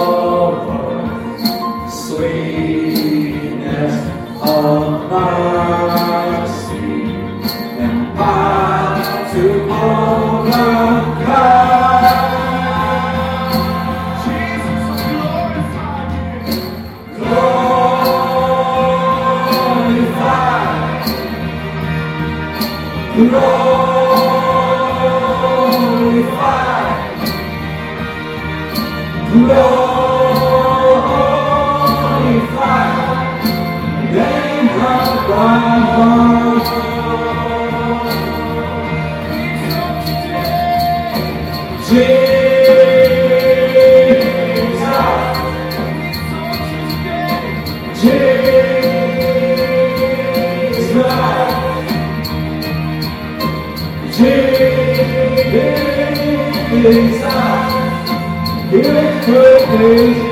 sweetness of my 口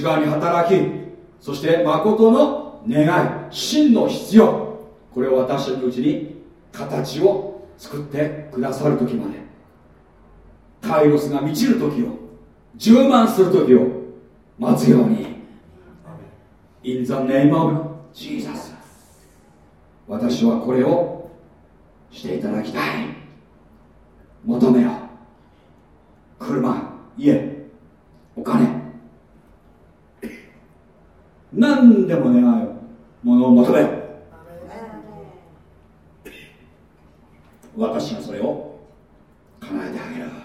内側に働きそして誠の願い真の必要。これを私たちのうちに形を作ってくださる時まで。カイロスが満ちる時を充満する時を待つように。In the name of Jesus 私はこれをしていただきたい。求めよ車家お金何でも願うものを求め。よ私がそれを叶えてあげる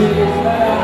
レ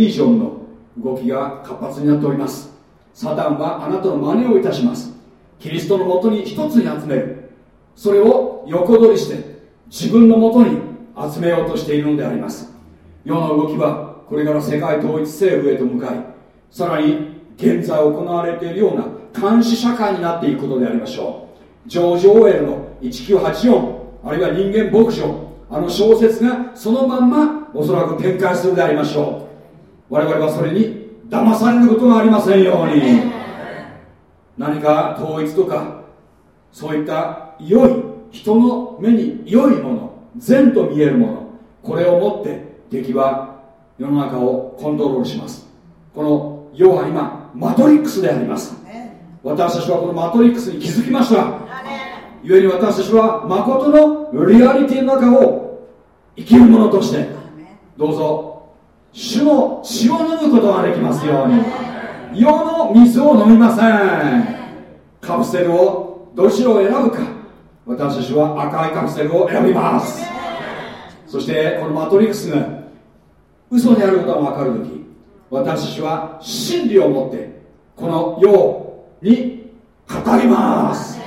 リジョンの動きが活発になっております。サタンはあなたの真似をいたします。キリストのもとに一つに集める。それを横取りして自分のもとに集めようとしているのであります。世の動きはこれから世界統一政府へと向かいさらに現在行われているような監視社会になっていくことでありましょう。ジョージ・オーエルの1984あるいは人間牧場あの小説がそのまんまおそらく展開するでありましょう。我々はそれに騙されることがありませんように。何か統一とかそういった良い人の目に良いもの善と見えるものこれをもって敵は世の中をコントロールします。この世は今マトリックスであります。私たちはこのマトリックスに気づきました。故に私たちは誠のリアリティの中を生きるものとしてどうぞ主の血を飲むことができますように。世の水を飲みません。カプセルをどちらを選ぶか。私たちは赤いカプセルを選びます。そしてこのマトリックスが嘘であることが分かるとき私たちは真理を持ってこの世に語ります。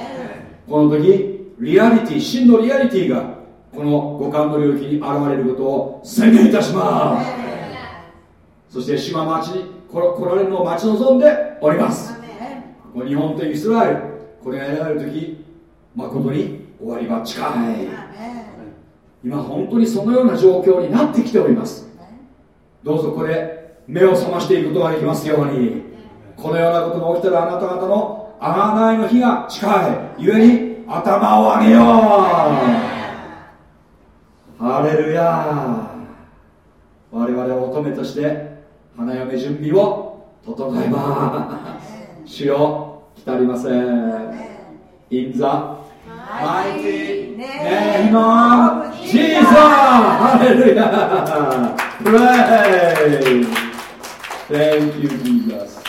この時リアリティ真のリアリティがこの五感の領域に現れることを宣言いたします。そして島町に来られるのを待ち望んでおります。日本とイスラエルこれが得られる時誠に終わりは近い今本当にそのような状況になってきております。どうぞこれ目を覚ましていくことができますように。このようなことが起きたらあなた方の贖いの日が近い。故に頭を上げよう。ハレルヤ我々は乙女として花嫁準備を整えます。塩よ来たりません。インザマイティネイマーーサーハレルヤプレイ Thank ザ